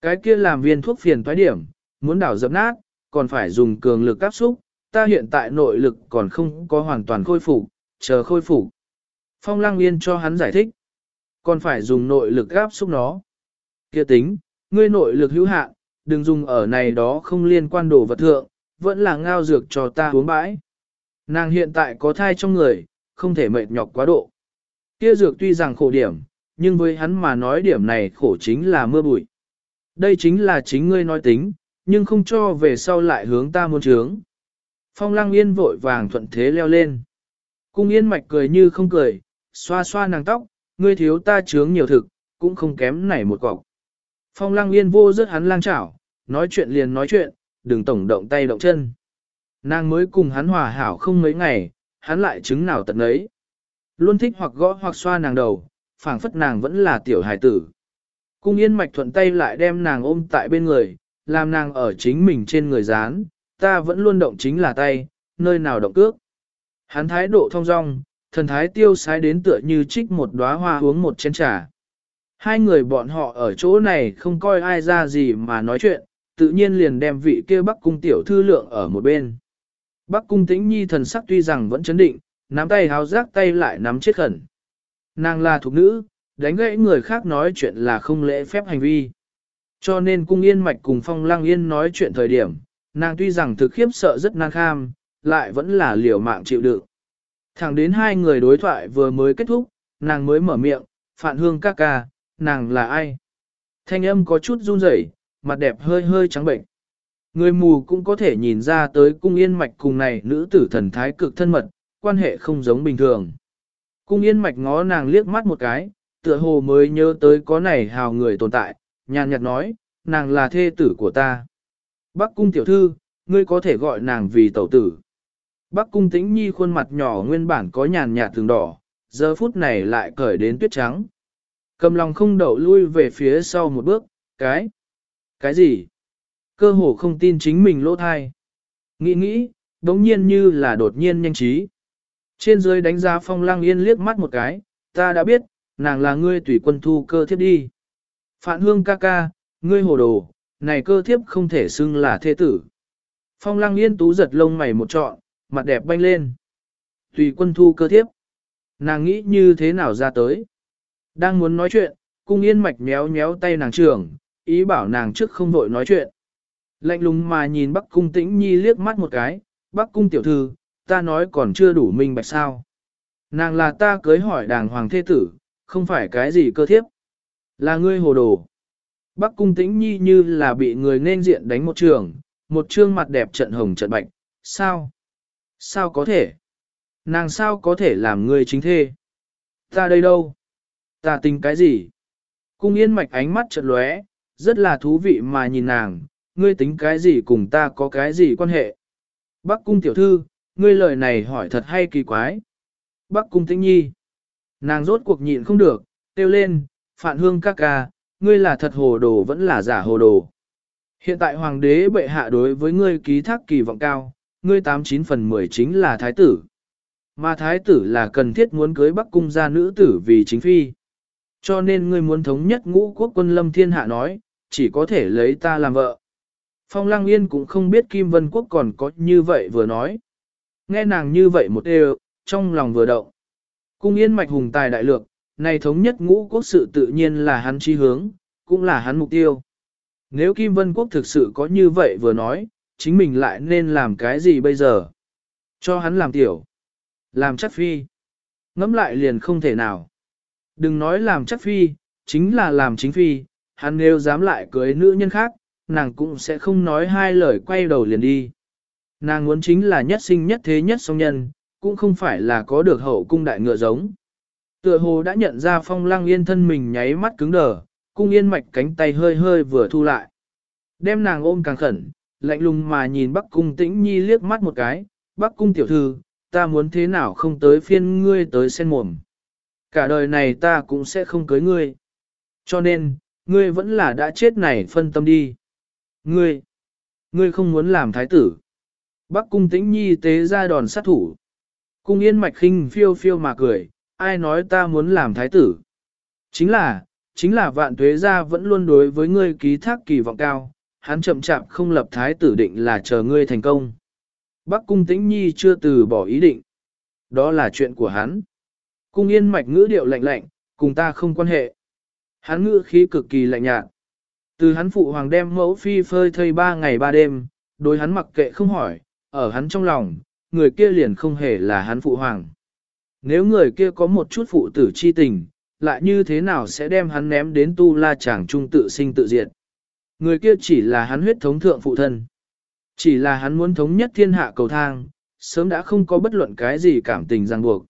cái kia làm viên thuốc phiền thoái điểm, muốn đảo dập nát, còn phải dùng cường lực áp xúc, ta hiện tại nội lực còn không có hoàn toàn khôi phục, chờ khôi phục. Phong Lăng Yên cho hắn giải thích, còn phải dùng nội lực áp xúc nó. Kia tính, ngươi nội lực hữu hạn, đừng dùng ở này đó không liên quan đồ vật thượng, vẫn là ngao dược cho ta uống bãi. Nàng hiện tại có thai trong người, không thể mệt nhọc quá độ. Kia dược tuy rằng khổ điểm, nhưng với hắn mà nói điểm này khổ chính là mưa bụi. Đây chính là chính ngươi nói tính, nhưng không cho về sau lại hướng ta muốn trướng. Phong lăng yên vội vàng thuận thế leo lên. Cung yên mạch cười như không cười, xoa xoa nàng tóc, ngươi thiếu ta trướng nhiều thực, cũng không kém này một cọc. Phong lăng yên vô rất hắn lang chảo, nói chuyện liền nói chuyện, đừng tổng động tay động chân. Nàng mới cùng hắn hòa hảo không mấy ngày, hắn lại chứng nào tận ấy. Luôn thích hoặc gõ hoặc xoa nàng đầu, phảng phất nàng vẫn là tiểu hài tử. Cung yên mạch thuận tay lại đem nàng ôm tại bên người, làm nàng ở chính mình trên người dán, ta vẫn luôn động chính là tay, nơi nào động cước. Hắn thái độ thong dong, thần thái tiêu sái đến tựa như trích một đóa hoa uống một chén trà. Hai người bọn họ ở chỗ này không coi ai ra gì mà nói chuyện, tự nhiên liền đem vị kia bắc cung tiểu thư lượng ở một bên. Bắc cung tĩnh nhi thần sắc tuy rằng vẫn chấn định, nắm tay háo rác tay lại nắm chết khẩn. Nàng là thuộc nữ, đánh gãy người khác nói chuyện là không lễ phép hành vi. Cho nên cung yên mạch cùng phong lang yên nói chuyện thời điểm, nàng tuy rằng thực khiếp sợ rất năng kham, lại vẫn là liều mạng chịu đựng. Thẳng đến hai người đối thoại vừa mới kết thúc, nàng mới mở miệng, phản hương ca ca, nàng là ai? Thanh âm có chút run rẩy, mặt đẹp hơi hơi trắng bệnh. Người mù cũng có thể nhìn ra tới cung yên mạch cùng này nữ tử thần thái cực thân mật, quan hệ không giống bình thường. Cung yên mạch ngó nàng liếc mắt một cái, tựa hồ mới nhớ tới có này hào người tồn tại, nhàn nhạt nói, nàng là thê tử của ta. Bắc cung tiểu thư, ngươi có thể gọi nàng vì tẩu tử. Bắc cung tĩnh nhi khuôn mặt nhỏ nguyên bản có nhàn nhạt thường đỏ, giờ phút này lại cởi đến tuyết trắng. Cầm lòng không đậu lui về phía sau một bước, cái, cái gì? Cơ hồ không tin chính mình lỗ thai. Nghĩ nghĩ, đống nhiên như là đột nhiên nhanh trí. Trên dưới đánh giá phong lăng yên liếc mắt một cái, ta đã biết, nàng là ngươi tùy quân thu cơ thiếp đi. Phạn hương ca ca, ngươi hồ đồ, này cơ thiếp không thể xưng là thế tử. Phong lăng yên tú giật lông mày một trọn, mặt đẹp banh lên. Tùy quân thu cơ thiếp. Nàng nghĩ như thế nào ra tới. Đang muốn nói chuyện, cung yên mạch méo méo tay nàng trưởng, ý bảo nàng trước không vội nói chuyện. Lạnh lùng mà nhìn Bắc Cung Tĩnh Nhi liếc mắt một cái, Bắc Cung tiểu thư, ta nói còn chưa đủ minh bạch sao. Nàng là ta cưới hỏi đàng hoàng thế tử, không phải cái gì cơ thiếp. Là ngươi hồ đồ. Bắc Cung Tĩnh Nhi như là bị người nên diện đánh một trường, một trương mặt đẹp trận hồng trận bạch, sao? Sao có thể? Nàng sao có thể làm ngươi chính thê? Ta đây đâu? Ta tính cái gì? Cung yên mạch ánh mắt chợt lóe, rất là thú vị mà nhìn nàng, ngươi tính cái gì cùng ta có cái gì quan hệ? Bắc cung tiểu thư, ngươi lời này hỏi thật hay kỳ quái. Bắc cung tĩnh nhi. Nàng rốt cuộc nhịn không được, kêu lên, phản hương ca ca, ngươi là thật hồ đồ vẫn là giả hồ đồ. Hiện tại hoàng đế bệ hạ đối với ngươi ký thác kỳ vọng cao, ngươi 89 phần 10 chính là thái tử. Mà thái tử là cần thiết muốn cưới bắc cung gia nữ tử vì chính phi. Cho nên ngươi muốn thống nhất ngũ quốc quân lâm thiên hạ nói, chỉ có thể lấy ta làm vợ. Phong Lang Yên cũng không biết Kim Vân Quốc còn có như vậy vừa nói. Nghe nàng như vậy một đều, trong lòng vừa động. Cung Yên mạch hùng tài đại lược, này thống nhất ngũ quốc sự tự nhiên là hắn chi hướng, cũng là hắn mục tiêu. Nếu Kim Vân Quốc thực sự có như vậy vừa nói, chính mình lại nên làm cái gì bây giờ? Cho hắn làm tiểu. Làm chắc phi. ngẫm lại liền không thể nào. Đừng nói làm chắc phi, chính là làm chính phi, hắn nếu dám lại cưới nữ nhân khác, nàng cũng sẽ không nói hai lời quay đầu liền đi. Nàng muốn chính là nhất sinh nhất thế nhất song nhân, cũng không phải là có được hậu cung đại ngựa giống. Tựa hồ đã nhận ra phong lăng yên thân mình nháy mắt cứng đờ, cung yên mạch cánh tay hơi hơi vừa thu lại. Đem nàng ôm càng khẩn, lạnh lùng mà nhìn bắc cung tĩnh nhi liếc mắt một cái, bắc cung tiểu thư, ta muốn thế nào không tới phiên ngươi tới sen mồm. Cả đời này ta cũng sẽ không cưới ngươi. Cho nên, ngươi vẫn là đã chết này phân tâm đi. Ngươi, ngươi không muốn làm thái tử. Bắc cung tĩnh nhi tế ra đòn sát thủ. Cung yên mạch khinh phiêu phiêu mà cười, ai nói ta muốn làm thái tử. Chính là, chính là vạn tuế gia vẫn luôn đối với ngươi ký thác kỳ vọng cao, hắn chậm chạp không lập thái tử định là chờ ngươi thành công. Bắc cung tĩnh nhi chưa từ bỏ ý định. Đó là chuyện của hắn. Cung yên mạch ngữ điệu lạnh lạnh, cùng ta không quan hệ. Hắn ngữ khí cực kỳ lạnh nhạt. Từ hắn phụ hoàng đem mẫu phi phơi thây ba ngày ba đêm, đối hắn mặc kệ không hỏi, ở hắn trong lòng, người kia liền không hề là hắn phụ hoàng. Nếu người kia có một chút phụ tử chi tình, lại như thế nào sẽ đem hắn ném đến tu la chàng trung tự sinh tự diệt. Người kia chỉ là hắn huyết thống thượng phụ thân. Chỉ là hắn muốn thống nhất thiên hạ cầu thang, sớm đã không có bất luận cái gì cảm tình ràng buộc.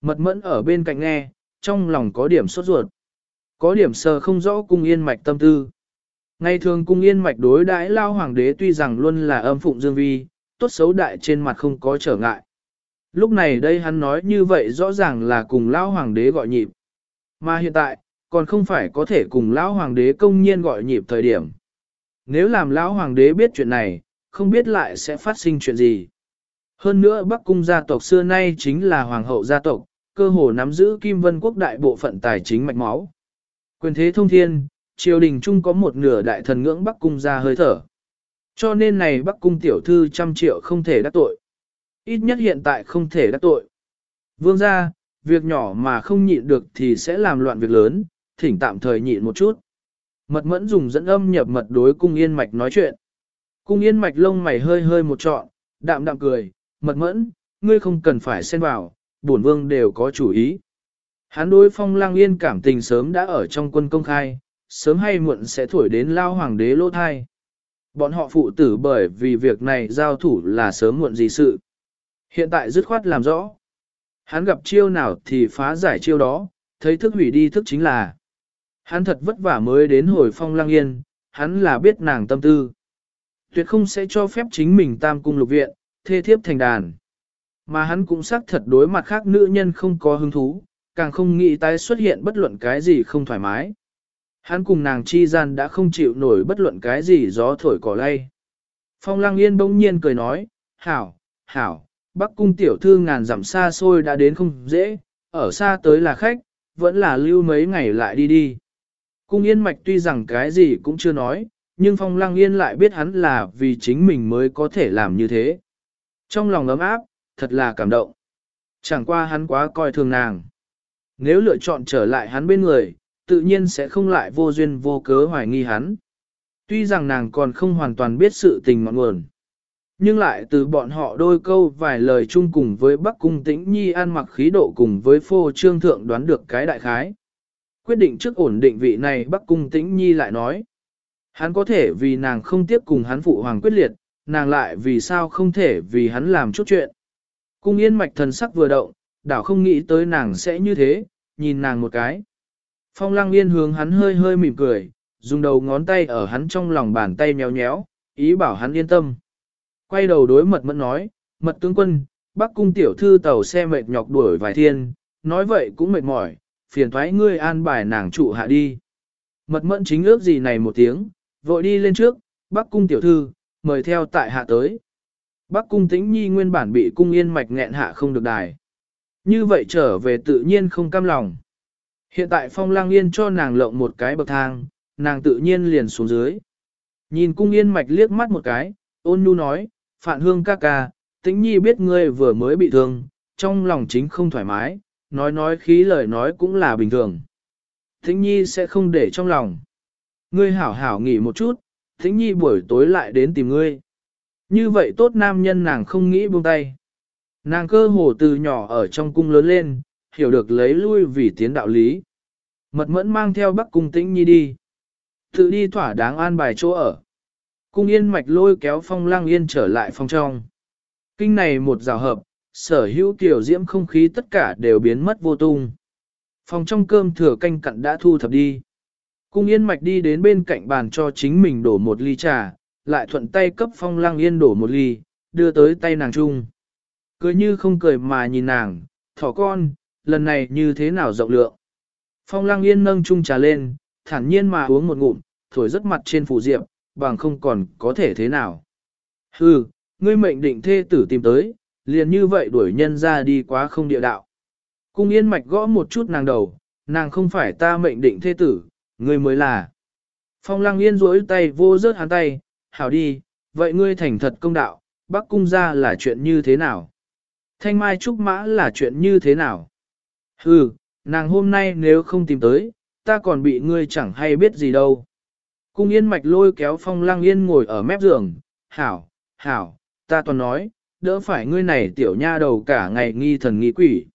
Mật mẫn ở bên cạnh nghe, trong lòng có điểm sốt ruột. Có điểm sờ không rõ cung yên mạch tâm tư. Ngày thường cung yên mạch đối đãi lao hoàng đế tuy rằng luôn là âm phụng dương vi, tốt xấu đại trên mặt không có trở ngại. Lúc này đây hắn nói như vậy rõ ràng là cùng lao hoàng đế gọi nhịp. Mà hiện tại, còn không phải có thể cùng lão hoàng đế công nhiên gọi nhịp thời điểm. Nếu làm lão hoàng đế biết chuyện này, không biết lại sẽ phát sinh chuyện gì. Hơn nữa Bắc cung gia tộc xưa nay chính là hoàng hậu gia tộc, cơ hồ nắm giữ Kim Vân quốc đại bộ phận tài chính mạch máu. Quyền thế thông thiên, triều đình chung có một nửa đại thần ngưỡng Bắc cung ra hơi thở. Cho nên này Bắc cung tiểu thư trăm triệu không thể đắc tội. Ít nhất hiện tại không thể đắc tội. Vương gia, việc nhỏ mà không nhịn được thì sẽ làm loạn việc lớn, thỉnh tạm thời nhịn một chút. Mật mẫn dùng dẫn âm nhập mật đối cung yên mạch nói chuyện. Cung yên mạch lông mày hơi hơi một trọn, đạm đạm cười, mật mẫn, ngươi không cần phải xen vào, bổn vương đều có chủ ý. Hắn đối phong lang yên cảm tình sớm đã ở trong quân công khai, sớm hay muộn sẽ thổi đến lao hoàng đế lô thai. Bọn họ phụ tử bởi vì việc này giao thủ là sớm muộn gì sự. Hiện tại dứt khoát làm rõ. Hắn gặp chiêu nào thì phá giải chiêu đó, thấy thức hủy đi thức chính là. Hắn thật vất vả mới đến hồi phong lang yên, hắn là biết nàng tâm tư. Tuyệt không sẽ cho phép chính mình tam cung lục viện, thê thiếp thành đàn. Mà hắn cũng xác thật đối mặt khác nữ nhân không có hứng thú, càng không nghĩ tái xuất hiện bất luận cái gì không thoải mái. Hắn cùng nàng chi gian đã không chịu nổi bất luận cái gì gió thổi cỏ lay. Phong Lang Yên bỗng nhiên cười nói, hảo, hảo, Bắc cung tiểu thư ngàn dặm xa xôi đã đến không dễ, ở xa tới là khách, vẫn là lưu mấy ngày lại đi đi. Cung Yên Mạch tuy rằng cái gì cũng chưa nói, nhưng Phong Lang Yên lại biết hắn là vì chính mình mới có thể làm như thế. Trong lòng ấm áp, thật là cảm động. Chẳng qua hắn quá coi thường nàng. Nếu lựa chọn trở lại hắn bên người, tự nhiên sẽ không lại vô duyên vô cớ hoài nghi hắn. Tuy rằng nàng còn không hoàn toàn biết sự tình ngọn nguồn. Nhưng lại từ bọn họ đôi câu vài lời chung cùng với Bắc Cung Tĩnh Nhi ăn mặc khí độ cùng với phô trương thượng đoán được cái đại khái. Quyết định trước ổn định vị này Bắc Cung Tĩnh Nhi lại nói. Hắn có thể vì nàng không tiếp cùng hắn phụ hoàng quyết liệt, nàng lại vì sao không thể vì hắn làm chút chuyện. Cung yên mạch thần sắc vừa động, đảo không nghĩ tới nàng sẽ như thế, nhìn nàng một cái. Phong lăng yên hướng hắn hơi hơi mỉm cười, dùng đầu ngón tay ở hắn trong lòng bàn tay nhéo nhéo, ý bảo hắn yên tâm. Quay đầu đối mật mẫn nói, mật tướng quân, bác cung tiểu thư tàu xe mệt nhọc đuổi vài thiên, nói vậy cũng mệt mỏi, phiền thoái ngươi an bài nàng trụ hạ đi. Mật mẫn chính ước gì này một tiếng, vội đi lên trước, bác cung tiểu thư, mời theo tại hạ tới. Bác cung tĩnh nhi nguyên bản bị cung yên mạch nghẹn hạ không được đài. Như vậy trở về tự nhiên không cam lòng. Hiện tại phong lang yên cho nàng lộng một cái bậc thang, nàng tự nhiên liền xuống dưới. Nhìn cung yên mạch liếc mắt một cái, ôn nhu nói, Phạn Hương ca ca, tĩnh nhi biết ngươi vừa mới bị thương, trong lòng chính không thoải mái, nói nói khí lời nói cũng là bình thường. Tĩnh nhi sẽ không để trong lòng. Ngươi hảo hảo nghỉ một chút, tĩnh nhi buổi tối lại đến tìm ngươi. Như vậy tốt nam nhân nàng không nghĩ buông tay. Nàng cơ hồ từ nhỏ ở trong cung lớn lên, hiểu được lấy lui vì tiến đạo lý. Mật mẫn mang theo bắc cung tĩnh nhi đi. Tự đi thỏa đáng an bài chỗ ở. Cung yên mạch lôi kéo phong lang yên trở lại phòng trong. Kinh này một rào hợp, sở hữu tiểu diễm không khí tất cả đều biến mất vô tung. Phòng trong cơm thừa canh cặn đã thu thập đi. Cung yên mạch đi đến bên cạnh bàn cho chính mình đổ một ly trà, lại thuận tay cấp phong lang yên đổ một ly, đưa tới tay nàng chung. Cười như không cười mà nhìn nàng, thỏ con, lần này như thế nào rộng lượng. Phong lang yên nâng chung trà lên, thản nhiên mà uống một ngụm, thổi rất mặt trên phủ diệp, bằng không còn có thể thế nào. Hừ, ngươi mệnh định thê tử tìm tới, liền như vậy đuổi nhân ra đi quá không địa đạo. Cung yên mạch gõ một chút nàng đầu, nàng không phải ta mệnh định thê tử, ngươi mới là. Phong lăng yên rỗi tay vô rớt hắn tay, hảo đi, vậy ngươi thành thật công đạo, bắc cung ra là chuyện như thế nào? Thanh mai trúc mã là chuyện như thế nào? Hừ, nàng hôm nay nếu không tìm tới, ta còn bị ngươi chẳng hay biết gì đâu. Cung yên mạch lôi kéo phong lăng yên ngồi ở mép giường, hảo, hảo, ta toàn nói, đỡ phải ngươi này tiểu nha đầu cả ngày nghi thần nghi quỷ.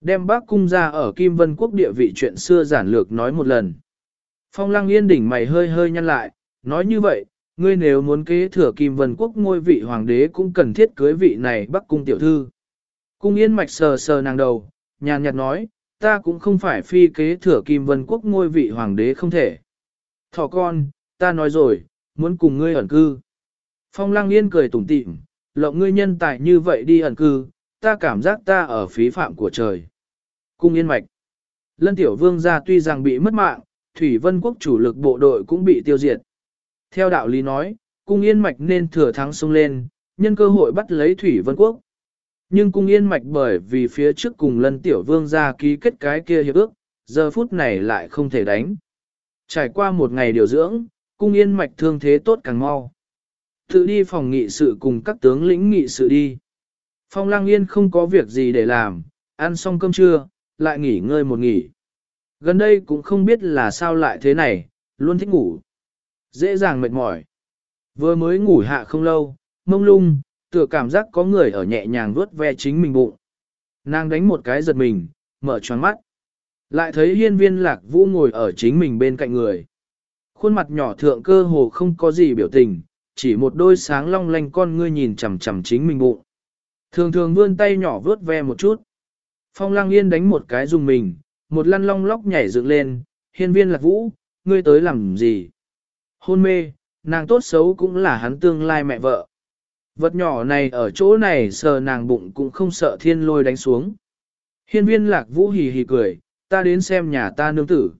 Đem bác cung ra ở Kim Vân Quốc địa vị chuyện xưa giản lược nói một lần. Phong lăng yên đỉnh mày hơi hơi nhăn lại, nói như vậy, ngươi nếu muốn kế thừa Kim Vân Quốc ngôi vị hoàng đế cũng cần thiết cưới vị này bắc cung tiểu thư. Cung yên mạch sờ sờ nàng đầu, nhàn nhạt nói, ta cũng không phải phi kế thừa Kim Vân Quốc ngôi vị hoàng đế không thể. Thỏ con, ta nói rồi, muốn cùng ngươi ẩn cư. Phong lăng yên cười tủm tỉm, lộng ngươi nhân tài như vậy đi ẩn cư, ta cảm giác ta ở phí phạm của trời. Cung yên mạch. Lân tiểu vương gia tuy rằng bị mất mạng, Thủy Vân Quốc chủ lực bộ đội cũng bị tiêu diệt. Theo đạo lý nói, cung yên mạch nên thừa thắng sung lên, nhân cơ hội bắt lấy Thủy Vân Quốc. Nhưng cung yên mạch bởi vì phía trước cùng lân tiểu vương gia ký kết cái kia hiệp ước, giờ phút này lại không thể đánh. Trải qua một ngày điều dưỡng, cung yên mạch thương thế tốt càng mau. Tự đi phòng nghị sự cùng các tướng lĩnh nghị sự đi. Phong lang yên không có việc gì để làm, ăn xong cơm trưa, lại nghỉ ngơi một nghỉ. Gần đây cũng không biết là sao lại thế này, luôn thích ngủ. Dễ dàng mệt mỏi. Vừa mới ngủ hạ không lâu, mông lung, tựa cảm giác có người ở nhẹ nhàng vuốt ve chính mình bụng. Nàng đánh một cái giật mình, mở choáng mắt. Lại thấy hiên viên lạc vũ ngồi ở chính mình bên cạnh người. Khuôn mặt nhỏ thượng cơ hồ không có gì biểu tình, chỉ một đôi sáng long lanh con ngươi nhìn chằm chằm chính mình bụng. Thường thường vươn tay nhỏ vướt ve một chút. Phong lăng yên đánh một cái dùng mình, một lăn long lóc nhảy dựng lên, hiên viên lạc vũ, ngươi tới làm gì? Hôn mê, nàng tốt xấu cũng là hắn tương lai mẹ vợ. Vật nhỏ này ở chỗ này sờ nàng bụng cũng không sợ thiên lôi đánh xuống. Hiên viên lạc vũ hì hì cười, ta đến xem nhà ta nương tử.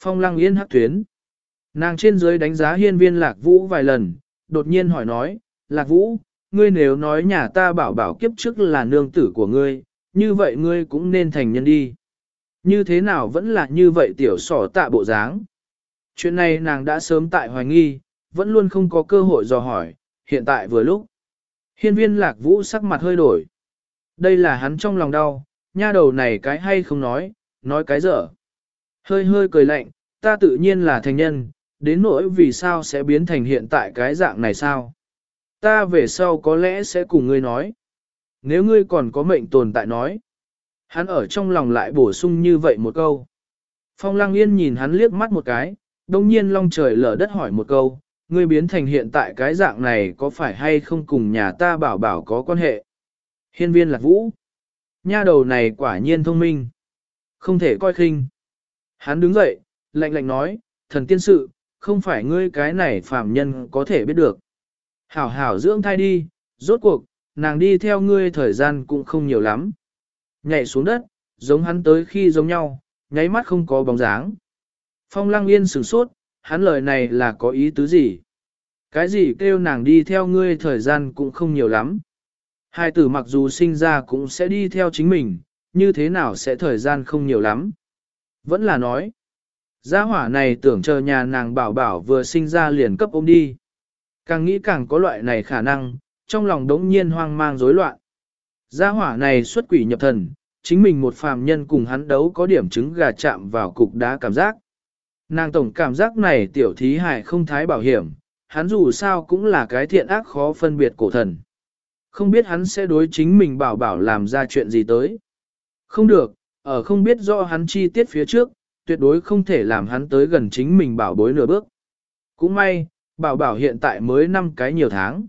Phong lăng yên hắc tuyến. Nàng trên dưới đánh giá hiên viên lạc vũ vài lần, đột nhiên hỏi nói, lạc vũ, ngươi nếu nói nhà ta bảo bảo kiếp trước là nương tử của ngươi, như vậy ngươi cũng nên thành nhân đi. Như thế nào vẫn là như vậy tiểu sỏ tạ bộ dáng. Chuyện này nàng đã sớm tại hoài nghi, vẫn luôn không có cơ hội dò hỏi, hiện tại vừa lúc. Hiên viên lạc vũ sắc mặt hơi đổi. Đây là hắn trong lòng đau, nha đầu này cái hay không nói, nói cái dở. Hơi hơi cười lạnh, ta tự nhiên là thành nhân, đến nỗi vì sao sẽ biến thành hiện tại cái dạng này sao? Ta về sau có lẽ sẽ cùng ngươi nói. Nếu ngươi còn có mệnh tồn tại nói. Hắn ở trong lòng lại bổ sung như vậy một câu. Phong Lăng Yên nhìn hắn liếc mắt một cái, đông nhiên long trời lở đất hỏi một câu, ngươi biến thành hiện tại cái dạng này có phải hay không cùng nhà ta bảo bảo có quan hệ? Hiên viên lạc vũ. Nha đầu này quả nhiên thông minh. Không thể coi khinh. Hắn đứng dậy, lạnh lạnh nói, thần tiên sự, không phải ngươi cái này phàm nhân có thể biết được. Hảo hảo dưỡng thai đi, rốt cuộc, nàng đi theo ngươi thời gian cũng không nhiều lắm. Nhảy xuống đất, giống hắn tới khi giống nhau, nháy mắt không có bóng dáng. Phong lăng yên sửng sốt, hắn lời này là có ý tứ gì? Cái gì kêu nàng đi theo ngươi thời gian cũng không nhiều lắm. Hai tử mặc dù sinh ra cũng sẽ đi theo chính mình, như thế nào sẽ thời gian không nhiều lắm. Vẫn là nói, gia hỏa này tưởng chờ nhà nàng bảo bảo vừa sinh ra liền cấp ôm đi. Càng nghĩ càng có loại này khả năng, trong lòng đống nhiên hoang mang rối loạn. Gia hỏa này xuất quỷ nhập thần, chính mình một phàm nhân cùng hắn đấu có điểm chứng gà chạm vào cục đá cảm giác. Nàng tổng cảm giác này tiểu thí hại không thái bảo hiểm, hắn dù sao cũng là cái thiện ác khó phân biệt cổ thần. Không biết hắn sẽ đối chính mình bảo bảo làm ra chuyện gì tới. Không được, ở không biết do hắn chi tiết phía trước, tuyệt đối không thể làm hắn tới gần chính mình bảo bối nửa bước. Cũng may, bảo bảo hiện tại mới 5 cái nhiều tháng.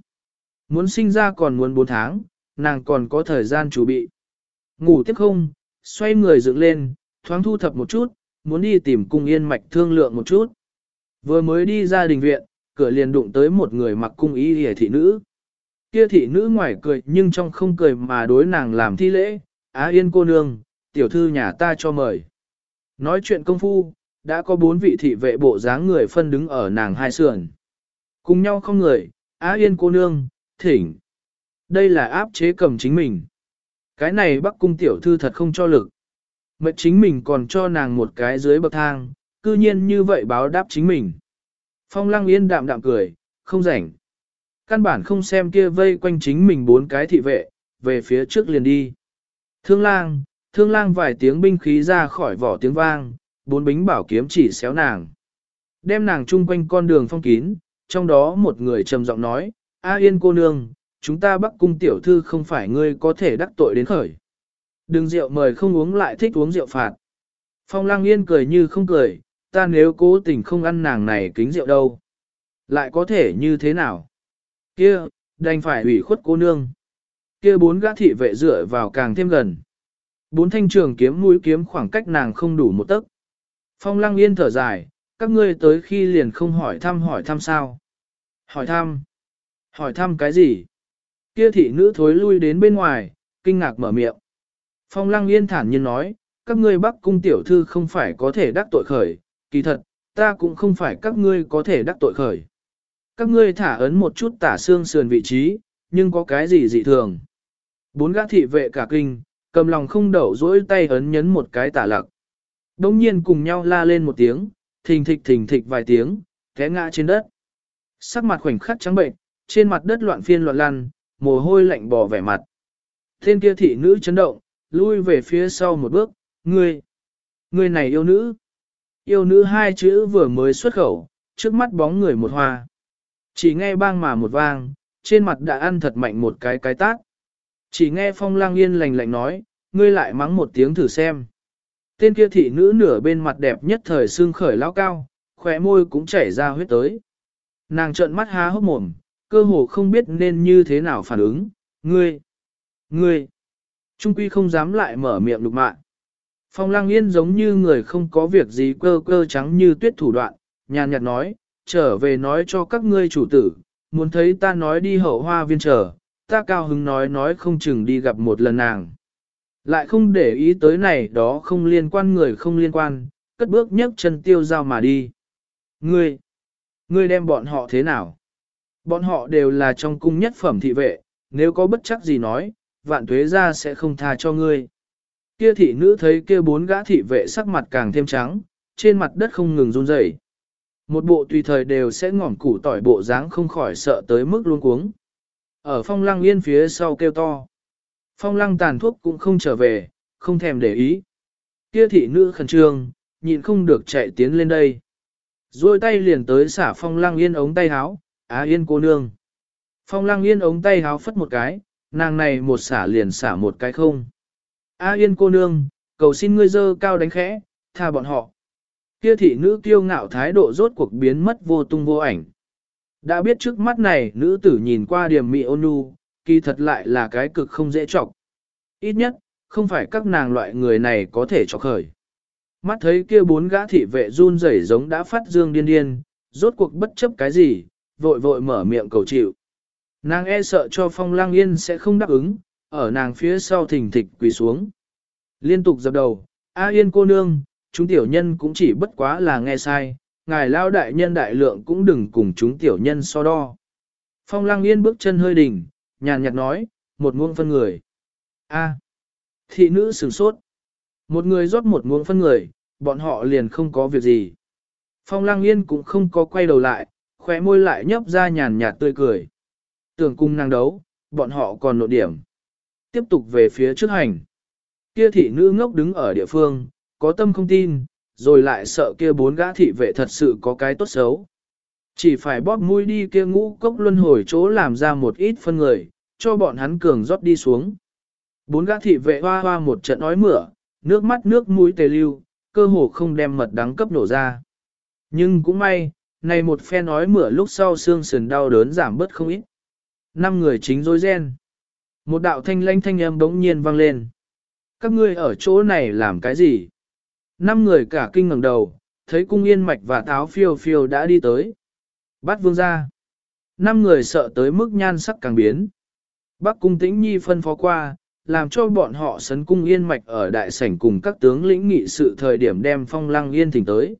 Muốn sinh ra còn muốn 4 tháng, nàng còn có thời gian chuẩn bị. Ngủ tiếp không, xoay người dựng lên, thoáng thu thập một chút, muốn đi tìm cung yên mạch thương lượng một chút. Vừa mới đi ra đình viện, cửa liền đụng tới một người mặc cung y hề thị nữ. Kia thị nữ ngoài cười nhưng trong không cười mà đối nàng làm thi lễ, á yên cô nương, tiểu thư nhà ta cho mời. Nói chuyện công phu, đã có bốn vị thị vệ bộ dáng người phân đứng ở nàng hai sườn. Cùng nhau không người, á yên cô nương, thỉnh. Đây là áp chế cầm chính mình. Cái này bắc cung tiểu thư thật không cho lực. Mệnh chính mình còn cho nàng một cái dưới bậc thang, cư nhiên như vậy báo đáp chính mình. Phong lăng yên đạm đạm cười, không rảnh. Căn bản không xem kia vây quanh chính mình bốn cái thị vệ, về phía trước liền đi. Thương lang, thương lang vài tiếng binh khí ra khỏi vỏ tiếng vang, bốn bính bảo kiếm chỉ xéo nàng. Đem nàng chung quanh con đường phong kín, trong đó một người trầm giọng nói, A yên cô nương, chúng ta bắc cung tiểu thư không phải ngươi có thể đắc tội đến khởi. Đừng rượu mời không uống lại thích uống rượu phạt. Phong lăng yên cười như không cười, ta nếu cố tình không ăn nàng này kính rượu đâu. Lại có thể như thế nào? Kia, đành phải ủy khuất cô nương. Kia bốn gã thị vệ dựa vào càng thêm gần. Bốn thanh trường kiếm mũi kiếm khoảng cách nàng không đủ một tấc. Phong lăng yên thở dài, các ngươi tới khi liền không hỏi thăm hỏi thăm sao. Hỏi thăm? Hỏi thăm cái gì? Kia thị nữ thối lui đến bên ngoài, kinh ngạc mở miệng. Phong lăng yên thản nhiên nói, các ngươi bắc cung tiểu thư không phải có thể đắc tội khởi, kỳ thật, ta cũng không phải các ngươi có thể đắc tội khởi. Các ngươi thả ấn một chút tả xương sườn vị trí, nhưng có cái gì dị thường. Bốn gã thị vệ cả kinh, cầm lòng không đậu dỗi tay ấn nhấn một cái tả lặc. Đông nhiên cùng nhau la lên một tiếng, thình thịch thình thịch vài tiếng, té ngã trên đất. Sắc mặt khoảnh khắc trắng bệnh, trên mặt đất loạn phiên loạn lăn, mồ hôi lạnh bò vẻ mặt. Thiên kia thị nữ chấn động, lui về phía sau một bước, ngươi, ngươi này yêu nữ. Yêu nữ hai chữ vừa mới xuất khẩu, trước mắt bóng người một hoa. Chỉ nghe bang mà một vang, trên mặt đã ăn thật mạnh một cái cái tát. Chỉ nghe phong lang yên lành lạnh nói, ngươi lại mắng một tiếng thử xem. Tên kia thị nữ nửa bên mặt đẹp nhất thời xương khởi lao cao, khỏe môi cũng chảy ra huyết tới. Nàng trợn mắt há hốc mồm, cơ hồ không biết nên như thế nào phản ứng. Ngươi! Ngươi! Trung quy không dám lại mở miệng lục mạ. Phong lăng yên giống như người không có việc gì cơ cơ trắng như tuyết thủ đoạn, nhàn nhạt nói, trở về nói cho các ngươi chủ tử, muốn thấy ta nói đi hậu hoa viên trở, ta cao hứng nói nói không chừng đi gặp một lần nàng. Lại không để ý tới này đó không liên quan người không liên quan, cất bước nhấc chân tiêu giao mà đi. Ngươi, ngươi đem bọn họ thế nào? Bọn họ đều là trong cung nhất phẩm thị vệ, nếu có bất chắc gì nói, vạn tuế ra sẽ không tha cho ngươi. Kia thị nữ thấy kia bốn gã thị vệ sắc mặt càng thêm trắng, trên mặt đất không ngừng run rẩy. Một bộ tùy thời đều sẽ ngỏm củ tỏi bộ dáng không khỏi sợ tới mức luôn cuống. Ở phong lăng yên phía sau kêu to. Phong lăng tàn thuốc cũng không trở về, không thèm để ý. Kia thị nữ khẩn trương, nhịn không được chạy tiến lên đây. Rồi tay liền tới xả phong lăng yên ống tay háo, á yên cô nương. Phong lăng yên ống tay háo phất một cái, nàng này một xả liền xả một cái không. a yên cô nương, cầu xin ngươi dơ cao đánh khẽ, tha bọn họ. Kia thị nữ kiêu ngạo thái độ rốt cuộc biến mất vô tung vô ảnh. Đã biết trước mắt này nữ tử nhìn qua điểm mị ôn nhu, kỳ thật lại là cái cực không dễ chọc. Ít nhất, không phải các nàng loại người này có thể chọc khởi. Mắt thấy kia bốn gã thị vệ run rẩy giống đã phát dương điên điên, rốt cuộc bất chấp cái gì, vội vội mở miệng cầu chịu. Nàng e sợ cho phong lang yên sẽ không đáp ứng, ở nàng phía sau thỉnh thịch quỳ xuống. Liên tục dập đầu, A yên cô nương, chúng tiểu nhân cũng chỉ bất quá là nghe sai, ngài lao đại nhân đại lượng cũng đừng cùng chúng tiểu nhân so đo. Phong lang yên bước chân hơi đỉnh, nhàn nhạt nói, một muông phân người. A. thị nữ sửng sốt. Một người rót một muông phân người, bọn họ liền không có việc gì. Phong lang yên cũng không có quay đầu lại, khóe môi lại nhấp ra nhàn nhạt tươi cười. Tưởng cung năng đấu, bọn họ còn nội điểm. Tiếp tục về phía trước hành. Kia thị nữ ngốc đứng ở địa phương, có tâm không tin, rồi lại sợ kia bốn gã thị vệ thật sự có cái tốt xấu. Chỉ phải bóp mũi đi kia ngũ cốc luân hồi chỗ làm ra một ít phân người, cho bọn hắn cường rót đi xuống. Bốn gã thị vệ hoa hoa một trận ói mửa, nước mắt nước mũi tề lưu, cơ hồ không đem mật đắng cấp nổ ra. Nhưng cũng may, này một phe nói mửa lúc sau xương sườn đau đớn giảm bớt không ít. Năm người chính dối ren. Một đạo thanh lãnh thanh âm bỗng nhiên vang lên. Các ngươi ở chỗ này làm cái gì? Năm người cả kinh ngẩng đầu, thấy cung yên mạch và táo phiêu phiêu đã đi tới. Bắt vương ra. Năm người sợ tới mức nhan sắc càng biến. Bác cung tĩnh nhi phân phó qua, làm cho bọn họ sấn cung yên mạch ở đại sảnh cùng các tướng lĩnh nghị sự thời điểm đem phong lăng yên thỉnh tới.